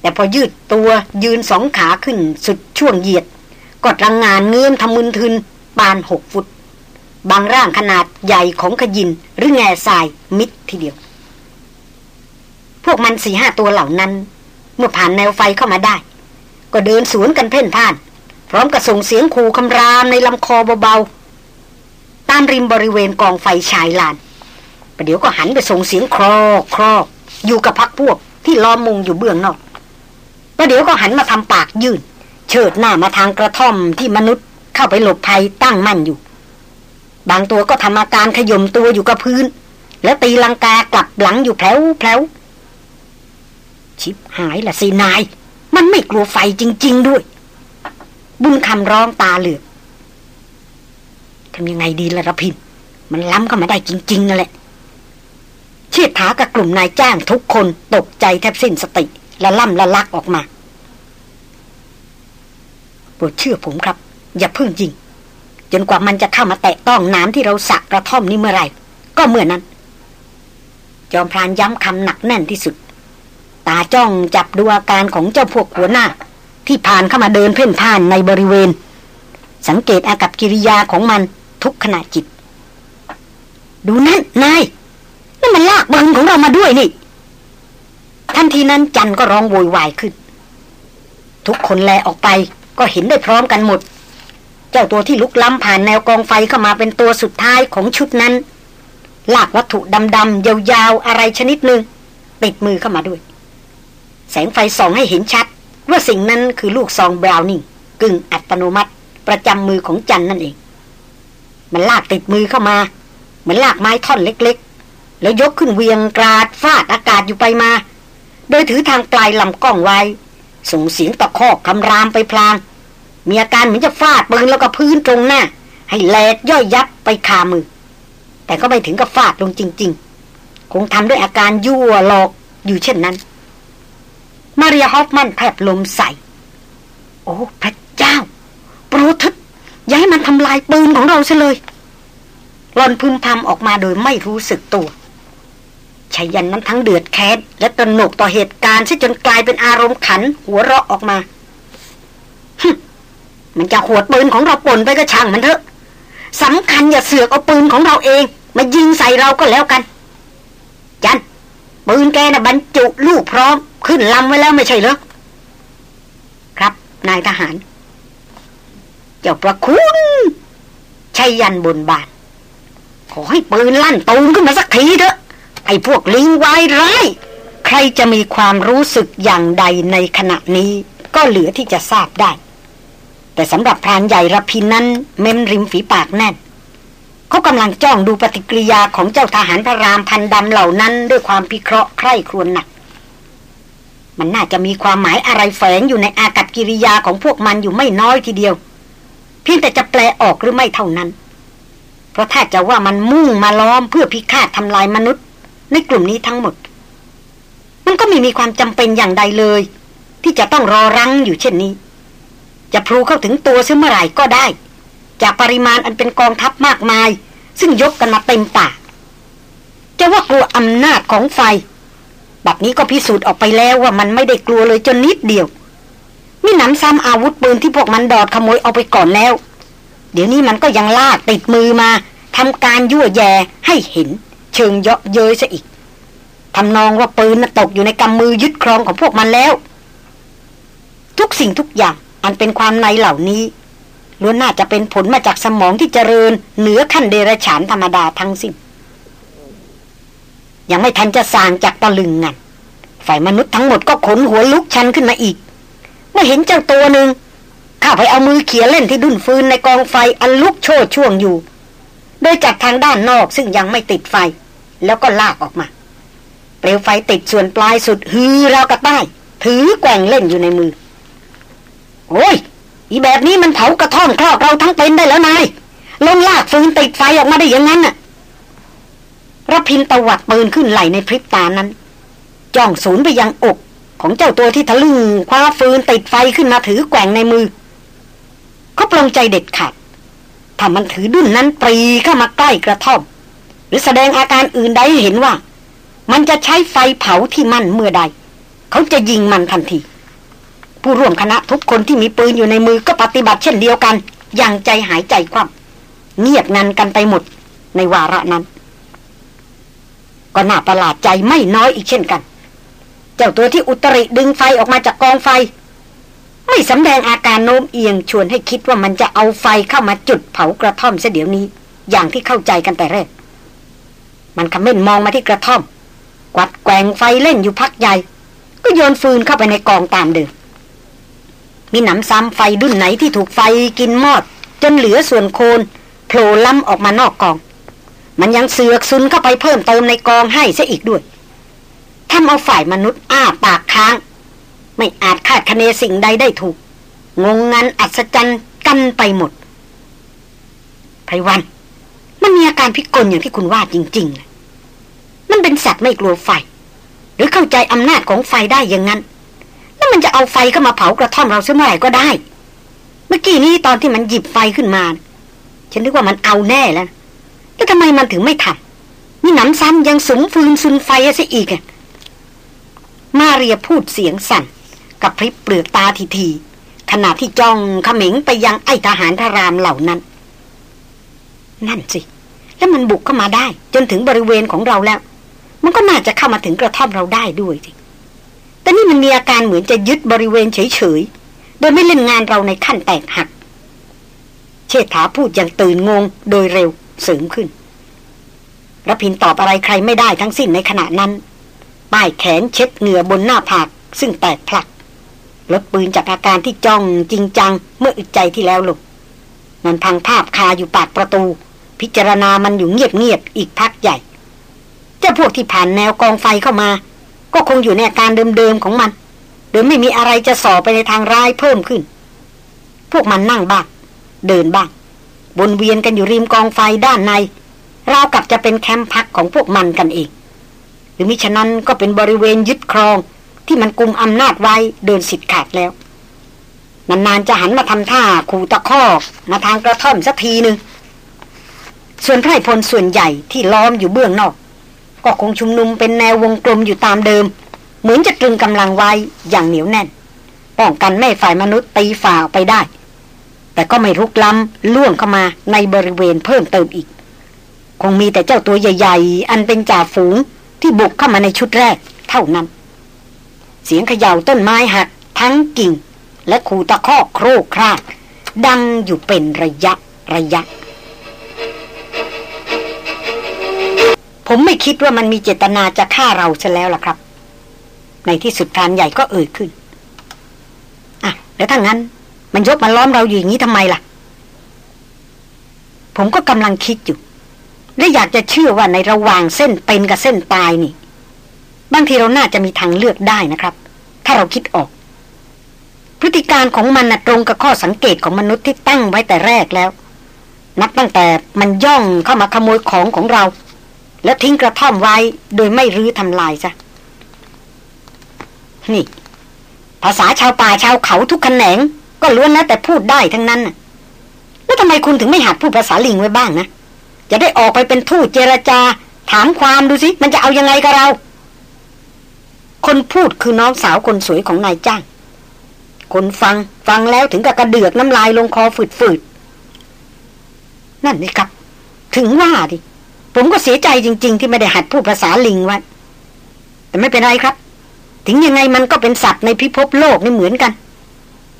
A: แต่พอยืดตัวยืนสองขาขึ้นสุดช่วงเหยียด กดรังงานเงื่อมทำมึนทึน ปานหกฟุต บางร่างขนาดใหญ่ของขยินหรือแง่ทรายมิดทีเดียว พวกมันสี่ห้าตัวเหล่านั้น เมื่อผ่านแนวไฟเข้ามาได้ ก็เดินสวนกันเพ่นพ่าน พร้อมกับส่งเสียงขู่คำรามในลำคอเบาๆ ตามริมบริเวณกองไฟชายลานประเดี๋ยวก็หันไปส่งเสียงครอกครอกอยู่กับพักพวกที่ล้อมมุงอยู่เบื้องนอกประเดี๋ยวก็หันมาทำปากยื่นเชิดหน้ามาทางกระท่อมที่มนุษย์ เข้าไปหลบภัยตั้งมั่นอยู่ บางตัวก็ทำอาการขยมตัวอยู่กับพื้น แล้วตีลังกากลับหลังอยู่แผลวแผลวชิบหายละสินาย มันไม่กลัวไฟจริง ๆ ด้วย บุญคำร้องตาเหลือกทำยังไงดีละระพิน มันล้ำเข้ามาได้จริง ๆนั่นแหละเชิดถากับกลุ่มนายจ้างทุกคนตกใจแทบสิ้นสติและล่ำละลักออกมาโปรดเชื่อผมครับ อย่าพึ่งยิง จนกว่ามันจะเข้ามาแตะต้องน้ำที่เราสักกระท่อมนี้เมื่อไรก็เมื่อนั้น จอมพรานย้ำคำหนักแน่นที่สุด ตาจ้องจับดูอาการของเจ้าพวกหัวหน้า ที่ผ่านเข้ามาเดินเพ่นพ่านในบริเวณ สังเกตอากับกิริยาของมันทุกขณะจิต ดูนั่นนายนั่นมันลากบืนของเรามาด้วยนี่ทันทีนั้นจันก็ร้องโวยวายขึ้น ทุกคนแลออกไปก็เห็นได้พร้อมกันหมด เจ้าตัวที่ลุกล้ำผ่านแนวกองไฟเข้ามาเป็นตัวสุดท้ายของชุดนั้น ลากวัตถุดำๆยาวๆ อะไรชนิดหนึ่งติดมือเข้ามาด้วย แสงไฟส่องให้เห็นชัด ว่าสิ่งนั้นคือลูกซองบราวนิงกึ่งอัตโนมัติ ประจำมือของจันนั่นเอง มันลากติดมือเข้ามา เหมือนลากไม้ท่อนเล็กๆ แล้วยกขึ้นเวียงกราดฟาดอากาศอยู่ไปมา โดยถือทางปลายลำกล้องไว้ส่งเสียงตะคอกคำรามไปพลาง มีอาการเหมือนจะฟาดปืนแล้วก็พื้นตรงหน้า ให้แหลกย่อยยับไปคามือ แต่ก็ไม่ถึงกับฟาดลงจริง ๆ คงทำด้วยอาการยั่วหลอกอยู่เช่นนั้น มาเรียฮอฟมันแผบลมใส่ โอ้พระเจ้า โปรทึกอย่าให้มันทำลายปืนของเราซะเลยหลอนพึมพำออกมาโดยไม่รู้สึกตัวชายันนั้นทั้งเดือดแค้นและตระหนกต่อเหตุการณ์ซะจนกลายเป็นอารมณ์ขันหัวเราะออกมา มันจะขวดปืนของเราปนไปก็ช่างมันเถอะสำคัญอย่าเสือกเอาปืนของเราเอง มายิงใส่เราก็แล้วกันใจปืนแกนะ่ะบรรจุลูกพร้อม ขึ้นลำไว้แล้วไม่ใช่เหรอครับนายทหาร เจ้าประคุณชัยยันบนบาน ขอให้ปืนลั่นตูนขึ้นมาสักทีเถอะ ไอ้พวกลิงวายร้ายใครจะมีความรู้สึกอย่างใดในขณะนี้ ก็เหลือที่จะทราบได้ แต่สำหรับพรานใหญ่ระพินนั้น เม้มริมฝีปากแน่นเขากำลังจ้องดูปฏิกิริยาของเจ้าทหารพระรามพันดำเหล่านั้น ด้วยความพิเคราะห์ใคร่ครวญหนัก มันน่าจะมีความหมายอะไรแฝงอยู่ในอากัศกิริยาของพวกมันอยู่ไม่น้อยทีเดียว เพียงแต่จะแปลออกหรือไม่เท่านั้น เพราะถ้าจะว่ามันมุ่งมาล้อมเพื่อพิฆาตทำลายมนุษย์ ในกลุ่มนี้ทั้งหมด มันก็ไม่มีความจำเป็นอย่างใดเลย ที่จะต้องรอรังอยู่เช่นนี้ จะพลูเข้าถึงตัวซึ่งเมื่อไหร่ก็ได้ จากปริมาณอันเป็นกองทัพมากมาย ซึ่งยกกันมาเต็มป่าจะว่ากลัวอำนาจของไฟ แบบนี้ก็พิสูจน์ออกไปแล้วว่ามันไม่ได้กลัวเลยจนนิดเดียวมีหนำซ้ำอาวุธปืนที่พวกมันดอดขโมยเอาไปก่อนแล้ว เดี๋ยวนี้มันก็ยังลากติดมือมาทำการยั่วแย่ให้เห็น เชิงเยาะเย้ยซะอีกทำนองว่าปืนตกอยู่ในกำมือยึดครองของพวกมันแล้ว ทุกสิ่งทุกอย่าง อันเป็นความในเหล่านี้ล้วนน่าจะเป็นผลมาจากสมองที่เจริญ เหนือขั้นเดรฉานธรรมดาทั้งสิ้นยังไม่ทันจะสางจากตะลึงงันฝ่ายมนุษย์ทั้งหมดก็ขนหัวลุกชันขึ้นมาอีกเมื่อเห็นเจ้าตัวหนึ่งข้าไปเอามือเขียเล่นที่ดุนฟืนในกองไฟอันลุกโชดช่วงอยู่ โดยจากทางด้านนอกซึ่งยังไม่ติดไฟ แล้วก็ลากออกมา เปลวไฟติดส่วนปลายสุดฮือราวกระต้ ถือแกว่งเล่นอยู่ในมือ โอ้ย อีแบบนี้มันเผากระท่อมครอบเราทั้งเป็นได้แล้วนาย ลงลากฟืนติดไฟออกมาได้ยังงั้นน่ะรพินตวัดปืนขึ้นไหลในพริบตานั้น จ้องสูนย์ไปยังอก ของเจ้าตัวที่ทะลึ่งคว้าฟืนติดไฟขึ้นมาถือแกว่งในมือ เขาปลงใจเด็ดขาดถ้ามันถือดุ้นนั้นปรีเข้ามาใกล้กระท่อม หรือแสดงอาการอื่นใดเห็นว่า มันจะใช้ไฟเผาที่มันเมื่อใด เขาจะยิงมันทันที ผู้ร่วมคณะทุกคนที่มีปืนอยู่ในมือก็ปฏิบัติเช่นเดียวกัน อย่างใจหายใจคว่ำเงียบงันกันไปหมด ในวาระนั้น ก็น่าประหลาดใจไม่น้อยอีกเช่นกัน เจ้าตัวที่อุตริดึงไฟออกมาจากกองไฟ ไม่สำแดงอาการโน้มเอียงชวนให้คิดว่ามันจะเอาไฟเข้ามาจุดเผากระท่อมเสียเดี๋ยวนี้ อย่างที่เข้าใจกันแต่แรก มันคำเม่นมองมาที่กระท่อม กวัดแกงไฟเล่นอยู่พักใหญ่ ก็โยนฟืนเข้าไปในกองตามเดิม มีหนำซ้ำไฟดุ้นไหนที่ถูกไฟกินมอด จนเหลือส่วนโคนโผล่ล้ำออกมานอกกอง มันยังเสือกซุนเข้าไปเพิ่มเติมในกองให้ซะอีกด้วยทำเอาฝ่ายมนุษย์อ้าปากค้าง ไม่อาจคาดคะเนสิ่งใดได้ถูก งงงันอัศจรรย์กันไปหมดไพวัน มันมีอาการพิกลอย่างที่คุณว่าจริง ๆ มันเป็นสัตว์ไม่กลัวไฟ หรือเข้าใจอำนาจของไฟได้อย่างนั้น มันจะเอาไฟเข้ามาเผากระท่อมเราเสเมื่อไหร่ก็ได้ เมื่อกี้นี้ตอนที่มันหยิบไฟขึ้นมา ฉันนึกว่ามันเอาแน่แล้ว แล้วทำไมมันถึงไม่ทำนี่หนำซ้ำยังสมฟืนซุนไฟซะอีกอะมาเรียพูดเสียงสั่น กับพริบเปลือกตาทีทีขณะที่จ้องเขม็งไปยังไอทหารทารามเหล่านั้น นั่นสิ แล้วมันบุกเข้ามาได้ จนถึงบริเวณของเราแล้ว มันก็น่าจะเข้ามาถึงกระท่อมเราได้ด้วยสิ แต่นี่มันมีอาการเหมือนจะยึดบริเวณเฉยๆ โดยไม่เล่นงานเราในขั้นแตกหัก เชษฐาพูดอย่างตื่นงงโดยเร็วเสริมขึ้นรพินตอบอะไรใครไม่ได้ทั้งสิ้นในขณะนั้น ป้ายแขนเช็ดเหงื่อบนหน้าผาก ซึ่งแตกพลักลดปืนจากอาการที่จ้องจริงจังเมื่ออึดใจที่แล้วลงมันพังภาพคาอยู่ปากประตู พิจารณามันอยู่เงียบๆอีกพักใหญ่เจ้าพวกที่ผ่านแนวกองไฟเข้ามา ก็คงอยู่ในอาการเดิมๆของมันโดยไม่มีอะไรจะส่อไปในทางร้ายเพิ่มขึ้น พวกมันนั่งบ้างเดินบ้างวนเวียนกันอยู่ริมกองไฟด้านในราวกับจะเป็นแคมป์พักของพวกมันกันเอง หรือมิฉะนั้นก็เป็นบริเวณยึดครองที่มันกุมอำนาจไว้เดินสิทธิ์ขาดแล้ว นานๆจะหันมาทำท่าขู่ตะคอกมาทางกระท่อมสักทีหนึ่งส่วนไพรพลส่วนใหญ่ที่ล้อมอยู่เบื้องนอก ก็คงชุมนุมเป็นแนววงกลมอยู่ตามเดิม เหมือนจะตรึงกำลังไว้อย่างเหนียวแน่น ป้องกันไม่ฝ่ายมนุษย์ตีฝ่าไปได้ แต่ก็ไม่รุกล้ำล่วงเข้ามาในบริเวณเพิ่มเติมอีก คงมีแต่เจ้าตัวใหญ่ๆ อันเป็นจ่าฝูงที่บุกเข้ามาในชุดแรกเท่านั้น เสียงเขย่าต้นไม้หักทั้งกิ่ง และขู่ตะคอกโครกครากดังอยู่เป็นระยะระยะ ผมไม่คิดว่ามันมีเจตนาจะฆ่าเราซะแล้วล่ะครับ ในที่สุดพรานใหญ่ก็เอ่ยขึ้น อะแล้วถ้างั้น มันยกมาล้อมเราอยู่อย่างนี้ทำไมล่ะ ผมก็กำลังคิดอยู่ และอยากจะเชื่อว่าในระหว่างเส้นเป็นกับเส้นตายนี่ บางทีเราน่าจะมีทางเลือกได้นะครับ ถ้าเราคิดออก พฤติการของมันนะตรงกับข้อสังเกตของมนุษย์ที่ตั้งไว้แต่แรกแล้ว นับตั้งแต่มันย่องเข้ามาขโมยของของเรา แล้วทิ้งกระท่อมไว้โดยไม่รื้อทำลายซะนี่ ภาษาชาวป่าชาวเขาทุกแขนง ก็ล้วนแล้วแต่พูดได้ทั้งนั้นแล้วทำไมคุณถึงไม่หัดพูดภาษาลิงไว้บ้างนะจะได้ออกไปเป็นทูตเจรจา ถามความดูสิ มันจะเอายังไงกับเรา คนพูดคือน้องสาวคนสวยของนายจ้าง คนฟังฟังแล้วถึงกับกระเดือกน้ำลายลงคอฝืดๆนั่นนี่ครับ ถึงว่าดิ ผมก็เสียใจจริง ๆ ที่ไม่ได้หัดพูดภาษาลิงไว้แต่ไม่เป็นไรครับ ถึงยังไงมันก็เป็นสัตว์ในพิภพโลกนี่เหมือนกัน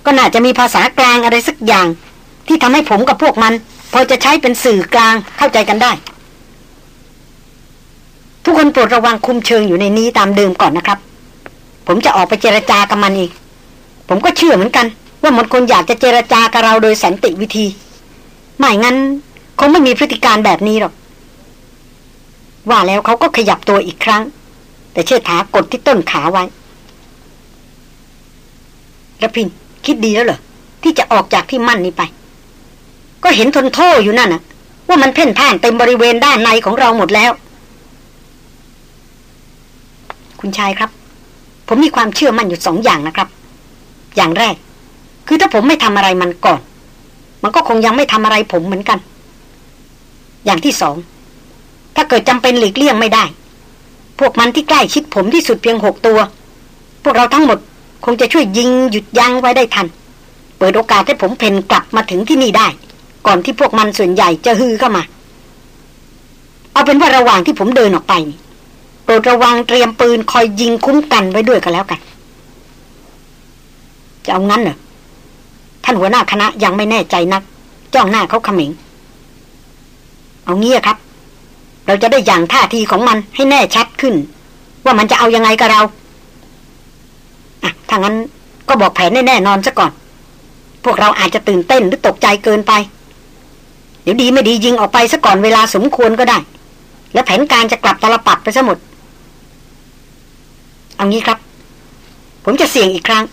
A: ก็น่าจะมีภาษากลางอะไรสักอย่าง ที่ทำให้ผมกับพวกมัน พอจะใช้เป็นสื่อกลางเข้าใจกันได้ ทุกคนโปรดระวังคุมเชิงอยู่ในนี้ตามเดิมก่อนนะครับ ผมจะออกไปเจรจากับมันเองผมก็เชื่อเหมือนกัน ว่ามันคนอยากจะเจรจากับเราโดยสันติวิธี ไม่งั้น คงไม่มีพฤติการแบบนี้หรอก ว่าแล้วเขาก็ขยับตัวอีกครั้ง แต่เชิดถากดที่ต้นขาไว้ระพินคิดดีแล้วเหรอ ที่จะออกจากที่มั่นนี้ไป ก็เห็นทนโทษอยู่นั่นนะว่ามันเพ่นพ่านเต็มบริเวณด้านในของเราหมดแล้ว คุณชายครับ ผมมีความเชื่อมั่นอยู่สองอย่างนะครับ อย่างแรก คือถ้าผมไม่ทำอะไรมันก่อน มันก็คงยังไม่ทำอะไรผมเหมือนกัน อย่างที่สอง ถ้าเกิดจำเป็นหลีกเลี่ยงไม่ได้ พวกมันที่ใกล้ชิดผมที่สุดเพียงหกตัว พวกเราทั้งหมดคงจะช่วยยิงหยุดยั้งไว้ได้ทัน เปิดโอกาสให้ผมเพ่นกลับมาถึงที่นี่ได้ ก่อนที่พวกมันส่วนใหญ่จะฮือเข้ามา เอาเป็นว่าระหว่างที่ผมเดินออกไปนี่โปรดระวังเตรียมปืนคอยยิงคุ้มกันไว้ด้วยกันแล้วกัน จะเอางั้นเหรอท่านหัวหน้าคณะยังไม่แน่ใจนัก จ้องหน้าเขาขมิง เอางี้ครับ เราจะได้อย่างท่าทีของมันให้แน่ชัดขึ้น ว่ามันจะเอายังไงกับเราอะถ้างั้นก็บอกแผนแน่นอนซะก่อน พวกเราอาจจะตื่นเต้นหรือตกใจเกินไป เดี๋ยวดีไม่ดียิงออกไปซะก่อนเวลาสมควรก็ได้ แล้วแผนการจะกลับตลปัดไปซะหมด เอางี้ครับ ผมจะเสี่ยงอีกครั้ง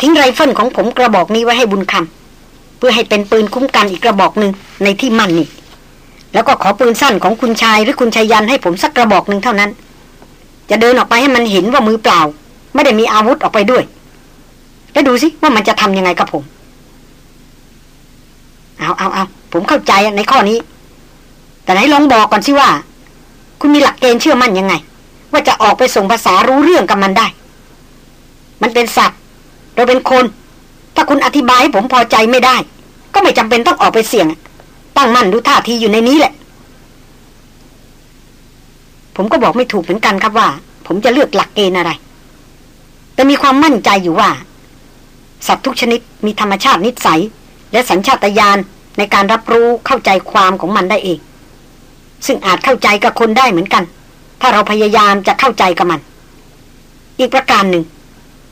A: ทิ้งไรเฟิลของผมกระบอกนี้ไว้ให้บุญคำเพื่อให้เป็นปืนคุ้มกันอีกกระบอกหนึ่งในที่มั่นนี่ แล้วก็ขอปืนสั้นของคุณชายหรือคุณชายยันให้ผมสักกระบอกหนึ่งเท่านั้น จะเดินออกไปให้มันเห็นว่ามือเปล่า ไม่ได้มีอาวุธออกไปด้วย แล้วดูสิว่ามันจะทำยังไงกับผม เอาเอาเอาผมเข้าใจในข้อนี้ แต่ไหนลองบอกก่อนสิว่า คุณมีหลักเกณฑ์เชื่อมั่นยังไง ว่าจะออกไปส่งภาษารู้เรื่องกับมันได้ มันเป็นสัตว์เราเป็นคน ถ้าคุณอธิบายให้ผมพอใจไม่ได้ ก็ไม่จำเป็นต้องออกไปเสี่ยง ตั้งมั่นดูท่าทีอยู่ในนี้แหละ ผมก็บอกไม่ถูกเหมือนกันครับว่า ผมจะเลือกหลักเกณฑ์อะไร แต่มีความมั่นใจอยู่ว่า สัตว์ทุกชนิดมีธรรมชาตินิสัย และสัญชาตญาณในการรับรู้เข้าใจความของมันได้เอง ซึ่งอาจเข้าใจกับคนได้เหมือนกัน ถ้าเราพยายามจะเข้าใจกับมัน อีกประการหนึ่ง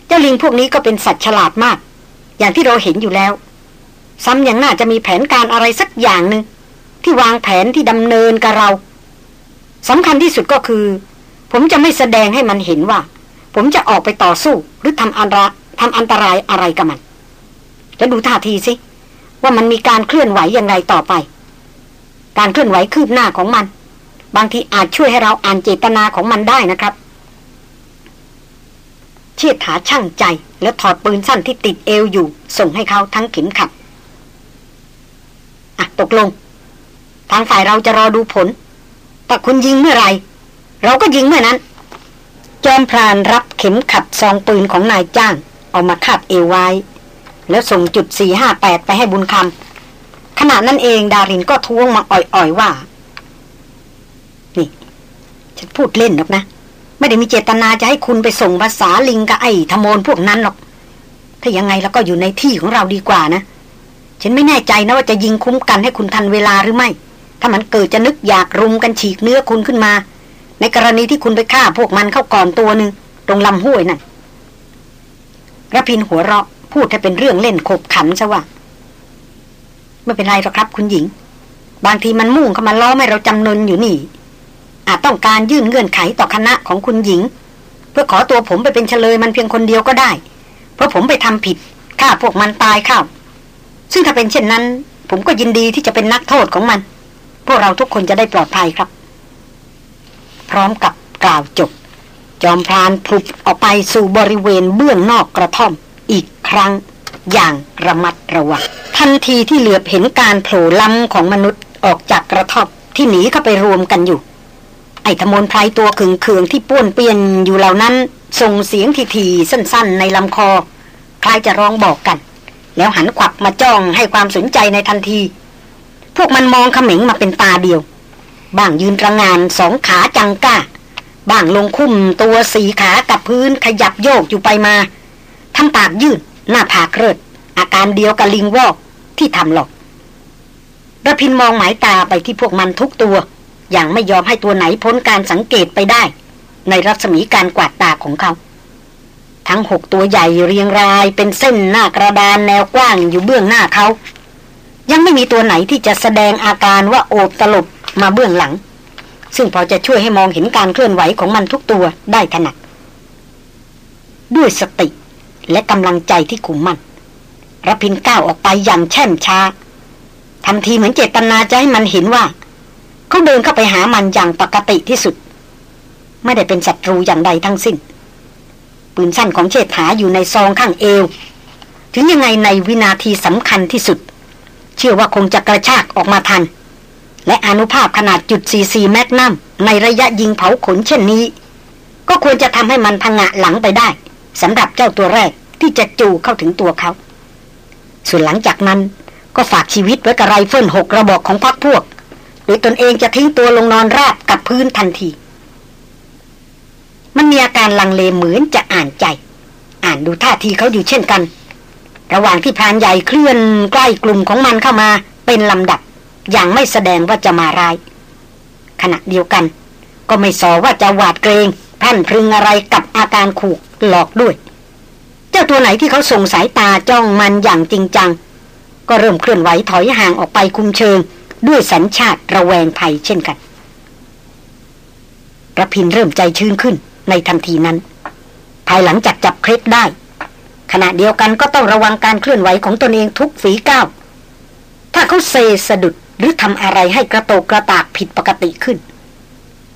A: เจ้าลิงพวกนี้ก็เป็นสัตว์ฉลาดมาก อย่างที่เราเห็นอยู่แล้ว ซ้ำยังน่าจะมีแผนการอะไรสักอย่างหนึ่งที่วางแผนที่ดำเนินกับเราสำคัญที่สุดก็คือ ผมจะไม่แสดงให้มันเห็นว่า ผมจะออกไปต่อสู้หรือทำอันตรทำอันตรายอะไรกับมันจะดูท่าทีสิว่ามันมีการเคลื่อนไหวอย่างไรต่อไป การเคลื่อนไหวคืบหน้าของมัน บางทีอาจช่วยให้เราอ่านเจตนาของมันได้นะครับเชิดขาช่างใจ แล้วถอดปืนสั้นที่ติดเอวอยู่ ส่งให้เขาทั้งขิมขัด อะตกลง ทางฝ่ายเราจะรอดูผล แต่คุณยิงเมื่อไรเราก็ยิงเมื่อนั้น จอมพรานรับเข็มขัดซองปืนของนายจ้าง เอามาคาดเอวไว้ แล้วส่งจุดสี่ห้าแปดไปให้บุญคำขณะนั้นเองดารินก็ท้วงมาอ่อยๆว่า นี่ฉฉันพูดเล่นหรอกนะ ไม่ได้มีเจตนาจะให้คุณไปส่งภาษาลิงกับไอ้ธโมนพวกนั้นหรอก ถ้ายังไงแล้วก็อยู่ในที่ของเราดีกว่านะ ฉันไม่แน่ใจนะว่าจะยิงคุ้มกันให้คุณทันเวลาหรือไม่ ถ้ามันเกิดจะนึกอยากรุมกันฉีกเนื้อคุณขึ้นมา ในกรณีที่คุณไปฆ่าพวกมันเข้าก่อนตัวหนึ่งตรงลำห้วยนั่นระพินหัวเราะพูดให้เป็นเรื่องเล่นขบขันซะว่าไม่เป็นไรหรอกครับ คุณหญิง บางทีมันมุ่งเข้ามาล้อให้เราจำนนอยู่นี่ อาจต้องการยื่นเงื่อนไขต่อคณะของคุณหญิง เพื่อขอตัวผมไปเป็นเฉลยมันเพียงคนเดียวก็ได้ เพราะผมไปทำผิดฆ่าพวกมันตายเข้า ซึ่งถ้าเป็นเช่นนั้น ผมก็ยินดีที่จะเป็นนักโทษของมัน พวกเราทุกคนจะได้ปลอดภัยครับ พร้อมกับกล่าวจบ จอมพรานพลุบออกไปสู่บริเวณเบื้องนอกกระท่อมอีกครั้งอย่างระมัดระวังทันทีที่เหลือบเห็นการโผล่ล้ำของมนุษย์ออกจากกระท่อมที่หนีเข้าไปรวมกันอยู่ ไอ้ธมนไพรตัวขึงเคืองที่ป้วนเปียนอยู่เหล่านั้นส่งเสียงทีๆสั้น ๆ ในลำคอ คล้ายจะร้องบอกกัน แล้วหันขวับมาจ้องให้ความสนใจในทันที พวกมันมองเขม็งมาเป็นตาเดียว บ้างยืนระงานสองขาจังก้า บ้างลงคุ้มตัวสีขากับพื้นขยับโยกอยู่ไปมาทำปากยืดหน้าผากเริด อาการเดียวกับลิงวอกที่ทำหรอกระพินมองหมายตาไปที่พวกมันทุกตัว อย่างไม่ยอมให้ตัวไหนพ้นการสังเกตไปได้ ในรัศมีการกวาดตาของเขา ทั้งหกตัวใหญ่เรียงรายเป็นเส้นหน้ากระดานแนวกว้างอยู่เบื้องหน้าเขา ยังไม่มีตัวไหนที่จะแสดงอาการว่าโอบตลบมาเบื้องหลัง ซึ่งพอจะช่วยให้มองเห็นการเคลื่อนไหวของมันทุกตัวได้ถนัดด้วยสติและกำลังใจที่ขุมมันรพินก้าวออกไปอย่างแช่มช้าทำทีเหมือนเจตนาจะให้มันเห็นว่า เขาเดินเข้าไปหามันอย่างปกติที่สุด ไม่ได้เป็นศัตรูอย่างใดทั้งสิ้น ปืนสั้นของเชษฐาอยู่ในซองข้างเอว ถึงยังไงในวินาทีสำคัญที่สุด เชื่อว่าคงจะกระชากออกมาทัน และอนุภาพขนาดจุด44แมกนัมในระยะยิงเผาขนเช่นนี้ ก็ควรจะทำให้มันพังะหลังไปได้สำหรับเจ้าตัวแรกที่จะจูเข้าถึงตัวเขา ส่วนหลังจากนั้นก็ฝากชีวิตไว้กับไรเฟิลหกระบอกของพรรคพวก โดยตนเองจะทิ้งตัวลงนอนราบกับพื้นทันที มันมีอาการลังเลเหมือนจะอ่านใจ อ่านดูท่าทีเขาอยู่เช่นกัน ระหว่างที่พรานใหญ่เคลื่อนใกล้กลุ่มของมันเข้ามาเป็นลำดับ อย่างไม่แสดงว่าจะมาร้าย ขณะเดียวกัน ก็ไม่ส่อว่าจะหวาดเกรงพรั่นพรึงอะไรกับอาการขู่หลอกด้วย เจ้าตัวไหนที่เขาส่งสายตาจ้องมันอย่างจริงจัง ก็เริ่มเคลื่อนไหวถอยห่างออกไปคุมเชิง ด้วยสัญชาติระแวงภัยเช่นกันระพินเริ่มใจชื้นขึ้น ในทันทีนั้น ภายหลังจากจับเคล็ดได้ ขณะเดียวกันก็ต้องระวังการเคลื่อนไหวของตนเองทุกฝีก้าวถ้าเขาเซสะดุดหรือทำอะไรให้กระโตกกระตากผิดปกติขึ้น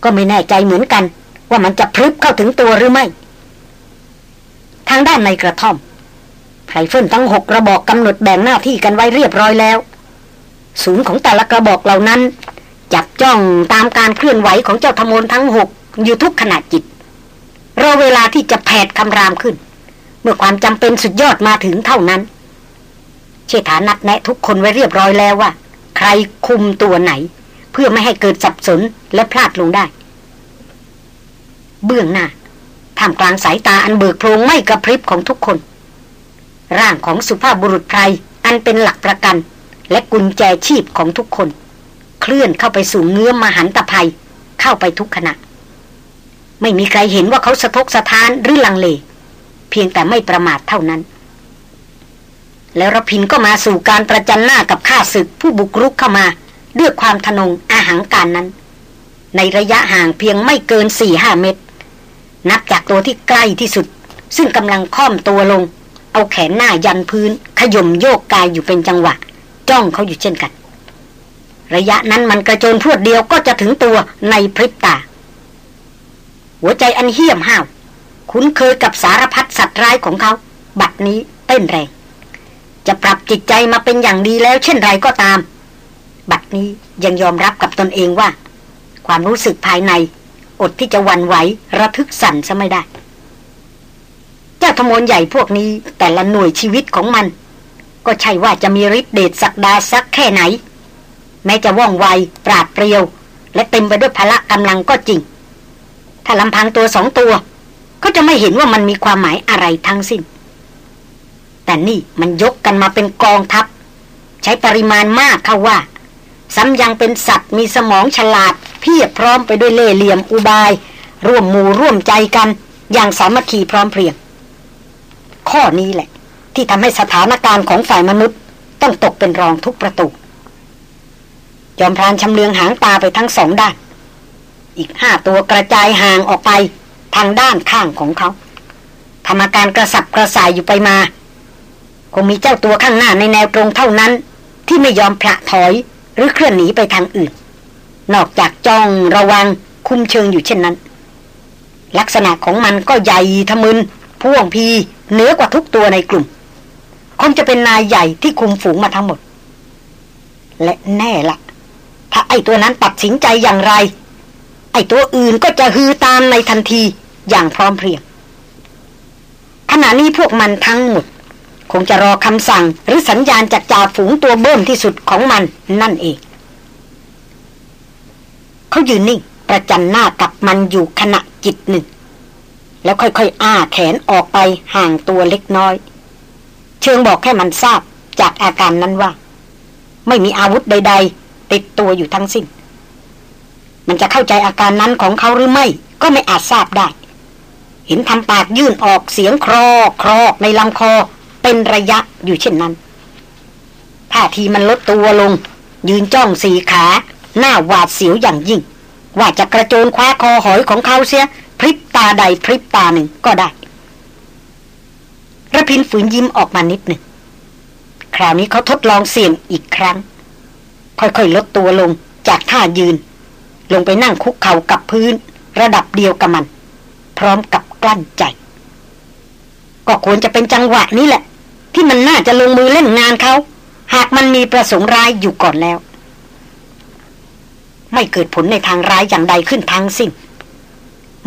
A: ก็ไม่แน่ใจเหมือนกัน ว่ามันจะพลึบเข้าถึงตัวหรือไม่ ทางด้านในกระท่อมไพรเฟิลทั้งหกกระบอกกำหนดแบ่งหน้าที่กันไว้เรียบร้อยแล้ว ศูนย์ของแต่ละกระบอกเหล่านั้น จับจ้องตามการเคลื่อนไหวของเจ้าธมนทั้งหกอยู่ทุกขณะจิต รอเวลาที่จะแผดคำรามขึ้น เมื่อความจำเป็นสุดยอดมาถึงเท่านั้น เชษฐานัดแนะทุกคนไว้เรียบร้อยแล้วว่า ใครคุมตัวไหน เพื่อไม่ให้เกิดสับสนและพลาดลงได้ เบื้องหน้าท่ามกลางสายตาอันเบิกโพรงไม่กระพริบของทุกคน ร่างของสุภาพบุรุษไพรอันเป็นหลักประกัน และกุญแจชีพของทุกคน เคลื่อนเข้าไปสู่เงื้อมมหันตภัยเข้าไปทุกขณะ ไม่มีใครเห็นว่าเขาสะทกสะท้านหรือลังเล เพียงแต่ไม่ประมาทเท่านั้น แล้วรพินก็มาสู่การประจันหน้ากับข้าศึกผู้บุกรุกเข้ามาด้วยความทนงอาหางการนั้น ในระยะห่างเพียงไม่เกินสี่ห้าเมตร นับจากตัวที่ใกล้ที่สุด ซึ่งกำลังค่อมตัวลง เอาแขนหน้ายันพื้น ขย่มโยกกายอยู่เป็นจังหวะ จ้องเขาอยู่เช่นกัน ระยะนั้นมันกระโจนพวดเดียวก็จะถึงตัวในพริบตา หัวใจอันเหี้ยมห้าว คุ้นเคยกับสารพัดสัตว์ร้ายของเขา บัดนี้เต้นแรง จะปรับจิตใจมาเป็นอย่างดีแล้วเช่นไรก็ตาม บัดนี้ยังยอมรับกับตนเองว่า ความรู้สึกภายใน อดที่จะวันไหวระทึกสั่นซะไม่ได้ เจ้าธมนใหญ่พวกนี้แต่ละหน่วยชีวิตของมัน ก็ใช่ว่าจะมีฤทธิ์เดชสักดาสักแค่ไหน แม้จะว่องไวปราดเปรียว และเต็มไปด้วยพละกำลังก็จริง ถ้าลำพังตัวสองตัว ก็จะไม่เห็นว่ามันมีความหมายอะไรทั้งสิ้น แต่นี่มันยกกันมาเป็นกองทัพ ใช้ปริมาณมากเข้าว่า ซ้ำยังเป็นสัตว์มีสมองฉลาด เพียบพร้อมไปด้วยเล่เหลี่ยมอุบาย ร่วมหมู่ร่วมใจกัน อย่างสามัคคีพร้อมเพรียง ข้อนี้แหละ ที่ทำให้สถานการณ์ของฝ่ายมนุษย์ ต้องตกเป็นรองทุกประตู ยอมพรานชำเลืองหางตาไปทั้งสองด้าน อีกห้าตัวกระจายห่างออกไปทางด้านข้างของเขาทำอาการกระสับกระส่ายอยู่ไปมา คงมีเจ้าตัวข้างหน้าในแนวตรงเท่านั้น ที่ไม่ยอมพละถอยหรือเคลื่อนหนีไปทางอื่น นอกจากจ้องระวังคุมเชิงอยู่เช่นนั้น ลักษณะของมันก็ใหญ่ทะมึนพ่วงพีเหนือกว่าทุกตัวในกลุ่ม คงจะเป็นนายใหญ่ที่คุมฝูงมาทั้งหมด และแน่ละถ้าไอ้ตัวนั้นตัดสินใจอย่างไร ไอ้ตัวอื่นก็จะฮือตามในทันทีอย่างพร้อมเพรียงขณะนี้พวกมันทั้งหมด คงจะรอคำสั่งหรือสัญญาณจากจ่าฝูงตัวเบิ่มที่สุดของมันนั่นเอง เขายืนนิ่งประจันหน้ากับมันอยู่ขณะจิตหนึ่ง แล้วค่อยๆอ้าแขนออกไปห่างตัวเล็กน้อย เชิงบอกแค่มันทราบจากอาการนั้นว่า ไม่มีอาวุธใด ๆ ติดตัวอยู่ทั้งสิ้น มันจะเข้าใจอาการนั้นของเขาหรือไม่ ก็ไม่อาจทราบได้ เห็นทำปากยื่นออกเสียงครอครอในลำคอ เป็นระยะอยู่เช่นนั้นท่าทีมันลดตัวลง ยืนจ้องสีขา หน้าหวาดเสียวอย่างยิ่ง ว่าจะกระโจนคว้าคอหอยของเขาเสีย พริบตาใดพริบตาหนึ่งก็ได้ระพินฝืนยิ้มออกมานิดหนึ่ง คราวนี้เขาทดลองเสี่ยงอีกครั้ง ค่อยๆลดตัวลงจากท่ายืน ลงไปนั่งคุกเข่ากับพื้น ระดับเดียวกับมัน พร้อมกับกลั้นใจ ก็ควรจะเป็นจังหวะนี้แหละ ที่มันน่าจะลงมือเล่นงานเขา หากมันมีประสงค์ร้ายอยู่ก่อนแล้ว ไม่เกิดผลในทางร้ายอย่างใดขึ้นทั้งสิ้น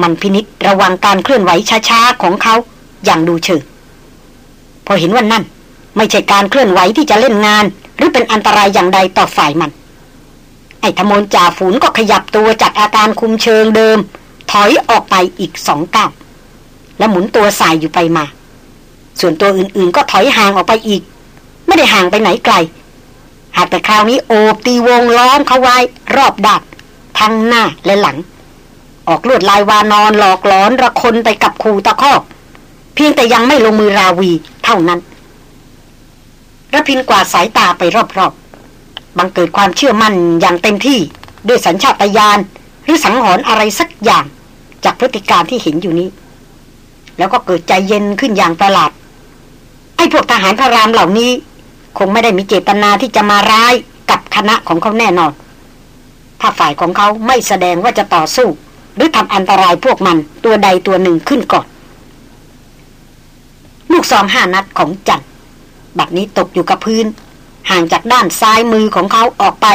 A: มันพินิษระวังการเคลื่อนไหวช้าๆของเขาอย่างดูเชิงพอเห็นว่านั่น ไม่ใช่การเคลื่อนไหวที่จะเล่นงาน หรือเป็นอันตรายอย่างใดต่อฝ่ายมัน ไอ้ธมนจ่าฝูนก็ขยับตัวจากอาการคุมเชิงเดิม ถอยออกไปอีกสองก้าวและหมุนตัวสายอยู่ไปมา ส่วนตัวอื่นๆก็ถอยห่างออกไปอีก ไม่ได้ห่างไปไหนไกล หากแต่คราวนี้โอบตีวงล้อมเขาไว้รอบดักทั้งหน้าและหลัง ออกลวดลายวานอนหลอกหลอนระคนไปกับคูตะคอกเพียงแต่ยังไม่ลงมือราวีเท่านั้นระพินกวาดสายตาไปรอบ บังเกิดความเชื่อมั่นอย่างเต็มที่ด้วยสัญชาตญาณหรือสังหรณ์อะไรสักอย่าง จากพฤติการที่เห็นอยู่นี้ แล้วก็เกิดใจเย็นขึ้นอย่างประหลาดไอ้พวกทหารพระรามเหล่านี้ คงไม่ได้มีเจตนาที่จะมาร้ายกับคณะของเขาแน่นอน ถ้าฝ่ายของเขาไม่แสดงว่าจะต่อสู้ หรือทำอันตรายพวกมันตัวใดตัวหนึ่งขึ้นก่อน ลูกซองห้านัดของจันบัดนี้ตกอยู่กับพื้น ห่างจากด้านซ้ายมือของเขาออกไป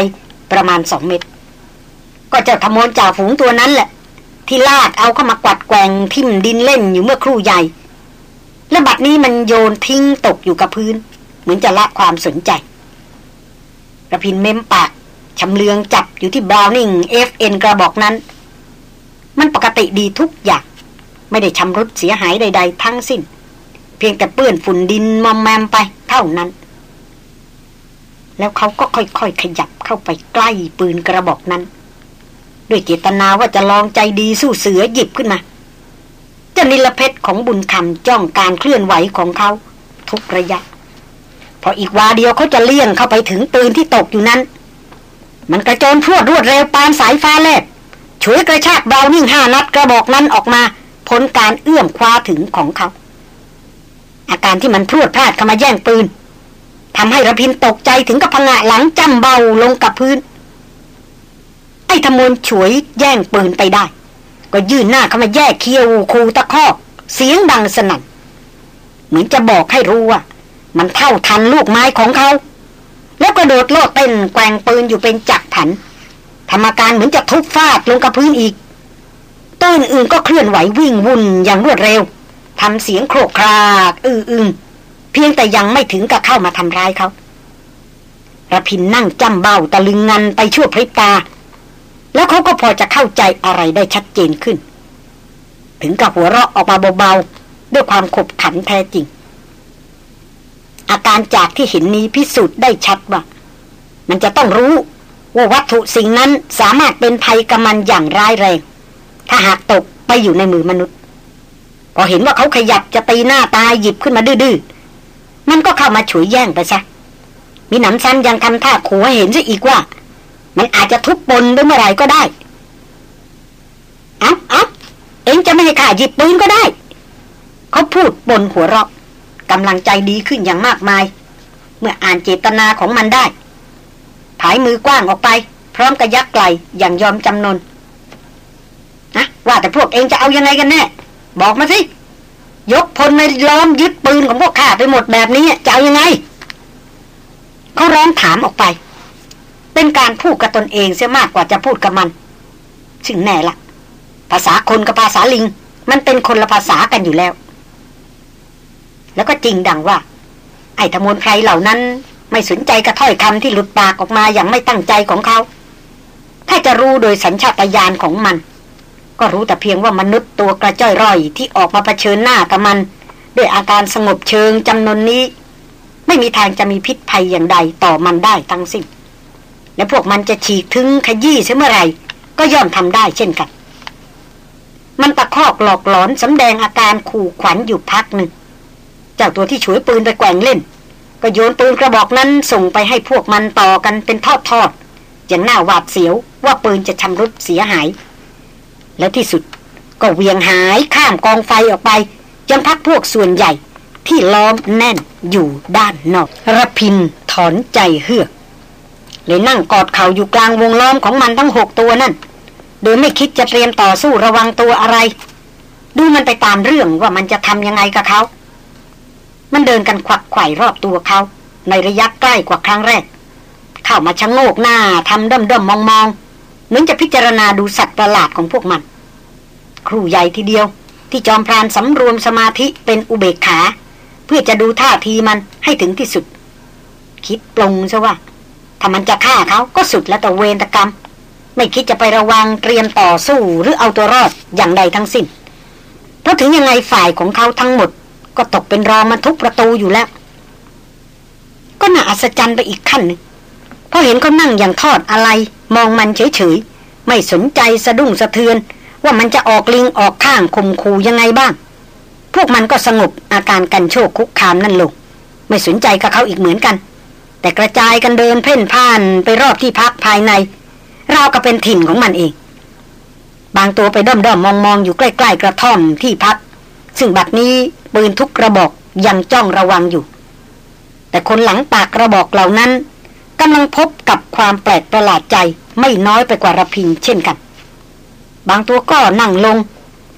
A: ประมาณสองเมตร ก็เจ้าธมนจ่าฝูงตัวนั้นแหละ ที่ลากเอาเข้ามากวัดแกว่งทิ่มดินเล่นอยู่เมื่อครู่ใหญ่ และบัดนี้มันโยนทิ้งตกอยู่กับพื้น เหมือนจะละความสนใจรพินทร์เม้มปากชำเลืองจับอยู่ที่ Browning FN กระบอกนั้น มันปกติดีทุกอย่าง ไม่ได้ชำรุดเสียหายใด ๆ ทั้งสิ้น เพียงแต่เปื้อนฝุ่นดินมอมแมมไปเท่านั้น แล้วเขาก็ค่อยๆขยับเข้าไปใกล้ปืนกระบอกนั้น ด้วยเจตนาว่าจะลองใจดีสู้เสือหยิบขึ้นมาจนิลเพชรของบุญคำจ้องการเคลื่อนไหวของเขา ทุกระยะ พออีกวาเดียวเขาจะเลี่ยงเข้าไปถึงปืนที่ตกอยู่นั้น มันกระโจนพรวดรวดเร็วปานสายฟ้าแลบช่วยกระชากเบานิ่งห้านัดกระบอกนั้นออกมาพ้นการเอื้อมคว้าถึงของเขา อาการที่มันพรวดพลาดเข้ามาแย่งปืน ทำให้ระพินตกใจถึงกับพงะหลังจำเบาลงกับพื้น ไอ้ธมนฉวยแย่งปืนไปได้ ก็ยื่นหน้าเข้ามาแยกเคียวคูตะคอกเสียงดังสนั่นเหมือนจะบอกให้รู้ว่า มันเท่าทันลูกไม้ของเขา แล้วกระโดดโลดเต้นแกว่งปืนอยู่เป็นจักผันธรรมการเหมือนจะทุบฟาดลงกับพื้นอีกต้นอื่นก็เคลื่อนไหววิ่งวุ่นอย่างรวดเร็วทำเสียงโครกครากอื้ออึง เพียงแต่ยังไม่ถึงกับเข้ามาทำร้ายเขาระพินนั่งจำเบ้าตะลึงงันไปชั่วพริบตา แล้วเขาก็พอจะเข้าใจอะไรได้ชัดเจนขึ้น ถึงกับหัวเราะออกมาเบาๆ ด้วยความขบขันแท้จริง อาการจากที่เห็นนี้พิสูจน์ได้ชัดว่า มันจะต้องรู้ว่าวัตถุสิ่งนั้นสามารถเป็นภัยกับมันอย่างร้ายแรง ถ้าหากตกไปอยู่ในมือมนุษย์ พอเห็นว่าเขาขยับจะตีหน้าตายหยิบขึ้นมาดื้อๆ มันก็เข้ามาฉวยแย่งไปซะมีหนำซ้ำยังทำท่าขู่ให้เห็นซะอีกว่า มันอาจจะทุบปนด้วยเมื่อไรก็ได้เอาเอาเองจะไม่ให้ข้าหยิบปืนก็ได้ เขาพูดบนหัวเราะกำลังใจดีขึ้นอย่างมากมาย เมื่ออ่านเจตนาของมันได้ผายมือกว้างออกไป พร้อมกับยักไกลอย่างยอมจำนนนะว่าแต่พวกเองจะเอายังไงกันแน่ บอกมาสิ ยกพลในล้อมยึดปืนของพวกข้าไปหมดแบบนี้จะเอายังไงเขาร้องถามออกไป เป็นการพูดกับตนเองเสียมากกว่าจะพูดกับมัน ซึ่งแน่ละ ภาษาคนกับภาษาลิง มันเป็นคนละภาษากันอยู่แล้ว แล้วก็จริงดังว่า ไอ้ธมนไพรเหล่านั้น ไม่สนใจกระถ้อยคำที่หลุดปากออกมาอย่างไม่ตั้งใจของเขา ถ้าจะรู้โดยสัญชาตญาณของมัน ก็รู้แต่เพียงว่ามนุษย์ตัวกระจ้อยร่อยที่ออกมาเผชิญหน้ากับมัน ด้วยอาการสงบเชิงจำนวนนี้ ไม่มีทางจะมีพิษภัยอย่างใดต่อมันได้ทั้งสิ้นและพวกมันจะฉีกถึงขยี้เสเมื่อไรก็ย่อมทำได้เช่นกัน มันตะคอกหลอกหลอนสำแดงอาการขู่ขวัญอยู่พักหนึ่งเจ้าตัวที่ฉวยปืนไปแกว่งเล่น ก็โยนปืนกระบอกนั้นส่งไปให้พวกมันต่อกันเป็นทอดๆอย่างหน้าหวาดเสียวว่าปืนจะชำรุดเสียหาย และที่สุดก็เวียงหายข้ามกองไฟออกไปจนพักพวกส่วนใหญ่ที่ล้อมแน่นอยู่ด้านนอกระพินถอนใจเฮือกเลยนั่งกอดเข่าอยู่กลางวงล้อมของมันทั้งหกตัวนั่น โดยไม่คิดจะเตรียมต่อสู้ระวังตัวอะไร ดูมันไปตามเรื่องว่ามันจะทำยังไงกับเขา มันเดินกันขวักไขว่รอบตัวเขา ในระยะใกล้กว่าครั้งแรก เข้ามาชะโงกหน้าทำด้อมด้อมมองมอง เหมือนจะพิจารณาดูสัตว์ประหลาดของพวกมัน ครูใหญ่ทีเดียว ที่จอมพรานสำรวมสมาธิเป็นอุเบกขา เพื่อจะดูท่าทีมันให้ถึงที่สุด คิดปลงซะว่า ถ้ามันจะฆ่าเขาก็สุดแล้วแต่เวรกรรม ไม่คิดจะไประวังเตรียมต่อสู้หรือเอาตัวรอดอย่างใดทั้งสิ้นเพราะถึงยังไงฝ่ายของเขาทั้งหมด ก็ตกเป็นรอมาทุกประตูอยู่แล้ว ก็น่าอัศจรรย์ไปอีกขั้นหนึ่ง เพราะเห็นเขานั่งอย่างทอดอะไร มองมันเฉยๆ ไม่สนใจสะดุ้งสะเทือน ว่ามันจะออกลิงออกข้างขมคูยังไงบ้าง พวกมันก็สงบอาการกันโชคคุกคามนั่นลง ไม่สนใจกับเขาอีกเหมือนกัน แต่กระจายกันเดินเพ่นพ่านไปรอบที่พักภายในราวกับเป็นถิ่นของมันเอง บางตัวไปด้อมด้อมมองมองอยู่ใกล้ ๆ กระท่อมที่พัก ซึ่งบัดนี้ปืนทุกกระบอกยังจ้องระวังอยู่ แต่คนหลังปากกระบอกเหล่านั้นำลังพบกับความแปลกประหลาดใจไม่น้อยไปกว่าระพินเช่นกัน บางตัวก็นั่งลง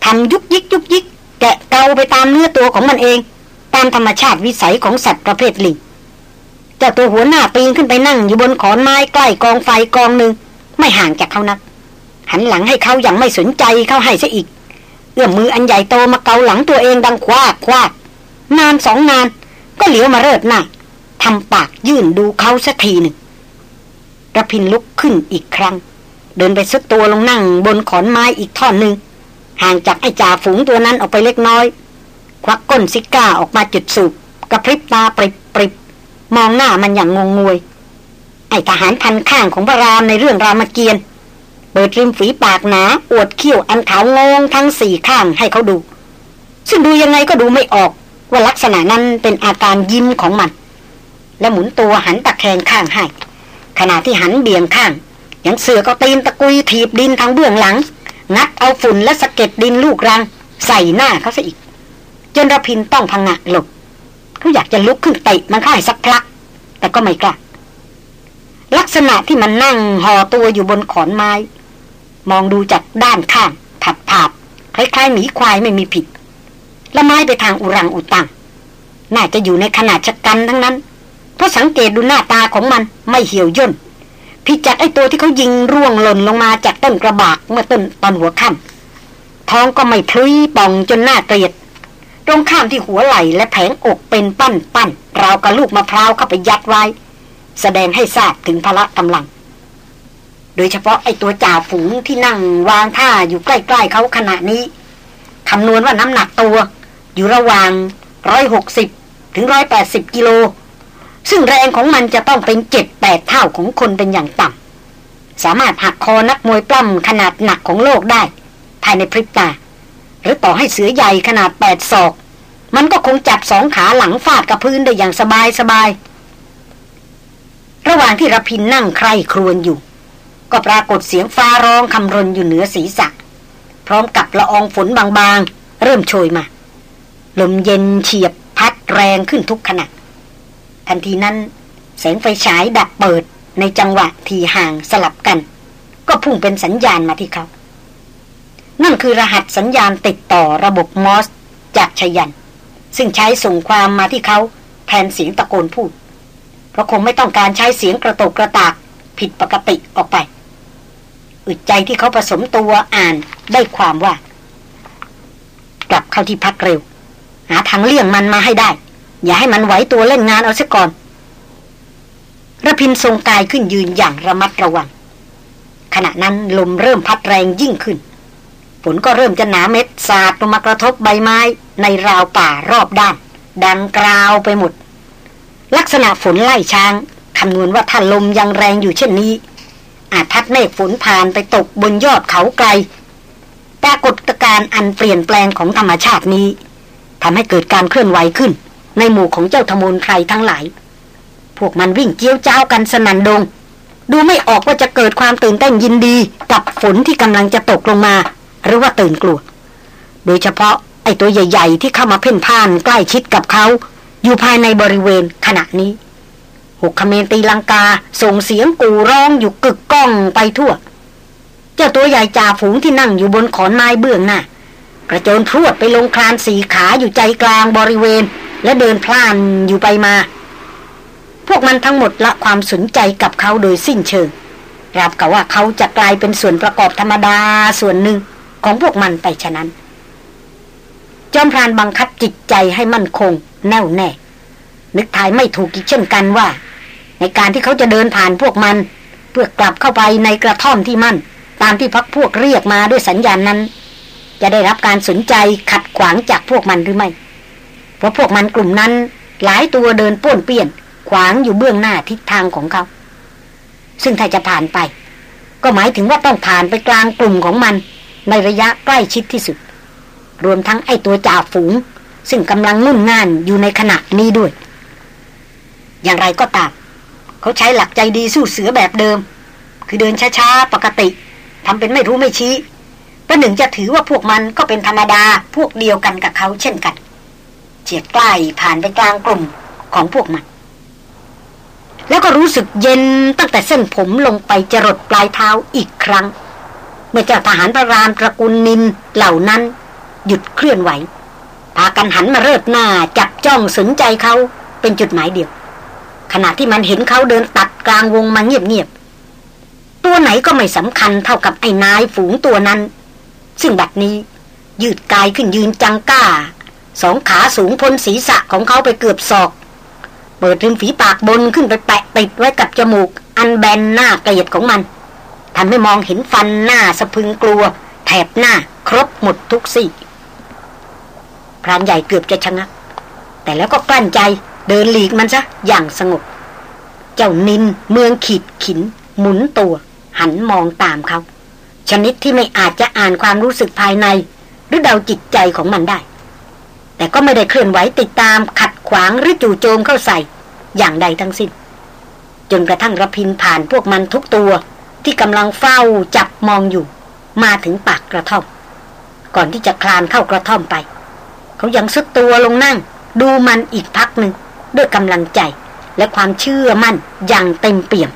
A: ทำยุกยิกยุกยิก แกะเกาไปตามเนื้อตัวของมันเอง ตามธรรมชาติวิสัยของสัตว์ประเภทลิงเจ้าตัวหัวหน้าปีนขึ้นไปนั่งอยู่บนขอนไม้ใกล้กองไฟกองหนึ่งไม่ห่างจากเขานัก หันหลังให้เขาอย่างไม่สนใจเขาให้ซะอีกเอื้อมมืออันใหญ่โตมาเกาหลังตัวเองดังคว้าคว้านานสองนาน ก็เหลียวมาเริดหน้า ทำปากยื่นดูเขาสักทีหนึ่งระพินลุกขึ้นอีกครั้ง เดินไปซุดตัวลงนั่งบนขอนไม้อีกท่อนหนึ่งห่างจากไอ้จ่าฝูงตัวนั้นออกไปเล็กน้อย ควักก้นซิก้าออกมาจุดสูบกระพริบตาปริบปริบมองหน้ามันอย่างงงงวย ไอทหารพันข้างของพระรามในเรื่องรามเกียรติเปิดริมฝีปากหนา อวดเขี้ยวอันขาวงงทั้งสี่ข้างให้เขาดู ซึ่งดูยังไงก็ดูไม่ออกว่าลักษณะนั้นเป็นอาการยิ้มของมัน และหมุนตัวหันตะแคงข้างให้ ขณะที่หันเบี่ยงข้าง ยังเสือก็ตีนตะกุยถีบดินทางเบื้องหลัง งัดเอาฝุ่นและสะเก็ดดินลูกรัง ใส่หน้าเขาซะอีก จนระพินต้องพังงะหลบเขาอยากจะลุกขึ้นเตะมันเข้าให้สักพลัก แต่ก็ไม่กล้าลักษณะที่มันนั่งห่อตัวอยู่บนขอนไม้ มองดูจากด้านข้างถัดผาดคล้ายๆหมีควายไม่มีผิด และไม้ไปทางอุรังอุตัง น่าจะอยู่ในขนาดชะกันทั้งนั้น เพราะสังเกตดูหน้าตาของมันไม่เหี่ยวย่นผิดจากไอ้ตัวที่เขายิงร่วงหล่นลงมาจากต้นกระบากเมื่อต้นตอนหัวค่ำท้องก็ไม่พลุยป่องจนหน้าเกลียด ตรงข้ามที่หัวไหล่และแผงอกเป็นปั้นปั้นราวกับลูกมะพร้าวเข้าไปยัดไว้ แสดงให้ทราบถึงพละกำลัง โดยเฉพาะไอ้ตัวจ่าฝูงที่นั่งวางท่าอยู่ใกล้ๆเขาขณะนี้คำนวณว่าน้ำหนักตัว อยู่ระหว่างร้อยหกสิบถึงร้อยแปดสิบกิโล ซึ่งแรงของมันจะต้องเป็นเจ็ดแปดเท่าของคนเป็นอย่างต่ำสามารถหักคอนักมวยปล้ำขนาดหนักของโลกได้ ภายในพริบตา หรือต่อให้เสือใหญ่ขนาดแปดศอก มันก็คงจับสองขาหลังฟาดกับพื้นได้อย่างสบายสบายระหว่างที่ระพินนั่งใคร่ครวญอยู่ ก็ปรากฏเสียงฟ้าร้องคำรนอยู่เหนือศีรษะพร้อมกับละอองฝนบางๆ เริ่มโชยมา ลมเย็นเฉียบพัดแรงขึ้นทุกขณะ ทันทีนั้นแสงไฟฉายดับเปิดในจังหวะที่ห่างสลับกัน ก็พุ่งเป็นสัญญาณมาที่เขา นั่นคือรหัสสัญญาณติดต่อระบบมอสจากชยัน ซึ่งใช้ส่งความมาที่เขาแทนเสียงตะโกนพูด เพราะคงไม่ต้องการใช้เสียงกระตกกระตากผิดปกติออกไป อึดใจที่เขาผสมตัวอ่านได้ความว่า กลับเข้าที่พักเร็ว หาทางเลี่ยงมันมาให้ได้ อย่าให้มันไหวตัวเล่นงานเอาซะก่อนระพินทรงกายขึ้นยืนอย่างระมัดระวัง ขณะนั้นลมเริ่มพัดแรงยิ่งขึ้นฝนก็เริ่มจะหนาเม็ดสาดลงมากระทบใบไม้ในราวป่ารอบด้าน ดังกราวไปหมด ลักษณะฝนไล่ช้างคำนวณว่าถ้าลมยังแรงอยู่เช่นนี้ อาจพัดเมฆฝนผ่านไปตกบนยอดเขาไกลปรากฏการณ์อันเปลี่ยนแปลงของธรรมชาตินี้ทำให้เกิดการเคลื่อนไหวขึ้น ในหมู่ของเจ้าธมนไพรทั้งหลาย พวกมันวิ่งเกี้ยวเจ้ากันสนันดง ดูไม่ออกว่าจะเกิดความตื่นเต้นยินดี กับฝนที่กำลังจะตกลงมา หรือว่าตื่นกลัว โดยเฉพาะไอ้ตัวใหญ่ ๆ ที่เข้ามาเพ่นพ่านใกล้ชิดกับเขา อยู่ภายในบริเวณขณะนี้หกขเมนตีลังกาส่งเสียงกูร้องอยู่กึกก้องไปทั่ว เจ้าตัวใหญ่จ่าฝูงที่นั่งอยู่บนขอนไม้เบื้องหน้ากระโจนพรวดไปลงคลานสีขาอยู่ใจกลางบริเวณ และเดินพล่านอยู่ไปมา พวกมันทั้งหมดละความสนใจกับเขาโดยสิ้นเชิงรับกับว่าเขาจะกลายเป็นส่วนประกอบธรรมดาส่วนหนึ่งของพวกมันไปฉะนั้น จอมพรานบังคับจิตใจให้มั่นคง แน่วแน่ นึกทายไม่ถูกอีกเช่นกันว่า ในการที่เขาจะเดินผ่านพวกมัน เพื่อกลับเข้าไปในกระท่อมที่มั่น ตามที่พักพวกเรียกมาด้วยสัญญาณนั้น จะได้รับการสนใจขัดขวางจากพวกมันหรือไม่ เพราะพวกมันกลุ่มนั้นหลายตัวเดินป้วนเปี้ยน ขวางอยู่เบื้องหน้าทิศทางของเขา ซึ่งถ้าจะผ่านไป ก็หมายถึงว่าต้องผ่านไปกลางกลุ่มของมัน ในระยะใกล้ชิดที่สุด รวมทั้งไอตัวจ่าฝูง ซึ่งกำลังนุ่นง่านอยู่ในขณะนี้ด้วย อย่างไรก็ตามเขาใช้หลักใจดีสู้เสือแบบเดิม คือเดินช้าๆปกติทำเป็นไม่รู้ไม่ชี้ประหนึ่งจะถือว่าพวกมันก็เป็นธรรมดาพวกเดียวกันกับเขาเช่นกัน เฉียดใกล้ผ่านไปกลางกลุ่มของพวกมัน แล้วก็รู้สึกเย็นตั้งแต่เส้นผมลงไปจรดปลายเท้าอีกครั้ง เมื่อเจ้าทหารพระรามตระกูลนินเหล่านั้น หยุดเคลื่อนไหว พากันหันมาเริดหน้าจับจ้องสนใจเขาเป็นจุดหมายเดียว ขณะที่มันเห็นเขาเดินตัดกลางวงมาเงียบๆตัวไหนก็ไม่สำคัญเท่ากับไอ้นายฝูงตัวนั้น ซึ่งบัดนี้ยืดกายขึ้นยืนจังก้า สองขาสูงพ้นศีรษะของเขาไปเกือบศอก เปิดริมฝีปากบนขึ้นไปแปะติดไว้กับจมูก อันแบนหน้าเกลียดของมันทำให้มองเห็นฟันหน้าสะพึงกลัว แถบหน้าครบหมดทุกซี่พรานใหญ่เกือบจะชะงัก แต่แล้วก็กลั้นใจเดินหลีกมันซะอย่างสงบ เจ้านินเมืองขีดขิน หมุนตัว หันมองตามเขา ชนิดที่ไม่อาจจะอ่านความรู้สึกภายใน หรือเดาจิตใจของมันได้ แต่ก็ไม่ได้เคลื่อนไหวติดตามขัดขวางหรือจู่โจมเข้าใส่ อย่างใดทั้งสิ้น จนกระทั่งระพินผ่านพวกมันทุกตัว ที่กำลังเฝ้าจับมองอยู่ มาถึงปากกระท่อม ก่อนที่จะคลานเข้ากระท่อมไป เขายังซุดตัวลงนั่ง ดูมันอีกพักหนึ่งด้วยกำลังใจและความเชื่อมั่นอย่างเต็มเปี่ยม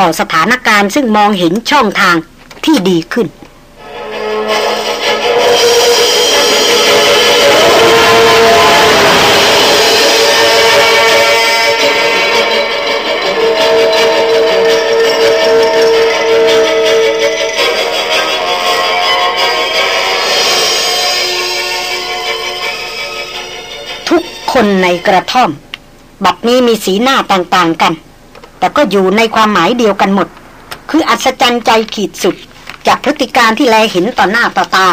A: ต่อสถานการณ์ซึ่งมองเห็นช่องทางที่ดีขึ้น คนในกระท่อม บัดนี้มีสีหน้าต่างๆกัน แต่ก็อยู่ในความหมายเดียวกันหมด คืออัศจรรย์ใจขีดสุด จากพฤติการที่แลเห็นต่อหน้าต่อตา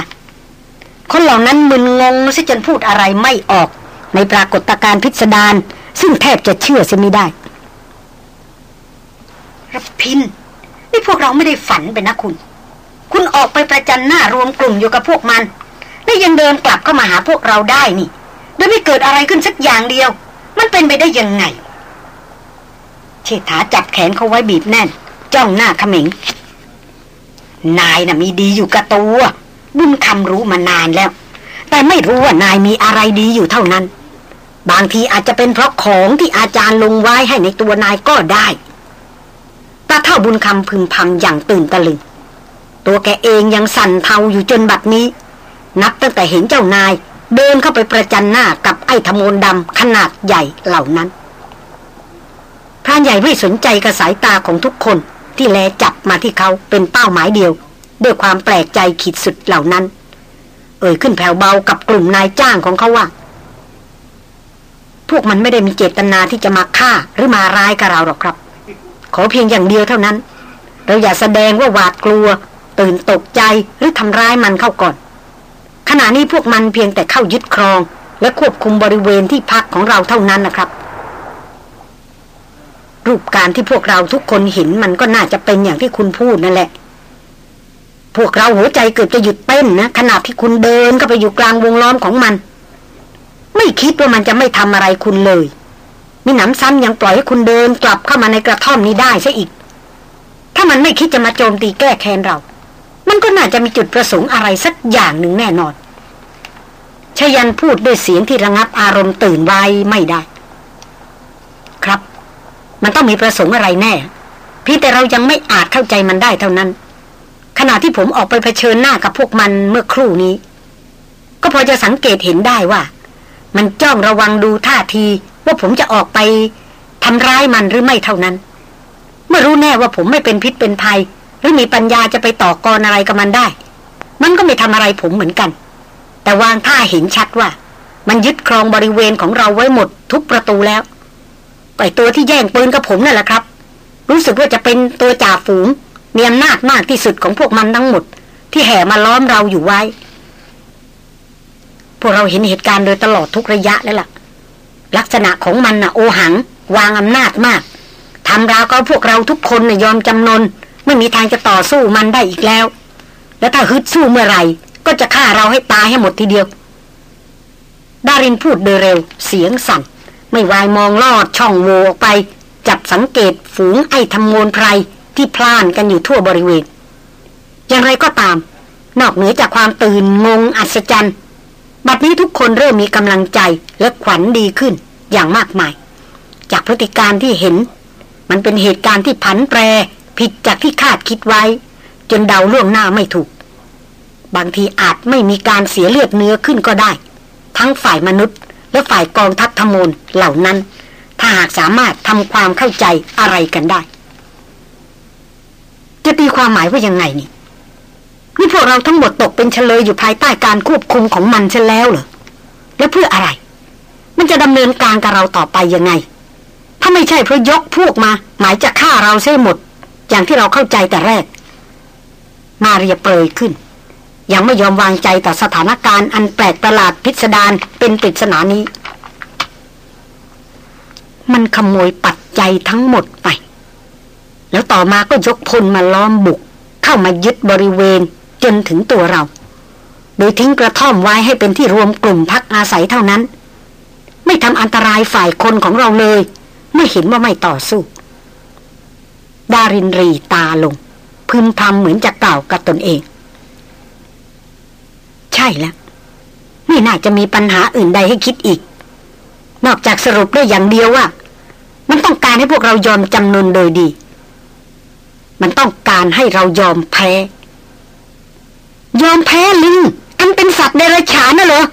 A: คนเหล่านั้นมึนงงซิจนพูดอะไรไม่ออก ในปรากฏการณ์พิสดารซึ่งแทบจะเชื่อเสียไม่ได้รพินนี่พวกเราไม่ได้ฝันไปนะคุณ คุณออกไปประจันหน้ารวมกลุ่มอยู่กับพวกมัน และยังเดินกลับเข้ามาหาพวกเราได้นี่ โดยไม่เกิดอะไรขึ้นสักอย่างเดียว มันเป็นไปได้ยังไง เชษฐาจับแขนเขาไว้บีบแน่น จ้องหน้าขมิง นายน่ะมีดีอยู่กับตัว บุญคำรู้มานานแล้ว แต่ไม่รู้ว่านายมีอะไรดีอยู่เท่านั้น บางทีอาจจะเป็นเพราะของที่อาจารย์ลงไว้ให้ในตัวนายก็ได้ตาเท่าบุญคำพึมพำอย่างตื่นตะลึงตัวแกเองยังสั่นเทาอยู่จนบัดนี้ นับตั้งแต่เห็นเจ้านาย เดินเข้าไปประจันหน้ากับไอ้ธมนดำขนาดใหญ่เหล่านั้นพรานใหญ่ไม่สนใจกระสายตาของทุกคนที่แลจับมาที่เขาเป็นเป้าหมายเดียว ด้วยความแปลกใจขีดสุดเหล่านั้น เอ่ยขึ้นแผ่วเบากับกลุ่มนายจ้างของเขาว่า พวกมันไม่ได้มีเจตนาที่จะมาฆ่าหรือมาร้ายกับเราหรอกครับ ขอเพียงอย่างเดียวเท่านั้น เราอย่าแสดงว่าหวาดกลัว ตื่นตกใจหรือทำร้ายมันเข้าก่อน ณะนี้พวกมันเพียงแต่เข้ายึดครอง และควบคุมบริเวณที่พักของเราเท่านั้นนะครับ รูปการที่พวกเราทุกคนเห็นมันก็น่าจะเป็นอย่างที่คุณพูดนั่นแหละ พวกเราหัวใจเกือบจะหยุดเต้นนะขณะที่คุณเดินเข้าไปอยู่กลางวงล้อมของมัน ไม่คิดว่ามันจะไม่ทำอะไรคุณเลยมีหนำซ้ำยังปล่อยให้คุณเดินกลับเข้ามาในกระท่อมนี้ได้ใช่อีก ถ้ามันไม่คิดจะมาโจมตีแก้แค้นเรา มันก็น่าจะมีจุดประสงค์อะไรสักอย่างหนึ่งแน่นอน ชยันพูดด้วยเสียงที่ระงับอารมณ์ตื่นไว้ไม่ได้ ครับ มันต้องมีประสงค์อะไรแน่ พี่แต่เรายังไม่อาจเข้าใจมันได้เท่านั้น ขณะที่ผมออกไปเผชิญหน้ากับพวกมันเมื่อครู่นี้ ก็พอจะสังเกตเห็นได้ว่า มันจ้องระวังดูท่าทีว่าผมจะออกไปทำร้ายมันหรือไม่เท่านั้น เมื่อรู้แน่ว่าผมไม่เป็นพิษเป็นภัย หรือมีปัญญาจะไปต่อกรอะไรกับมันได้ มันก็ไม่ทำอะไรผมเหมือนกัน แต่วางท่าเห็นชัดว่า มันยึดครองบริเวณของเราไว้หมดทุกประตูแล้วไอตัวที่แย่งปืนกับผมนั่นแหละครับ รู้สึกว่าจะเป็นตัวจ่าฝูงมีอำนาจมากที่สุดของพวกมันทั้งหมด ที่แห่มาล้อมเราอยู่ไว้ พวกเราเห็นเหตุการณ์โดยตลอดทุกระยะแล้วล่ะ ลักษณะของมันน่ะโอหัง วางอำนาจมากทำราวก็พวกเราทุกคนน่ะยอมจำนน ไม่มีทางจะต่อสู้มันได้อีกแล้ว แล้วถ้าฮึดสู้เมื่อไหร่ ก็จะฆ่าเราให้ตายให้หมดทีเดียว ดารินพูดโดยเร็ว เสียงสั่น ไม่วายมองลอดช่องโหว่ออกไป จับสังเกตฝูงไอ้ทำโมนไพรที่พล่านกันอยู่ทั่วบริเวณ อย่างไรก็ตาม นอกเหนือจากความตื่นงงอัศจรรย์บัดนี้ทุกคนเริ่มมีกำลังใจและขวัญดีขึ้นอย่างมากมาย จากพฤติการที่เห็น มันเป็นเหตุการณ์ที่ผันแปรผิดจากที่คาดคิดไว้ จนเดาล่วงหน้าไม่ถูก บางทีอาจไม่มีการเสียเลือดเนื้อขึ้นก็ได้ ทั้งฝ่ายมนุษย์ และฝ่ายกองทัพธมนเหล่านั้น ถ้าหากสามารถทำความเข้าใจอะไรกันได้ จะตีความหมายว่ายังไงนี่นี่พวกเราทั้งหมดตกเป็นเฉลยอยู่ภายใต้การควบคุมของมันเช่นแล้วเหรอแล้วเพื่ออะไร มันจะดำเนินการกับเราต่อไปยังไง ถ้าไม่ใช่เพราะยกพวกมา หมายจะฆ่าเราเสียหมด อย่างที่เราเข้าใจแต่แรก มาเรียเปรยขึ้น ยังไม่ยอมวางใจต่อสถานการณ์อันแปลกประหลาดพิสดารเป็นปริศนานี้ มันขโมยปัจจัยทั้งหมดไป แล้วต่อมาก็ยกพลมาล้อมบุก เข้ามายึดบริเวณจนถึงตัวเรา โดยทิ้งกระท่อมไว้ให้เป็นที่รวมกลุ่มพักอาศัยเท่านั้น ไม่ทำอันตรายฝ่ายคนของเราเลย ไม่เห็นว่าไม่ต่อสู้ ดารินรีตาลงพึมพำเหมือนจะกล่าวกับตนเอง ใช่แล้วไม่น่าจะมีปัญหาอื่นใดให้คิดอีก นอกจากสรุปได้อย่างเดียวว่า มันต้องการให้พวกเรายอมจำนนโดยดี มันต้องการให้เรายอมแพ้ ยอมแพ้ลิงอันเป็นสัตว์เดรัจฉานน่ะเหรอ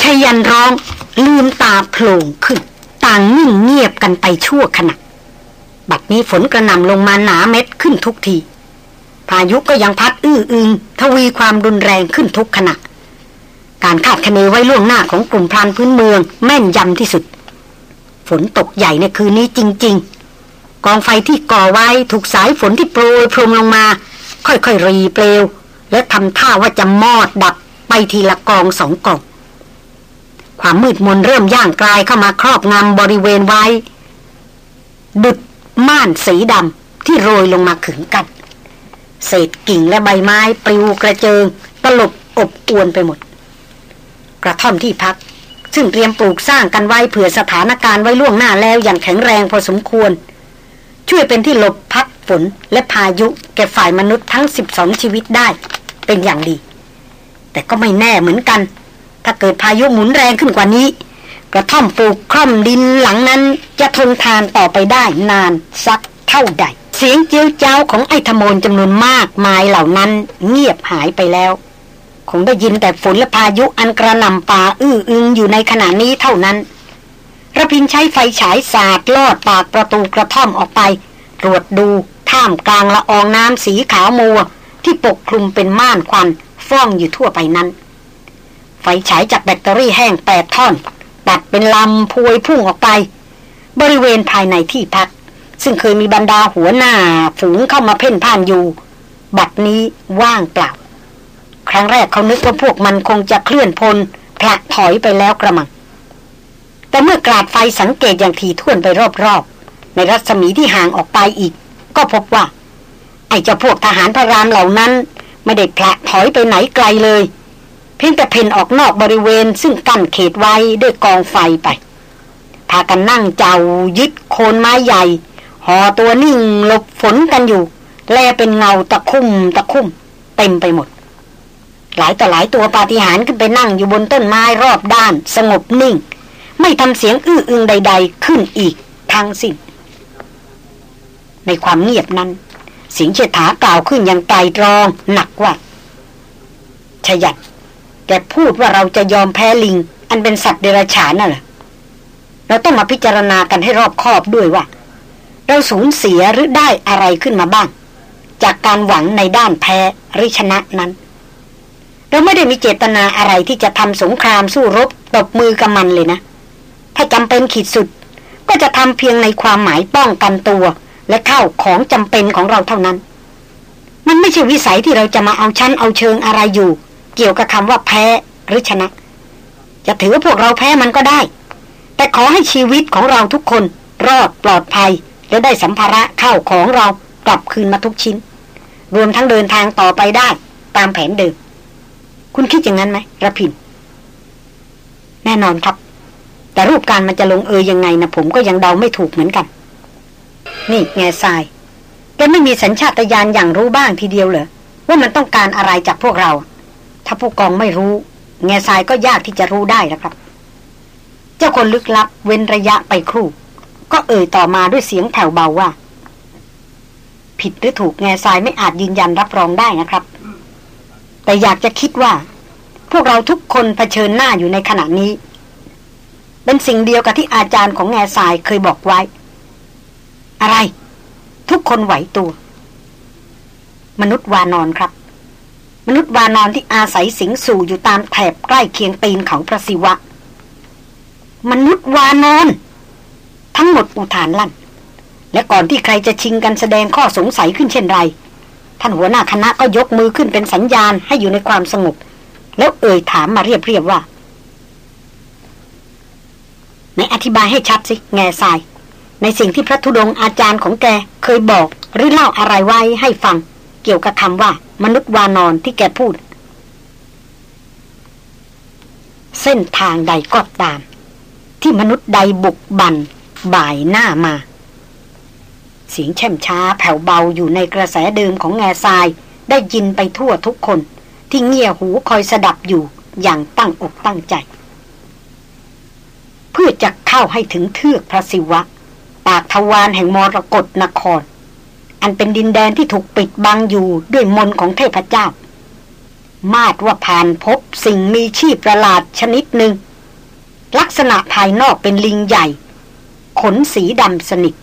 A: ชยันร้องลืมตาโผล่ขึ้น ต่างนิ่งเงียบกันไปชั่วขณะบัดนี้ฝนกระหน่ำลงมาหนาเม็ดขึ้นทุกที พายุก็ยังพัดอื้ออึงทวีความรุนแรงขึ้นทุกขณะ การคาดคะเนไว้ล่วงหน้าของกลุ่มพรานพื้นเมือง แม่นยำที่สุด ฝนตกใหญ่ในคืนนี้จริง ๆ กองไฟที่ก่อไว้ถูกสายฝนที่โปรยพรมลงมา ค่อยๆรีเปลว และทำท่าว่าจะมอดดับไปทีละกองสองกองความมืดมนเริ่มย่างกลายเข้ามาครอบงำบริเวณไว้ ดุดม่านสีดำที่โรยลงมาขึงกัน เศษกิ่งและใบไม้ปลิวกระเจิงตลบอบอวนไปหมด กระท่อมที่พัก ซึ่งเตรียมปลูกสร้างกันไว้เผื่อสถานการณ์ไว้ล่วงหน้าแล้วอย่างแข็งแรงพอสมควร ช่วยเป็นที่หลบพักฝนและพายุแก่ฝ่ายมนุษย์ทั้ง 12 ชีวิตได้เป็นอย่างดี แต่ก็ไม่แน่เหมือนกัน ถ้าเกิดพายุหมุนแรงขึ้นกว่านี้ กระท่อมปลูกคร่อมดินหลังนั้นจะทนทานต่อไปได้นานสักเท่าใด สียงเจียวเจ้าของไอ้ธมนจำนวนมากมายเหล่านั้นเงียบหายไปแล้ว คงได้ยินแต่ฝนและพายุอันกระหน่ำป่าอื้ออึงอยู่ในขณะนี้เท่านั้นระพินใช้ไฟฉายสาดลอดปากประตูกระท่อมออกไป ตรวจดูท่ามกลางละอองน้ำสีขาวมัว ที่ปกคลุมเป็นม่านควันฟ้องอยู่ทั่วไปนั้น ไฟฉายจากแบตเตอรี่แห้งแปดท่อน ตัดเป็นลำพวยพุ่งออกไป บริเวณภายในที่พัก ซึ่งเคยมีบรรดาหัวหน้าฝูงเข้ามาเพ่นพ่านอยู่ บัดนี้ว่างเปล่า ครั้งแรกเขานึกว่าพวกมันคงจะเคลื่อนพลผลักถอยไปแล้วกระมัง แต่เมื่อกราดไฟสังเกตอย่างถี่ถ้วนไปรอบๆ ในรัศมีที่ห่างออกไปอีก ก็พบว่า ไอ้เจ้าพวกทหารพระรามเหล่านั้น ไม่ได้ผลักถอยไปไหนไกลเลย เพียงแต่เพ่นออกนอกบริเวณซึ่งกั้นเขตไว้ด้วยกองไฟไปพากันนั่งเจ้ายึดโคนไม้ใหญ่ ห่อตัวนิ่งหลบฝนกันอยู่ แลเป็นเงาตะคุ่มตะคุ่ม เต็มไปหมด หลายต่อหลายตัวปาฏิหาริย์ขึ้นไปนั่งอยู่บนต้นไม้รอบด้าน สงบนิ่ง ไม่ทำเสียงอื้ออึงใด ๆ ขึ้นอีกทั้งสิ้นในความเงียบนั้น เสียงเชษฐากล่าวขึ้นอย่างไตรตรองหนักว่าชยัดแกพูดว่าเราจะยอมแพ้ลิง อันเป็นสัตว์เดรัจฉานน่ะเหรอเราต้องมาพิจารณากันให้รอบคอบด้วยว่า เราสูญเสียหรือได้อะไรขึ้นมาบ้าง จากการหวังในด้านแพ้หรือชนะนั้น เราไม่ได้มีเจตนาอะไรที่จะทำสงครามสู้รบตบมือกับมันเลยนะ ถ้าจำเป็นขีดสุด ก็จะทำเพียงในความหมายป้องกันตัว และเข้าของจำเป็นของเราเท่านั้น มันไม่ใช่วิสัยที่เราจะมาเอาชั้นเอาเชิงอะไรอยู่ เกี่ยวกับคำว่าแพ้หรือชนะ จะถือว่าพวกเราแพ้มันก็ได้ แต่ขอให้ชีวิตของเราทุกคน รอดปลอดภัย และได้สัมภาระเข้าของเรากลับคืนมาทุกชิ้น รวมทั้งเดินทางต่อไปได้ตามแผนเดิม คุณคิดอย่างนั้นไหมระพิน แน่นอนครับ แต่รูปการมันจะลงเอยยังไงนะผมก็ยังเดาไม่ถูกเหมือนกัน นี่แง่ทรายแกไม่มีสัญชาตญาณอย่างรู้บ้างทีเดียวเหรอว่ามันต้องการอะไรจากพวกเรา ถ้าผู้กองไม่รู้ แง่ทรายก็ยากที่จะรู้ได้นะครับ เจ้าคนลึกลับเว้นระยะไปครู่ ก็เอ่ยต่อมาด้วยเสียงแผ่วเบาว่า ผิดหรือถูกแง่ทรายไม่อาจยืนยันรับรองได้นะครับ แต่อยากจะคิดว่า พวกเราทุกคนเผชิญหน้าอยู่ในขณะนี้ เป็นสิ่งเดียวกับที่อาจารย์ของแง่ทรายเคยบอกไว้ อะไร ทุกคนไหวตัว มนุษย์วานอนครับ มนุษย์วานอนที่อาศัยสิงสู่อยู่ตามแถบใกล้เคียงตีนเขาพระศิวะ มนุษย์วานอน ทั้งหมดอุทานลั่น และก่อนที่ใครจะชิงกันแสดงข้อสงสัยขึ้นเช่นไร ท่านหัวหน้าคณะก็ยกมือขึ้นเป็นสัญญาณให้อยู่ในความสงบ แล้วเอ่ยถามมาเรียบๆว่าในอธิบายให้ชัดสิ แง่ทราย ในสิ่งที่พระธุดงอาจารย์ของแกเคยบอก หรือเล่าอะไรไว้ให้ฟัง เกี่ยวกับคำว่า มนุษย์วานอนที่แกพูด เส้นทางใดก็ตาม ที่มนุษย์ใดบุกบัน บ่ายหน้ามา เสียงแช่มช้าแผ่วเบาอยู่ในกระแสเดิมของแง่ทรายได้ยินไปทั่วทุกคน ที่เงี่ยหูคอยสดับอยู่อย่างตั้งอกตั้งใจ เพื่อจะเข้าให้ถึงเทือกพระศิวะ ปากทวารแห่งมรกรนคร อันเป็นดินแดนที่ถูกปิดบังอยู่ด้วยมนของเทพเจ้า มาดว่าผ่านพบสิ่งมีชีพประหลาดชนิดหนึ่งลักษณะภายนอกเป็นลิงใหญ่ ขนสีดำสนิท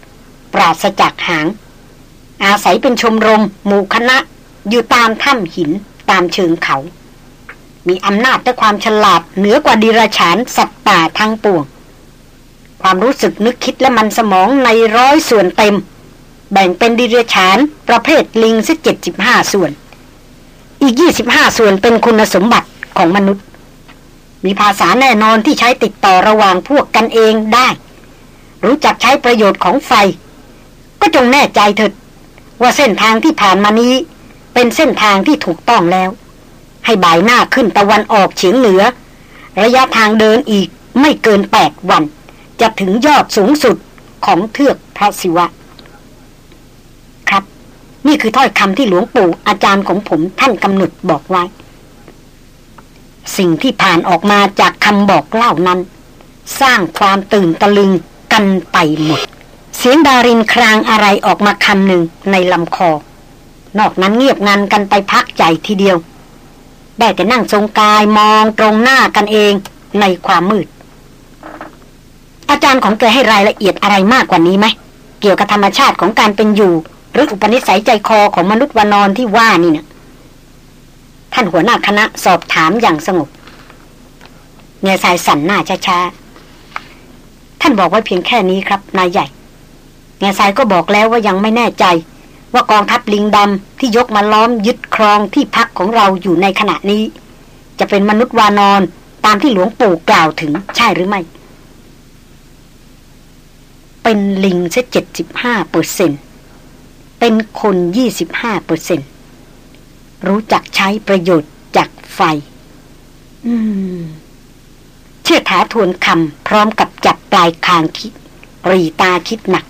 A: ปราศจากหาง อาศัยเป็นชมรม หมู่คณะ อยู่ตามถ้ำหินตามเชิงเขา มีอำนาจและความฉลาดเหนือกว่าดิราฉานสัตว์ป่าทั้งปวง ความรู้สึกนึกคิดและมันสมองในร้อยส่วนเต็ม แบ่งเป็นดิราฉานประเภทลิงสักเจ็ดสิบห้าส่วน อีกยี่สิบห้าส่วนเป็นคุณสมบัติของมนุษย์มีภาษาแน่นอนที่ใช้ติดต่อระหว่างพวกกันเองได้ รู้จักใช้ประโยชน์ของไฟ ก็จงแน่ใจเถิดว่าเส้นทางที่ผ่านมานี้ เป็นเส้นทางที่ถูกต้องแล้ว ให้บ่ายหน้าขึ้นตะวันออกเฉียงเหนือ ระยะทางเดินอีกไม่เกินแปดวัน จะถึงยอดสูงสุดของเทือกพระศิวะ ครับ นี่คือถ้อยคำที่หลวงปู่อาจารย์ของผมท่านกำหนดบอกไว้ สิ่งที่ผ่านออกมาจากคำบอกเล่านั้น สร้างความตื่นตะลึง กันไปหมด เสียงดารินครางอะไรออกมาคำหนึ่งในลำคอ นอกนั้นเงียบงันกันไปพักใหญ่ทีเดียว ได้แต่นั่งทรงกายมองตรงหน้ากันเองในความมืด อาจารย์ของแกให้รายละเอียดอะไรมากกว่านี้ไหม เกี่ยวกับธรรมชาติของการเป็นอยู่ หรืออุปนิสัยใจคอของมนุษย์วานอนที่ว่านี่นะท่านหัวหน้าคณะสอบถามอย่างสงบเงยสายสั่นหน้าช้าๆ ท่านบอกไว้เพียงแค่นี้ครับ นายใหญ่เงยสายก็บอกแล้วว่ายังไม่แน่ใจ ว่ากองทัพลิงดำที่ยกมาล้อมยึดครองที่พักของเราอยู่ในขณะนี้ จะเป็นมนุษย์วานอนตามที่หลวงปู่กล่าวถึงใช่หรือไม่ เป็นลิงซะเจ็ดสิบห้าเปอร์เซ็นเป็นคนยี่สิบห้าเปอร์เซ็นรู้จักใช้ประโยชน์จากไฟ อืม ชื่อถาทวนคำพร้อมกับจับปลายคางคิด รีตาคิดหนัก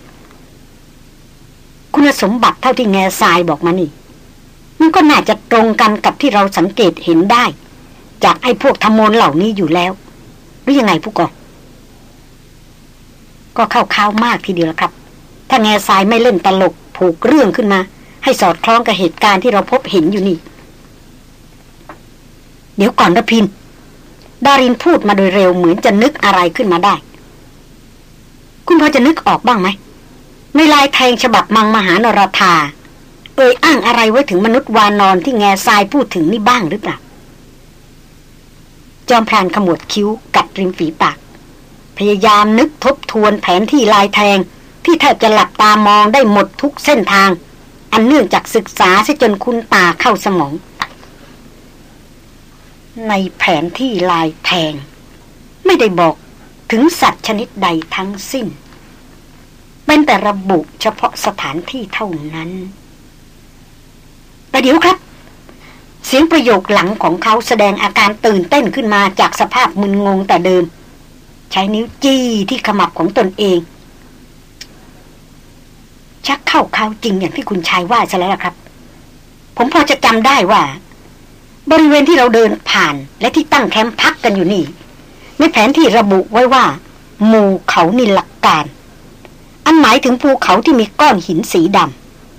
A: คุณสมบัติเท่าที่แง่ทรายบอกมานี่ มันก็น่าจะตรงกันกับที่เราสังเกตเห็นได้ จากไอ้พวกธรรมนเหล่านี้อยู่แล้ว หรือยังไงผู้กองก็เข้าข้าวมากทีเดียวละครับ ถ้าแง่ทรายไม่เล่นตลกผูกเรื่องขึ้นมา ให้สอดคล้องกับเหตุการณ์ที่เราพบเห็นอยู่นี่ เดี๋ยวก่อนระพิน ดารินพูดมาโดยเร็วเหมือนจะนึกอะไรขึ้นมาได้ คุณพอจะนึกออกบ้างไหม ในลายแทงฉบับมังมหานรธาเอ่ยอ้างอะไรไว้ถึงมนุษย์วานอนที่แง่ทรายพูดถึงนี่บ้างหรือเปล่า จอมพรานขมวดคิ้วกัดริมฝีปาก พยายามนึกทบทวนแผนที่ลายแทงที่แทบจะหลับตามองได้หมดทุกเส้นทาง อันเนื่องจากศึกษาซะจนคุณตาเข้าสมอง ในแผนที่ลายแทง ไม่ได้บอกถึงสัตว์ชนิดใดทั้งสิ้น เป็นแต่ระบุเฉพาะสถานที่เท่านั้น แต่เดี๋ยวครับ เสียงประโยคหลังของเขาแสดงอาการตื่นเต้นขึ้นมาจากสภาพมึนงงแต่เดิม ใช้นิ้วจี้ที่ขมับของตนเอง ชักเข้าเขาจริงอย่างที่คุณชายว่าซะแล้วครับ ผมพอจะจำได้ว่า บริเวณที่เราเดินผ่านและที่ตั้งแคมป์พักกันอยู่นี่มีแผนที่ระบุไว้ว่า หมู่เขานิลักการ อันหมายถึงภูเขาที่มีก้อนหินสีด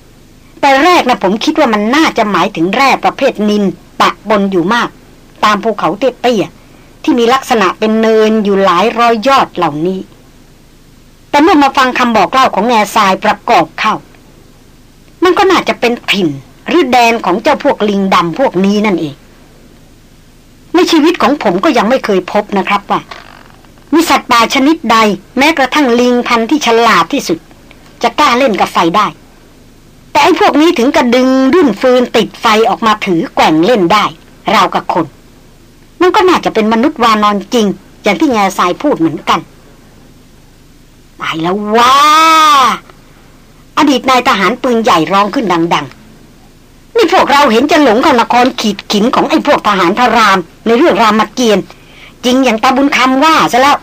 A: ำแต่แรกนะผมคิดว่ามันน่าจะหมายถึงแร่ประเภทนินปะบนอยู่มาก ตามภูเขาเตี้ยๆที่มีลักษณะเป็นเนินอยู่หลายร้อยยอดเหล่านี้ แต่เมื่อมาฟังคำบอกเล่าของแง่ทรายประกอบเข้า มันก็น่าจะเป็นถิ่น หรือแดนของเจ้าพวกลิงดำพวกนี้นั่นเอง ในชีวิตของผมก็ยังไม่เคยพบนะครับว่า มีสัตว์ป่าชนิดใด แม้กระทั่งลิงพันธุ์ที่ฉลาดที่สุด จะกล้าเล่นกับไฟได้ แต่ไอ้พวกนี้ถึงกระดึงรุ่นฟืนติดไฟออกมาถือแกว่งเล่นได้ราวกับคน มันก็น่าจะเป็นมนุษย์วานอนจริง อย่างที่แง่ทรายพูดเหมือนกันตายแล้วว้าอดีตนายทหารปืนใหญ่ร้องขึ้นดัง ๆ นี่พวกเราเห็นจะหลงเข้านครขีดขินของไอ้พวกทหารพระราม ในเรื่องรามเกียรติจริงอย่างตาบุญคำว่าซะแล้ว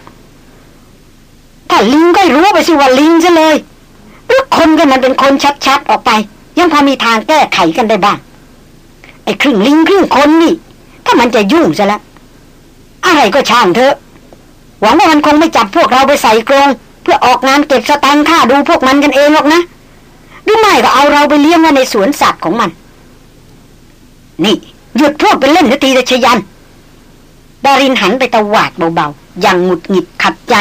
A: ถ้าลิงก็รู้ไปสิว่าลิงซะเลยหรือคนก็มันเป็นคนชัดๆออกไป ยังพอมีทางแก้ไขกันได้บ้างไอ้ครึ่งลิงครึ่งคนนี่ ถ้ามันจะยุ่งซะแล้วอะไรก็ช่างเถอะ หวังว่ามันคงไม่จับพวกเราไปใส่กรง เพื่อออกงานเก็บสตังค่าดูพวกมันกันเองหรอกนะหรือไม่ก็เอาเราไปเลี้ยงไว้ในสวนสัตว์ของมัน นี่ หยุดพูดเป็นเล่นนาทีแต่ชยันดารินหันไปตะวาดเบาๆ อย่างหงุดหงิดขัดใจ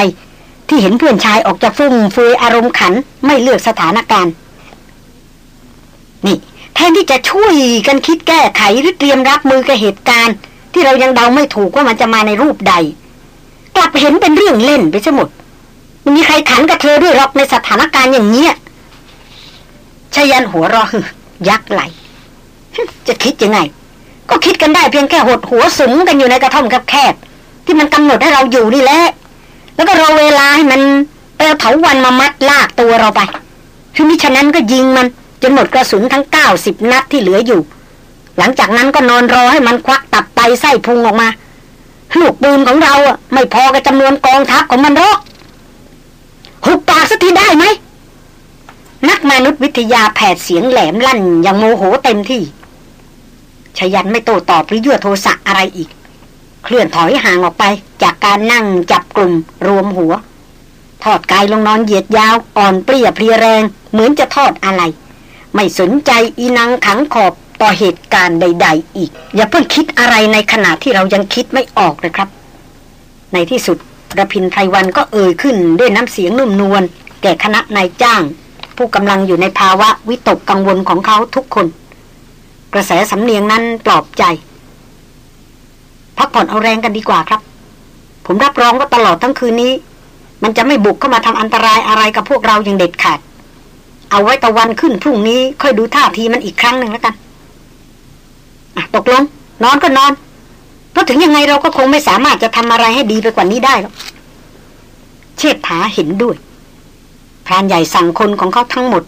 A: ที่เห็นเพื่อนชายออกจากฟุ่มเฟือยอารมณ์ขันไม่เลือกสถานการณ์ นี่ แทนที่จะช่วยกันคิดแก้ไขหรือเตรียมรับมือกับเหตุการณ์ ที่เรายังเดาไม่ถูกว่ามันจะมาในรูปใด กลับเห็นเป็นเรื่องเล่นไปซะหมดมีใครขันกับเธอด้วยหรอกในสถานการณ์อย่างเนี้ยชยันหัวรอยักไหล จะคิดยังไง ก็คิดกันได้เพียงแค่หดหัวสุมกันอยู่ในกระท่อมแคบๆที่มันกำหนดให้เราอยู่นี่แหละแล้วก็รอเวลาให้มันไปเอาเถาวันมามัดลากตัวเราไปคือมิฉะนั้นก็ยิงมันจนหมดกระสุนทั้งเก้าสิบนัดที่เหลืออยู่ หลังจากนั้นก็นอนรอให้มันควักตับไตไส้พุงออกมาลูกปืนของเราอะไม่พอกับจำนวนกองทัพของมันหรอกหุบปากสักทีได้ไหมนักมนุษยวิทยาแผดเสียงแหลมลั่นอย่างโมโหเต็มที่ ชยันไม่โต้ตอบหรือยั่วโทสะอะไรอีก เคลื่อนถอยห่างออกไป จากการนั่งจับกลุ่มรวมหัว ทอดกายลงนอนเหยียดยาว อ่อนเปรี้ยเพลียแรง เหมือนจะทอดอะไร ไม่สนใจอีนังขังขอบต่อเหตุการณ์ใด ๆ อีก อย่าเพิ่งคิดอะไรในขณะที่เรายังคิดไม่ออกเลยครับ ในที่สุดระพินไพรวันก็เอ่ยขึ้นด้วยน้ำเสียงนุ่มนวลแก่คณะนายจ้าง ผู้กำลังอยู่ในภาวะวิตกกังวลของเขาทุกคน กระแสสำเนียงนั้นปลอบใจ พักผ่อนเอาแรงกันดีกว่าครับ ผมรับรองว่าตลอดทั้งคืนนี้ มันจะไม่บุกเข้ามาทำอันตรายอะไรกับพวกเราอย่างเด็ดขาด เอาไว้ตะวันขึ้นพรุ่งนี้ ค่อยดูท่าทีมันอีกครั้งหนึ่งแล้วกันตกลง นอนก็นอนเพราะถึงยังไงเราก็คงไม่สามารถจะทำอะไรให้ดีไปกว่านี้ได้หรอกเชษฐาเห็นด้วยพรานใหญ่สั่งคนของเขาทั้งหมด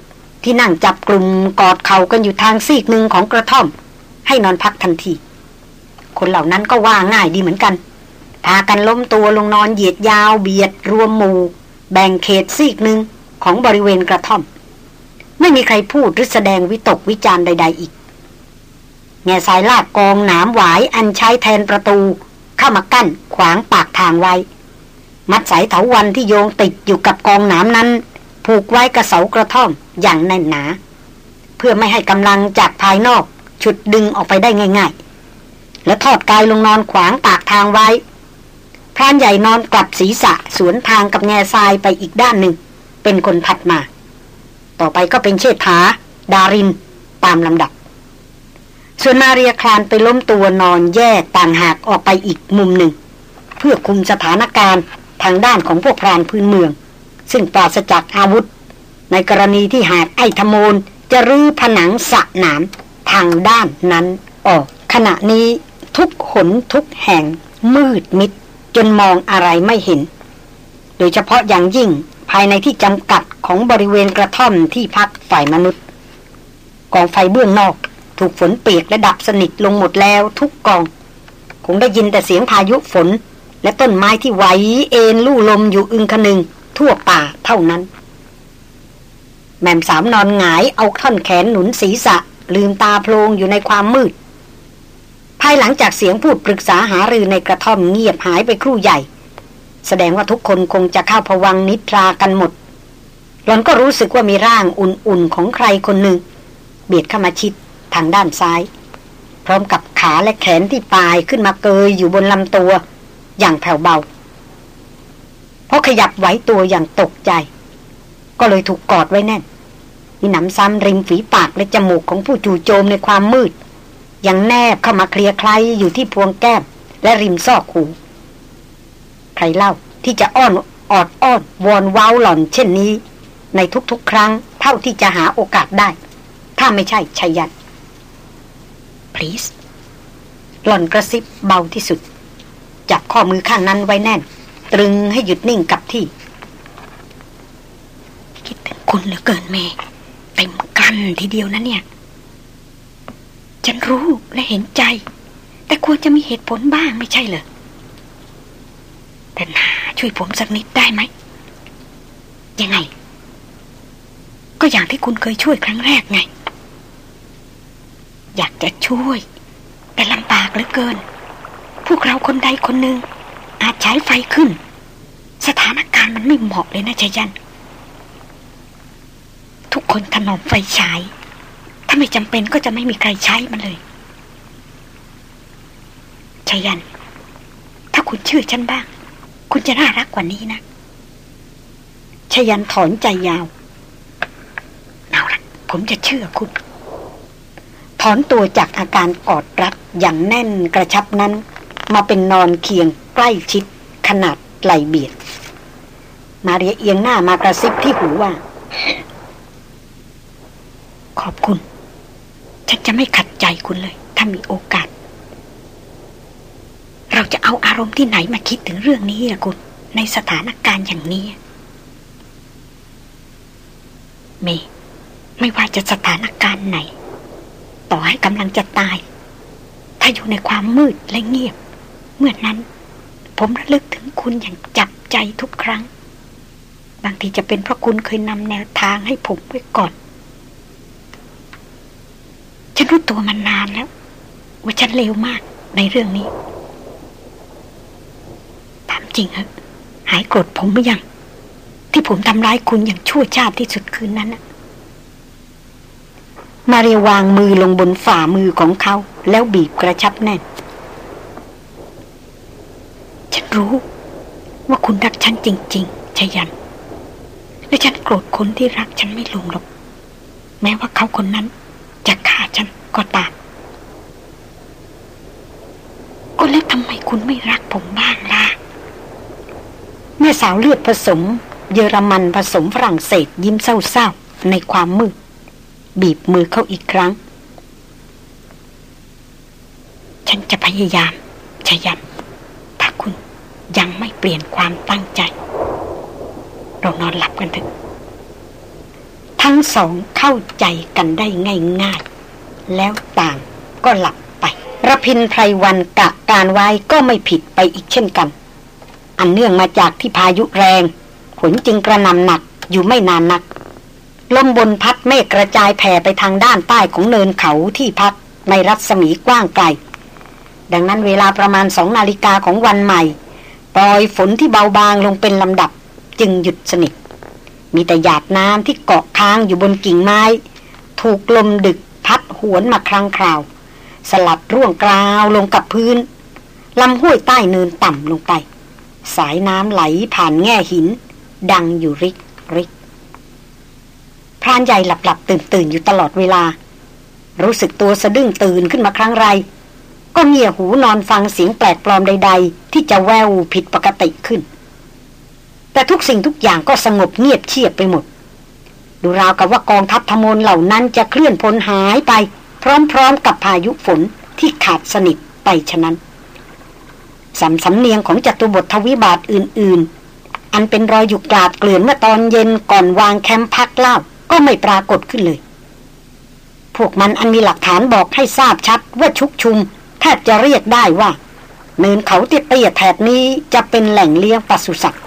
A: ที่นั่งจับกลุ่มกอดเข่ากันอยู่ทางซีกหนึ่งของกระท่อม ให้นอนพักทันที คนเหล่านั้นก็ว่าง่ายดีเหมือนกัน พากันล้มตัวลงนอนเหยียดยาวเบียดรวมหมู่ แบ่งเขตซีกหนึ่งของบริเวณกระท่อม ไม่มีใครพูดหรือแสดงวิตกวิจารณ์ใด ๆ อีก แง่สายลากกองหนามหวายอันใช้แทนประตู เข้ามากั้นขวางปากทางไว้ มัดสายเถาวันที่โยงติดอยู่กับกองหนามนั้น ผูกไว้กระเสากระท่อมอย่างแน่นหนา เพื่อไม่ให้กำลังจากภายนอกฉุดดึงออกไปได้ง่าย ๆ และทอดกายลงนอนขวางปากทางไว้ พรานใหญ่นอนกลับศีรษะสวนทางกับแง่ทรายไปอีกด้านหนึ่ง เป็นคนถัดมา ต่อไปก็เป็นเชษฐา ดาริน ตามลำดับ ส่วนมาเรียคลานไปล้มตัวนอนแยกต่างหากออกไปอีกมุมหนึ่ง เพื่อคุมสถานการณ์ทางด้านของพวกพรานพื้นเมือง ซึ่งปราศจากอาวุธ ในกรณีที่หากไอ้ธมนจะรื้อผนังสะหนามทางด้านนั้นออก ขณะนี้ทุกขนทุกแห่งมืดมิด จนมองอะไรไม่เห็น โดยเฉพาะอย่างยิ่งภายในที่จำกัดของบริเวณกระท่อมที่พักฝ่ายมนุษย์กองไฟเบื้องนอก ถูกฝนเปียกและดับสนิทลงหมดแล้วทุกกอง คงได้ยินแต่เสียงพายุฝน และต้นไม้ที่ไหวเอ็นลู่ลมอยู่อึงคนึง ทั่วป่าเท่านั้น แม่มสามนอนหงายเอาท่อนแขนหนุนศีรษะ ลืมตาโพลงอยู่ในความมืด ภายหลังจากเสียงพูดปรึกษาหารือในกระท่อมเงียบหายไปครู่ใหญ่ แสดงว่าทุกคนคงจะเข้าพวังนิทรากันหมดหลอนก็รู้สึกว่ามีร่างอุ่นๆของใครคนหนึ่ง เบียดเข้ามาชิดทางด้านซ้าย พร้อมกับขาและแขนที่ปลายขึ้นมาเกยอยู่บนลำตัว อย่างแผ่วเบา เพราะขยับไหวตัวอย่างตกใจ ก็เลยถูกกอดไว้แน่นมีหนำซ้ำริมฝีปากและจมูกของผู้จู่โจมในความมืด ยังแนบเข้ามาเคลียคลายอยู่ที่พวงแก้ม และริมซอกหูใครเล่าที่จะอ้อนออดอ้อนวอนว้าวหล่อนเช่นนี้ ในทุกๆ ครั้งเท่าที่จะหาโอกาสได้ ถ้าไม่ใช่ชัยยัน please หล่อนกระซิบเบาที่สุด จับข้อมือข้างนั้นไว้แน่น ตรึงให้หยุดนิ่งกับที่ คิดถึงคุณเหลือเกินเมเต็มกันทีเดียวนะเนี่ย ฉันรู้และเห็นใจ แต่ควรจะมีเหตุผลบ้างไม่ใช่เหรอแต่นาช่วยผมสักนิดได้ไหม ยังไง ก็อย่างที่คุณเคยช่วยครั้งแรกไง อยากจะช่วย แต่ลำบากเหลือเกิน พวกเราคนใดคนหนึ่ง อาจใช้ไฟขึ้น สถานการณ์มันไม่เหมาะเลยนะชยัน ทุกคนถนอมไฟฉาย ถ้าไม่จำเป็นก็จะไม่มีใครใช้มันเลยชยัน ถ้าคุณเชื่อฉันบ้าง คุณจะน่ารักกว่านี้นะชยันถอนใจยาวเอาละผมจะเชื่อคุณ ถอนตัวจากอาการกอดรัดอย่างแน่นกระชับนั้น มาเป็นนอนเคียง ล้ชิด ขนาดไหลเบียด มาเรียเอียงหน้ามากระซิบที่หูว่า ขอบคุณ ฉันจะไม่ขัดใจคุณเลย ถ้ามีโอกาส เรา
B: จะเอาอารมณ์ที่ไหนมาคิดถึงเรื่องนี้ล่ะคุณ ในสถานการณ์อย่างนี้เมไม่ว่าจะสถานการณ์ไหน ต่อให้กำลังจะตาย ถ้าอยู่ในความมืดและเงียบ เมื่อนั้น ผมระลึกถึงคุณอย่างจับใจทุกครั้ง บางทีจะเป็นเพราะคุณเคยนำแนวทางให้ผมไว้ก่อน ฉันรู้ตัวมานานแล้ว ว่าฉันเลวมากในเรื่องนี้ถามจริงฮะหายโกรธผมหรือยัง ที่ผมทำร้ายคุณอย่างชั่วชาติที่สุดคืนนั้นนะ
A: มาเรียวางมือลงบนฝ่ามือของเขา แล้วบีบกระชับแน่น
B: ฉันรู้ว่าคุณรักฉันจริง ๆชยัน และฉันโกรธคนที่รักฉันไม่ลงหรอก แม้ว่าเขาคนนั้นจะฆ่าฉันก็ตามก็แล้วทำไมคุณไม่รักผมบ้างล่ะ
A: แม่สาวเลือดผสม เยอรมันผสมฝรั่งเศสยิ้มเศร้าๆในความมืดบีบมือเขาอีกครั้ง
B: ฉันจะพยายามชยัน ยังไม่เปลี่ยนความตั้งใจ เรานอนหลับกันเถอะ
A: ทั้งสองเข้าใจกันได้ง่ายๆ แล้วต่างก็หลับไประพินไพรวันกะการไว้ก็ไม่ผิดไปอีกเช่นกัน อันเนื่องมาจากที่พายุแรงฝนจึงกระนำหนักอยู่ไม่นานนัก ลมบนพัดเมฆกระจายแผ่ไปทางด้านใต้ของเนินเขาที่พักในรัศมีกว้างไกล ดังนั้นเวลาประมาณสองนาฬิกาของวันใหม่ ปล่อยฝนที่เบาบางลงเป็นลำดับ จึงหยุดสนิท มีแต่หยาดน้ำที่เกาะค้างอยู่บนกิ่งไม้ ถูกลมดึกพัดหวนมาครั้งคราว สลัดร่วงกราวลงกับพื้นลำห้วยใต้เนินต่ำลงไป สายน้ำไหลผ่านแง่หิน ดังอยู่ริกริกพรานใหญ่หลับหลับตื่นตื่นอยู่ตลอดเวลา รู้สึกตัวสะดึ้งตื่นขึ้นมาครั้งไร ก็เงี่ยหูนอนฟังเสียงแปลกปลอมใด ๆ ที่จะแววผิดปกติขึ้น แต่ทุกสิ่งทุกอย่างก็สงบเงียบเชียบไปหมด ดูราวกับว่ากองทัพธมนเหล่านั้นจะเคลื่อนพลหายไป พร้อมๆกับพายุฝนที่ขาดสนิทไปฉะนั้นสำสำเนียงของจัตุบททวิบาทอื่น ๆ อันเป็นรอยหยุกกลาดเกลื่อนเมื่อตอนเย็นก่อนวางแคมป์พักเล่าก็ไม่ปรากฏขึ้นเลย พวกมันอันมีหลักฐานบอกให้ทราบชัดว่าชุกชุม แทบจะเรียกได้ว่า เนินเขาเตี้ยๆแถบนี้จะเป็นแหล่งเลี้ยงปศุสัตว์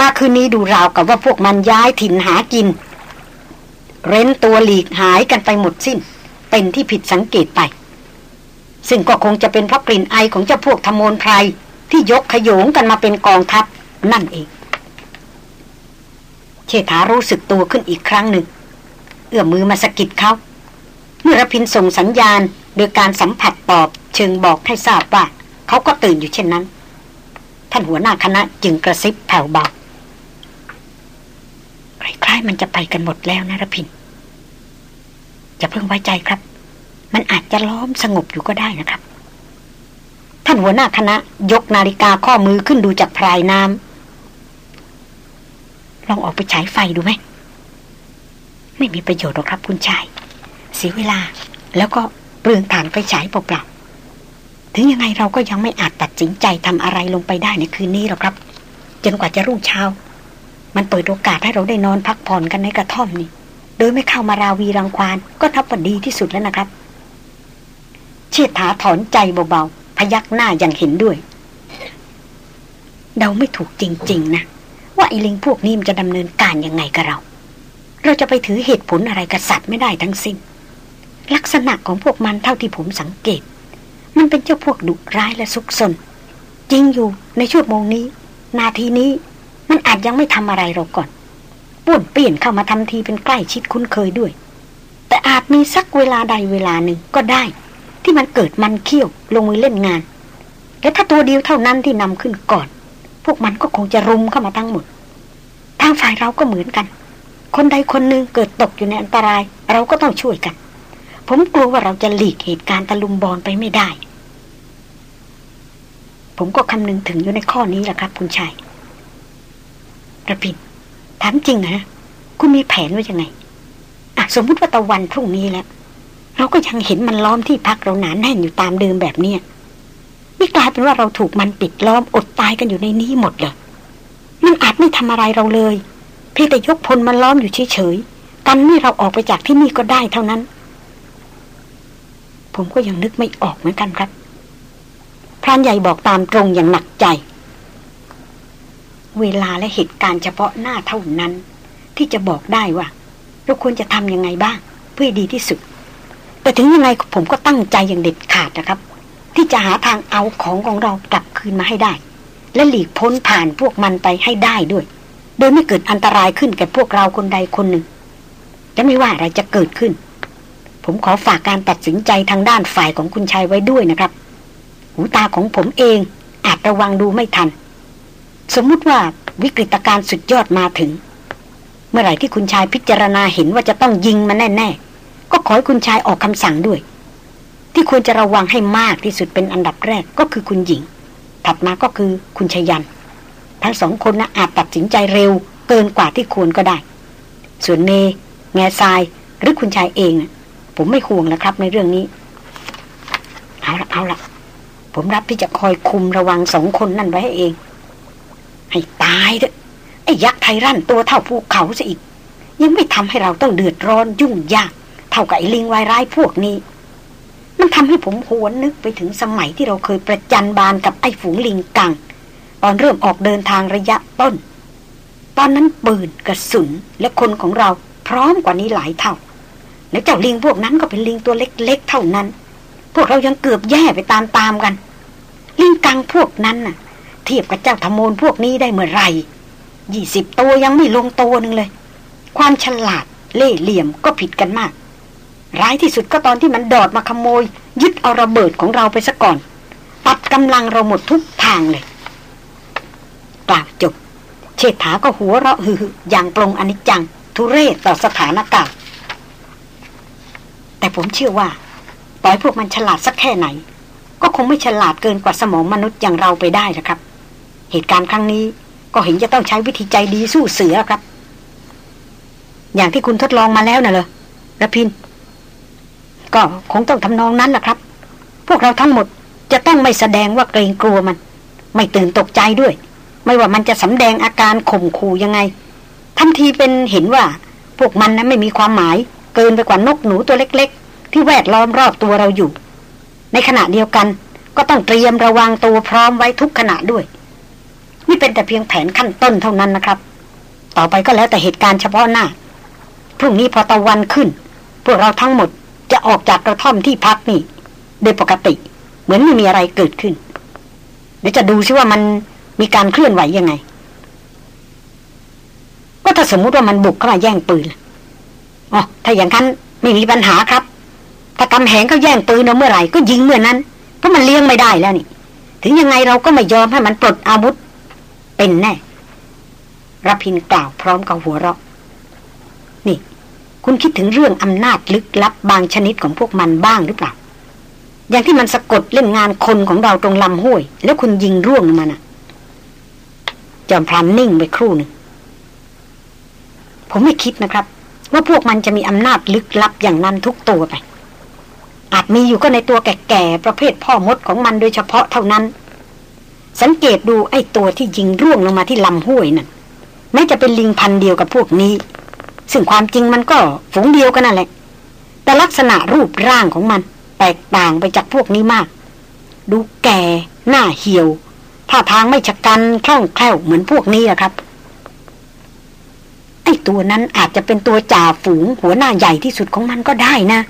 A: มาคืนนี้ดูราวกับว่าพวกมันย้ายถิ่นหากิน เร้นตัวหลีกหายกันไปหมดสิ้น เป็นที่ผิดสังเกตไป ซึ่งก็คงจะเป็นเพราะกลิ่นไอของเจ้าพวกธมนไพรที่ยกขยงกันมาเป็นกองทัพนั่นเอง เชษฐารู้สึกตัวขึ้นอีกครั้งหนึ่ง เอื้อมมือมาสกิดเขา เมื่อรพินส่งสัญญาณ โดยการสัมผัสตอบเชิงบอกให้ทราบว่า เขาก็ตื่นอยู่เช่นนั้น ท่านหัวหน้าคณะจึงกระซิบแผ่วเบา
B: คล้ายๆมันจะไปกันหมดแล้วนะรพินจะเพิ่งไว้ใจครับ มันอาจจะล้อมสงบอยู่ก็ได้นะครับ
A: ท่านหัวหน้าคณะ ยกนาฬิกาข้อมือขึ้นดูจากพรายน้ำ
B: ลองออกไปฉายไฟดูไหมไม่มีประโยชน์หรอกครับคุณชาย เสียเวลา แล้วก็ เปลืองฐานไฟฉายเปล่าๆถึงยังไงเราก็ยังไม่อาจตัดสินใจทำอะไรลงไปได้ในคืนนี้หรอกครับ จนกว่าจะรุ่งเช้า มันเปิดโอกาสให้เราได้นอนพักผ่อนกันในกระท่อมนี่โดยไม่เข้ามาราวีรังควานก็ทับว่าดีที่สุดแล้วนะครับ
A: เชิดถาถอนใจเบาๆพยักหน้าอย่างเห็นด้วย
B: เดาไม่ถูกจริง ๆ นะ ว่าไอ้ลิงพวกนี้มันจะดำเนินการยังไงกับเรา เราจะไปถือเหตุผลอะไรกับสัตว์ไม่ได้ทั้งสิ้น ลักษณะของพวกมันเท่าที่ผมสังเกต มันเป็นเจ้าพวกดุร้ายและซุกซนจริงอยู่ในช่วโมงนี้ นาทีนี้มันอาจยังไม่ทำอะไรเราก่อนป่วนเปลี่ยนเข้ามาทำทีเป็นใกล้ชิดคุ้นเคยด้วย แต่อาจมีสักเวลาใดเวลาหนึ่งก็ได้ ที่มันเกิดมันเขี้ยวลงมือเล่นงาน และถ้าตัวเดียวเท่านั้นที่นำขึ้นก่อน พวกมันก็คงจะรุมเข้ามาทั้งหมดทางฝ่ายเราก็เหมือนกัน คนใดคนหนึ่งเกิดตกอยู่ในอันตราย เราก็ต้องช่วยกัน ผมกลัวว่าเราจะหลีกเหตุการณ์ตะลุมบอลไปไม่ได้ ผมก็คำนึงถึงอยู่ในข้อนี้แหละครับ คุณชายระพินถามจริงนะคุณมีแผนว่ายังไงอะสมมุติว่าตะวันพรุ่งนี้แล้ว เราก็ยังเห็นมันล้อมที่พักเราหนานแน่นอยู่ตามเดิมแบบเนี้ยมีกลายเป็นว่าเราถูกมันปิดล้อมอดตายกันอยู่ในนี้หมดเลยมันอาจไม่ทำอะไรเราเลย เพียงแต่ยกพลมันล้อมอยู่เฉยๆกันนี่เราออกไปจากที่นี่ก็ได้เท่านั้น ผมก็ยังนึกไม่ออกเหมือนกันครับพรานใหญ่บอกตามตรงอย่างหนักใจ เวลาและเหตุการณ์เฉพาะหน้าเท่านั้น ที่จะบอกได้ว่าเราควรจะทำยังไงบ้าง เพื่อดีที่สุด แต่ถึงยังไงผมก็ตั้งใจอย่างเด็ดขาดนะครับ ที่จะหาทางเอาของของเรากลับคืนมาให้ได้ และหลีกพ้นผ่านพวกมันไปให้ได้ด้วย โดยไม่เกิดอันตรายขึ้นแก่พวกเราคนใดคนหนึ่งและไม่ว่าอะไรจะเกิดขึ้น ผมขอฝากการตัดสินใจทางด้านฝ่ายของคุณชายไว้ด้วยนะครับ หูตาของผมเองอาจระวังดูไม่ทัน สมมุติว่าวิกฤตการณ์สุดยอดมาถึง เมื่อไหร่ที่คุณชายพิจารณาเห็นว่าจะต้องยิงมันแน่ ๆ ก็ขอให้คุณชายออกคำสั่งด้วย ที่ควรจะระวังให้มากที่สุดเป็นอันดับแรกก็คือคุณหญิง ถัดมาก็คือคุณชยัน ทั้งสองคนนะอาจตัดสินใจเร็ว เกินกว่าที่ควรก็ได้ ส่วนเนแง่ทรายหรือคุณชายเองนะ ผมไม่ห่วงแล้วครับ ในเรื่องนี้ เอาละเอาละผมรับที่จะคอยคุมระวังสองคนนั่นไว้ให้เอง ให้ตายเถอะไอ้ยักษ์ไทรันตัวเท่าภูเขาซะอีก ยังไม่ทำให้เราต้องเดือดร้อนยุ่งยาก เท่ากับไอ้ลิงวายร้ายพวกนี้ มันทำให้ผมหวนนึกไปถึงสมัยที่เราเคยประจันบานกับไอ้ฝูงลิงกัง ตอนเริ่มออกเดินทางระยะต้น ตอนนั้นปืนกระสุนและคนของเราพร้อมกว่านี้หลายเท่า แล้วเจ้าลิงพวกนั้นก็เป็นลิงตัวเล็กๆเท่านั้น พวกเรายังเกือบแย่ไปตามๆกัน ลิงกังพวกนั้นน่ะ เทียบกับเจ้าธโมนพวกนี้ได้เมื่อไรยี่สิบตัวยังไม่ลงตัวหนึ่งเลย ความฉลาดเล่เหลี่ยมก็ผิดกันมาก ร้ายที่สุดก็ตอนที่มันดอดมาขโมย ยึดเอาระเบิดของเราไปซะก่อน ตัดกำลังเราหมดทุกทางเลยกล่าวจบ เชษฐาก็หัวเราะฮืออย่างปรงอนิจจัง ทุเรศต่อสถานการณ์ แต่ผมเชื่อว่าต่อยพวกมันฉลาดสักแค่ไหน ก็คงไม่ฉลาดเกินกว่าสมองมนุษย์อย่างเราไปได้นะครับ เหตุการณ์ครั้งนี้ก็เห็นจะต้องใช้วิธีใจดีสู้เสือครับ อย่างที่คุณทดลองมาแล้วน่ะเลยระพิน ก็คงต้องทำนองนั้นแหละครับ พวกเราทั้งหมดจะต้องไม่แสดงว่าเกรงกลัวมัน ไม่ตื่นตกใจด้วย ไม่ว่ามันจะสำแดงอาการข่มขู่ยังไงทันทีเป็นเห็นว่า พวกมันนั้นไม่มีความหมาย เกินไปกว่านกหนูตัวเล็ก ๆ ที่แวดล้อมรอบตัวเราอยู่ ในขณะเดียวกัน ก็ต้องเตรียมระวังตัวพร้อมไว้ทุกขณะด้วย นี่เป็นแต่เพียงแผนขั้นต้นเท่านั้นนะครับ ต่อไปก็แล้วแต่เหตุการณ์เฉพาะหน้าพรุ่งนี้พอตะวันขึ้น พวกเราทั้งหมดจะออกจากกระท่อมที่พักนี่โดยปกติ เหมือนไม่มีอะไรเกิดขึ้น เดี๋ยวจะดูซิว่ามันมีการเคลื่อนไหวยังไง ก็ถ้าสมมุติว่ามันบุกเข้ามาแย่งปืน อ๋อถ้าอย่างนั้นไม่มีปัญหาครับ ถ้ากำแหงเขาแย่งปืนเราเมื่อไหร่ก็ยิงเมื่อนั้น เพราะมันเลี้ยงไม่ได้แล้วนี่ ถึงยังไงเราก็ไม่ยอมให้มันปลดอาวุธ เป็นแน่รพินกล่าวพร้อมกับหัวเราะ นี่ คุณคิดถึงเรื่องอำนาจลึกลับบางชนิดของพวกมันบ้างหรือเปล่า อย่างที่มันสะกดเล่นงานคนของเราตรงลำห้วย แล้วคุณยิงร่วงมันอะจอมพรานนิ่งไปครู่หนึ่งผมไม่คิดนะครับ ว่าพวกมันจะมีอำนาจลึกลับอย่างนั้นทุกตัวไป อาจมีอยู่ก็ในตัวแก่ๆประเภทพ่อมดของมันโดยเฉพาะเท่านั้น สังเกตดูไอ้ตัวที่ยิงร่วงลงมาที่ลำห้วยนั่นแม้จะเป็นลิงพันเดียวกับพวกนี้ ซึ่งความจริงมันก็ฝูงเดียวกันนั่นแหละ แต่ลักษณะรูปร่างของมัน แตกต่างไปจากพวกนี้มาก ดูแก่ หน้าเหี่ยวท่าทางไม่ชะกันคล่องแคล่วเหมือนพวกนี้อะครับ อ้ตัวนั้นอาจจะเป็นตัวจ่าฝูงหัวหน้าใหญ่ที่สุดของมันก็ได้นะ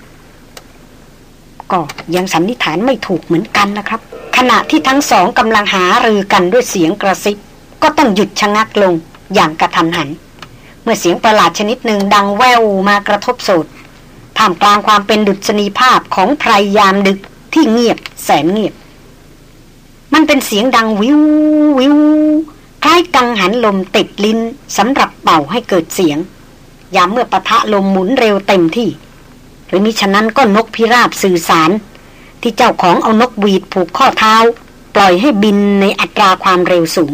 B: ก็ยังสันนิษฐานไม่ถูกเหมือนกันนะครับ ขณะที่ทั้งสองกำลังหารือกันด้วยเสียงกระซิบก็ต้องหยุดชะงักลงอย่างกระทันหัน เมื่อเสียงประหลาดชนิดหนึ่งดังแววมากระทบโสดท่ามกลางความเป็นดุษณีภาพของไพรยามดึกที่เงียบแสนเงียบ มันเป็นเสียงดังวิววิว คล้ายกังหันลมติดลิ้นสำหรับเป่าให้เกิดเสียง ยามเมื่อปะทะลมหมุนเร็วเต็มที่ หรือมิฉะนั้นก็นกพิราบสื่อสาร ที่เจ้าของเอานกหวีดผูกข้อเท้า ปล่อยให้บินในอัตราความเร็วสูง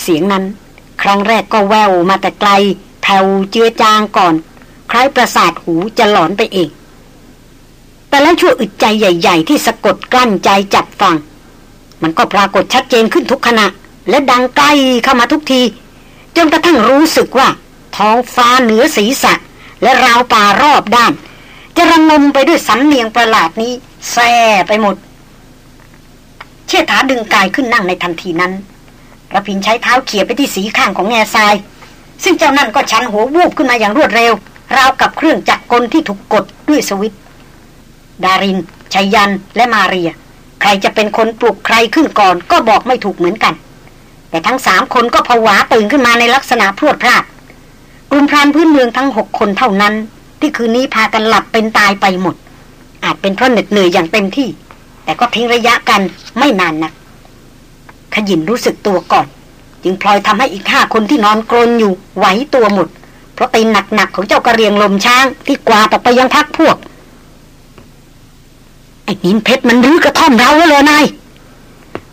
B: เสียงนั้น ครั้งแรกก็แววมาแต่ไกลแผ่วเจือจางก่อน คล้ายประสาทหูจะหลอนไปเอง แต่แล้วชั่วอึดใจใหญ่ ๆ ที่สะกดกลั้นใจจับฟัง
A: มันก็ปรากฏชัดเจนขึ้นทุกขณะ และดังใกล้เข้ามาทุกทีจนกระทั่งรู้สึกว่า ท้องฟ้าเหนือศีรษะ และราวป่ารอบด้าน จะระงมไปด้วยสันเนียงประหลาดนี้แซ่ไปหมด เชษฐาดึงกายขึ้นนั่งในทันทีนั้นระพินใช้เท้าเขี่ยไปที่สีข้างของแง่ทราย ซึ่งเจ้านั่นก็ชันหัววูบขึ้นมาอย่างรวดเร็ว ราวกับเครื่องจักรกลที่ถูกกดด้วยสวิตดารินชัยยันและมาเรีย ใครจะเป็นคนปลุกใครขึ้นก่อนก็บอกไม่ถูกเหมือนกัน แต่ทั้งสามคนก็ผวาตื่นขึ้นมาในลักษณะพรวดพลาดกลุ่มพรานพื้นเมืองทั้งหกคนเท่านั้น ที่คืนนี้พากันหลับเป็นตายไปหมด อาจเป็นเพราะเหน็ดเหนื่อยอย่างเต็มที่ แต่ก็ทิ้งระยะกันไม่นานนัก ขยินรู้สึกตัวก่อน จึงพลอยทำให้อีกห้าคนที่นอนกรนอยู่ไหวตัวหมด เพราะตีนหนักๆของเจ้ากระเรียงลมช้างที่กวาดออกไปยังพักพวกไอ้นินเพชรมันรื้อกระท่อมเราแล้วเลยนาย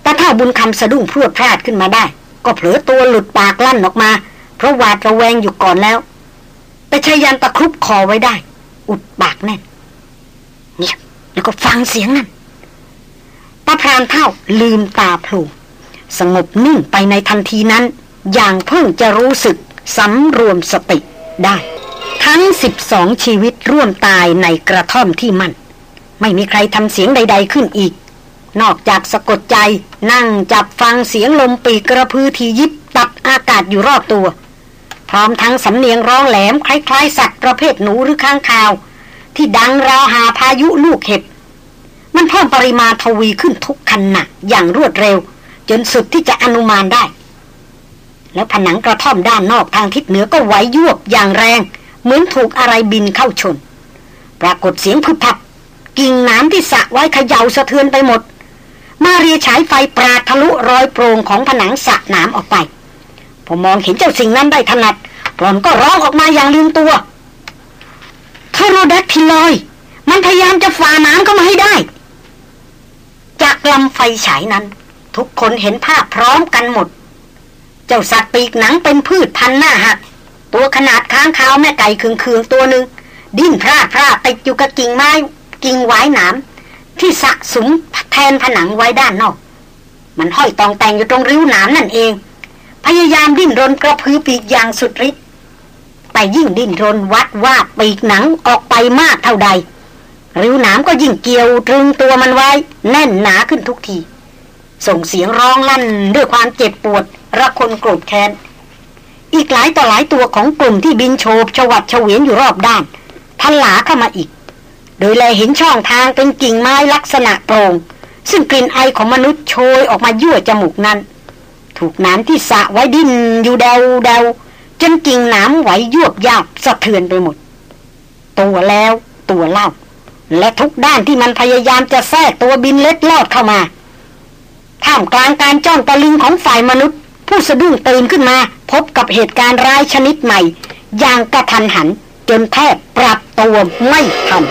A: แต่ถ้าบุญคำสะดุ้งพรวดพลาดขึ้นมาได้ ก็เผลอตัวหลุดปากลั่นออกมา เพราะหวาดระแวงอยู่ก่อนแล้ว แต่ชายันตะครุบคอไว้ได้ อุดปากแน่นเงียบแล้วก็ฟังเสียงนั่นตาพรานเท่าลืมตาพลูสงบนิ่งไปในทันทีนั้น อย่างเพิ่งจะรู้สึกสำรวมสติได้ ทั้งสิบสองชีวิตร่วมตายในกระท่อมที่มัน ไม่มีใครทำเสียงใด ๆขึ้นอีก นอกจากสะกดใจ นั่งจับฟังเสียงลมปีกกระพือทียิบตัดอากาศอยู่รอบตัว พร้อมทั้งสำเนียงร้องแหลมคล้ายๆ สัตว์ประเภทหนูหรือข้างคาว ที่ดังราวหาพายุลูกเห็บ มันเพิ่มปริมาณทวีขึ้นทุกขณะอย่างรวดเร็ว จนสุดที่จะอนุมานได้ แล้วผนังกระท่อมด้านนอกทางทิศเหนือก็ไหวยวบอย่างแรง เหมือนถูกอะไรบินเข้าชน ปรากฏเสียงพึบพับกิ่งน้ำที่สะไว้เขย่าสะเทือนไปหมด มาเรียฉายไฟปราทะลุรอยโปร่งของผนังสระน้ำออกไปพอมองเห็นเจ้าสิ่งนั้นได้ถนัดปลอนก็ร้องออกมาอย่างลืมตัวคาโรดักทิลอย มันพยายามจะฝ่าน้ำเข้ามาให้ได้ จากลำไฟฉายนั้น ทุกคนเห็นภาพพร้อมกันหมด เจ้าสัตว์ปีกหนังเป็นพืชพันหน้าหัก ตัวขนาดค้างคาวแม่ไก่เคืองๆตัวหนึ่งดิ้นพลาดพลาดติดอยู่กับกิ่งไม้กิ่งไว้หนาม ที่สะสมแทนผนังไว้ด้านนอก มันห้อยตองแต่งอยู่ตรงริ้วหนามนั่นเอง พยายามดิ้นรนกระพือปีกอย่างสุดฤทธิ์แต่ยิ่งดิ้นรนวัดว่าปีกหนังออกไปมากเท่าใด ริ้วหนามก็ยิ่งเกี่ยวตรึงตัวมันไว้ แน่นหนาขึ้นทุกที ส่งเสียงร้องลั่นด้วยความเจ็บปวดระคนโกรธแค้นอีกหลายต่อหลายตัวของกลุ่มที่บินโฉบชวัดเฉวียนอยู่รอบด้านทันหลาเข้ามาอีก โดยแลเห็นช่องทางเป็นกิ่งไม้ลักษณะโปร่งซึ่งกลิ่นไอของมนุษย์โชยออกมายั่วจมูกนั้น ถูกน้ำที่สะไว้ดินอยู่เดาเดาจนกิ่งน้ำไหวยวบยาบสะเทือนไปหมด ตัวแล้วตัวเล่า และทุกด้านที่มันพยายามจะแทรกตัวบินเล็ดลอดเข้ามาท่ามกลางการจ้องตะลึงของฝ่ายมนุษย์ ผู้สะดุ้งตื่นขึ้นมา พบกับเหตุการณ์ร้ายชนิดใหม่ อย่างกระทันหัน จนแทบปรับตัวไม่ทัน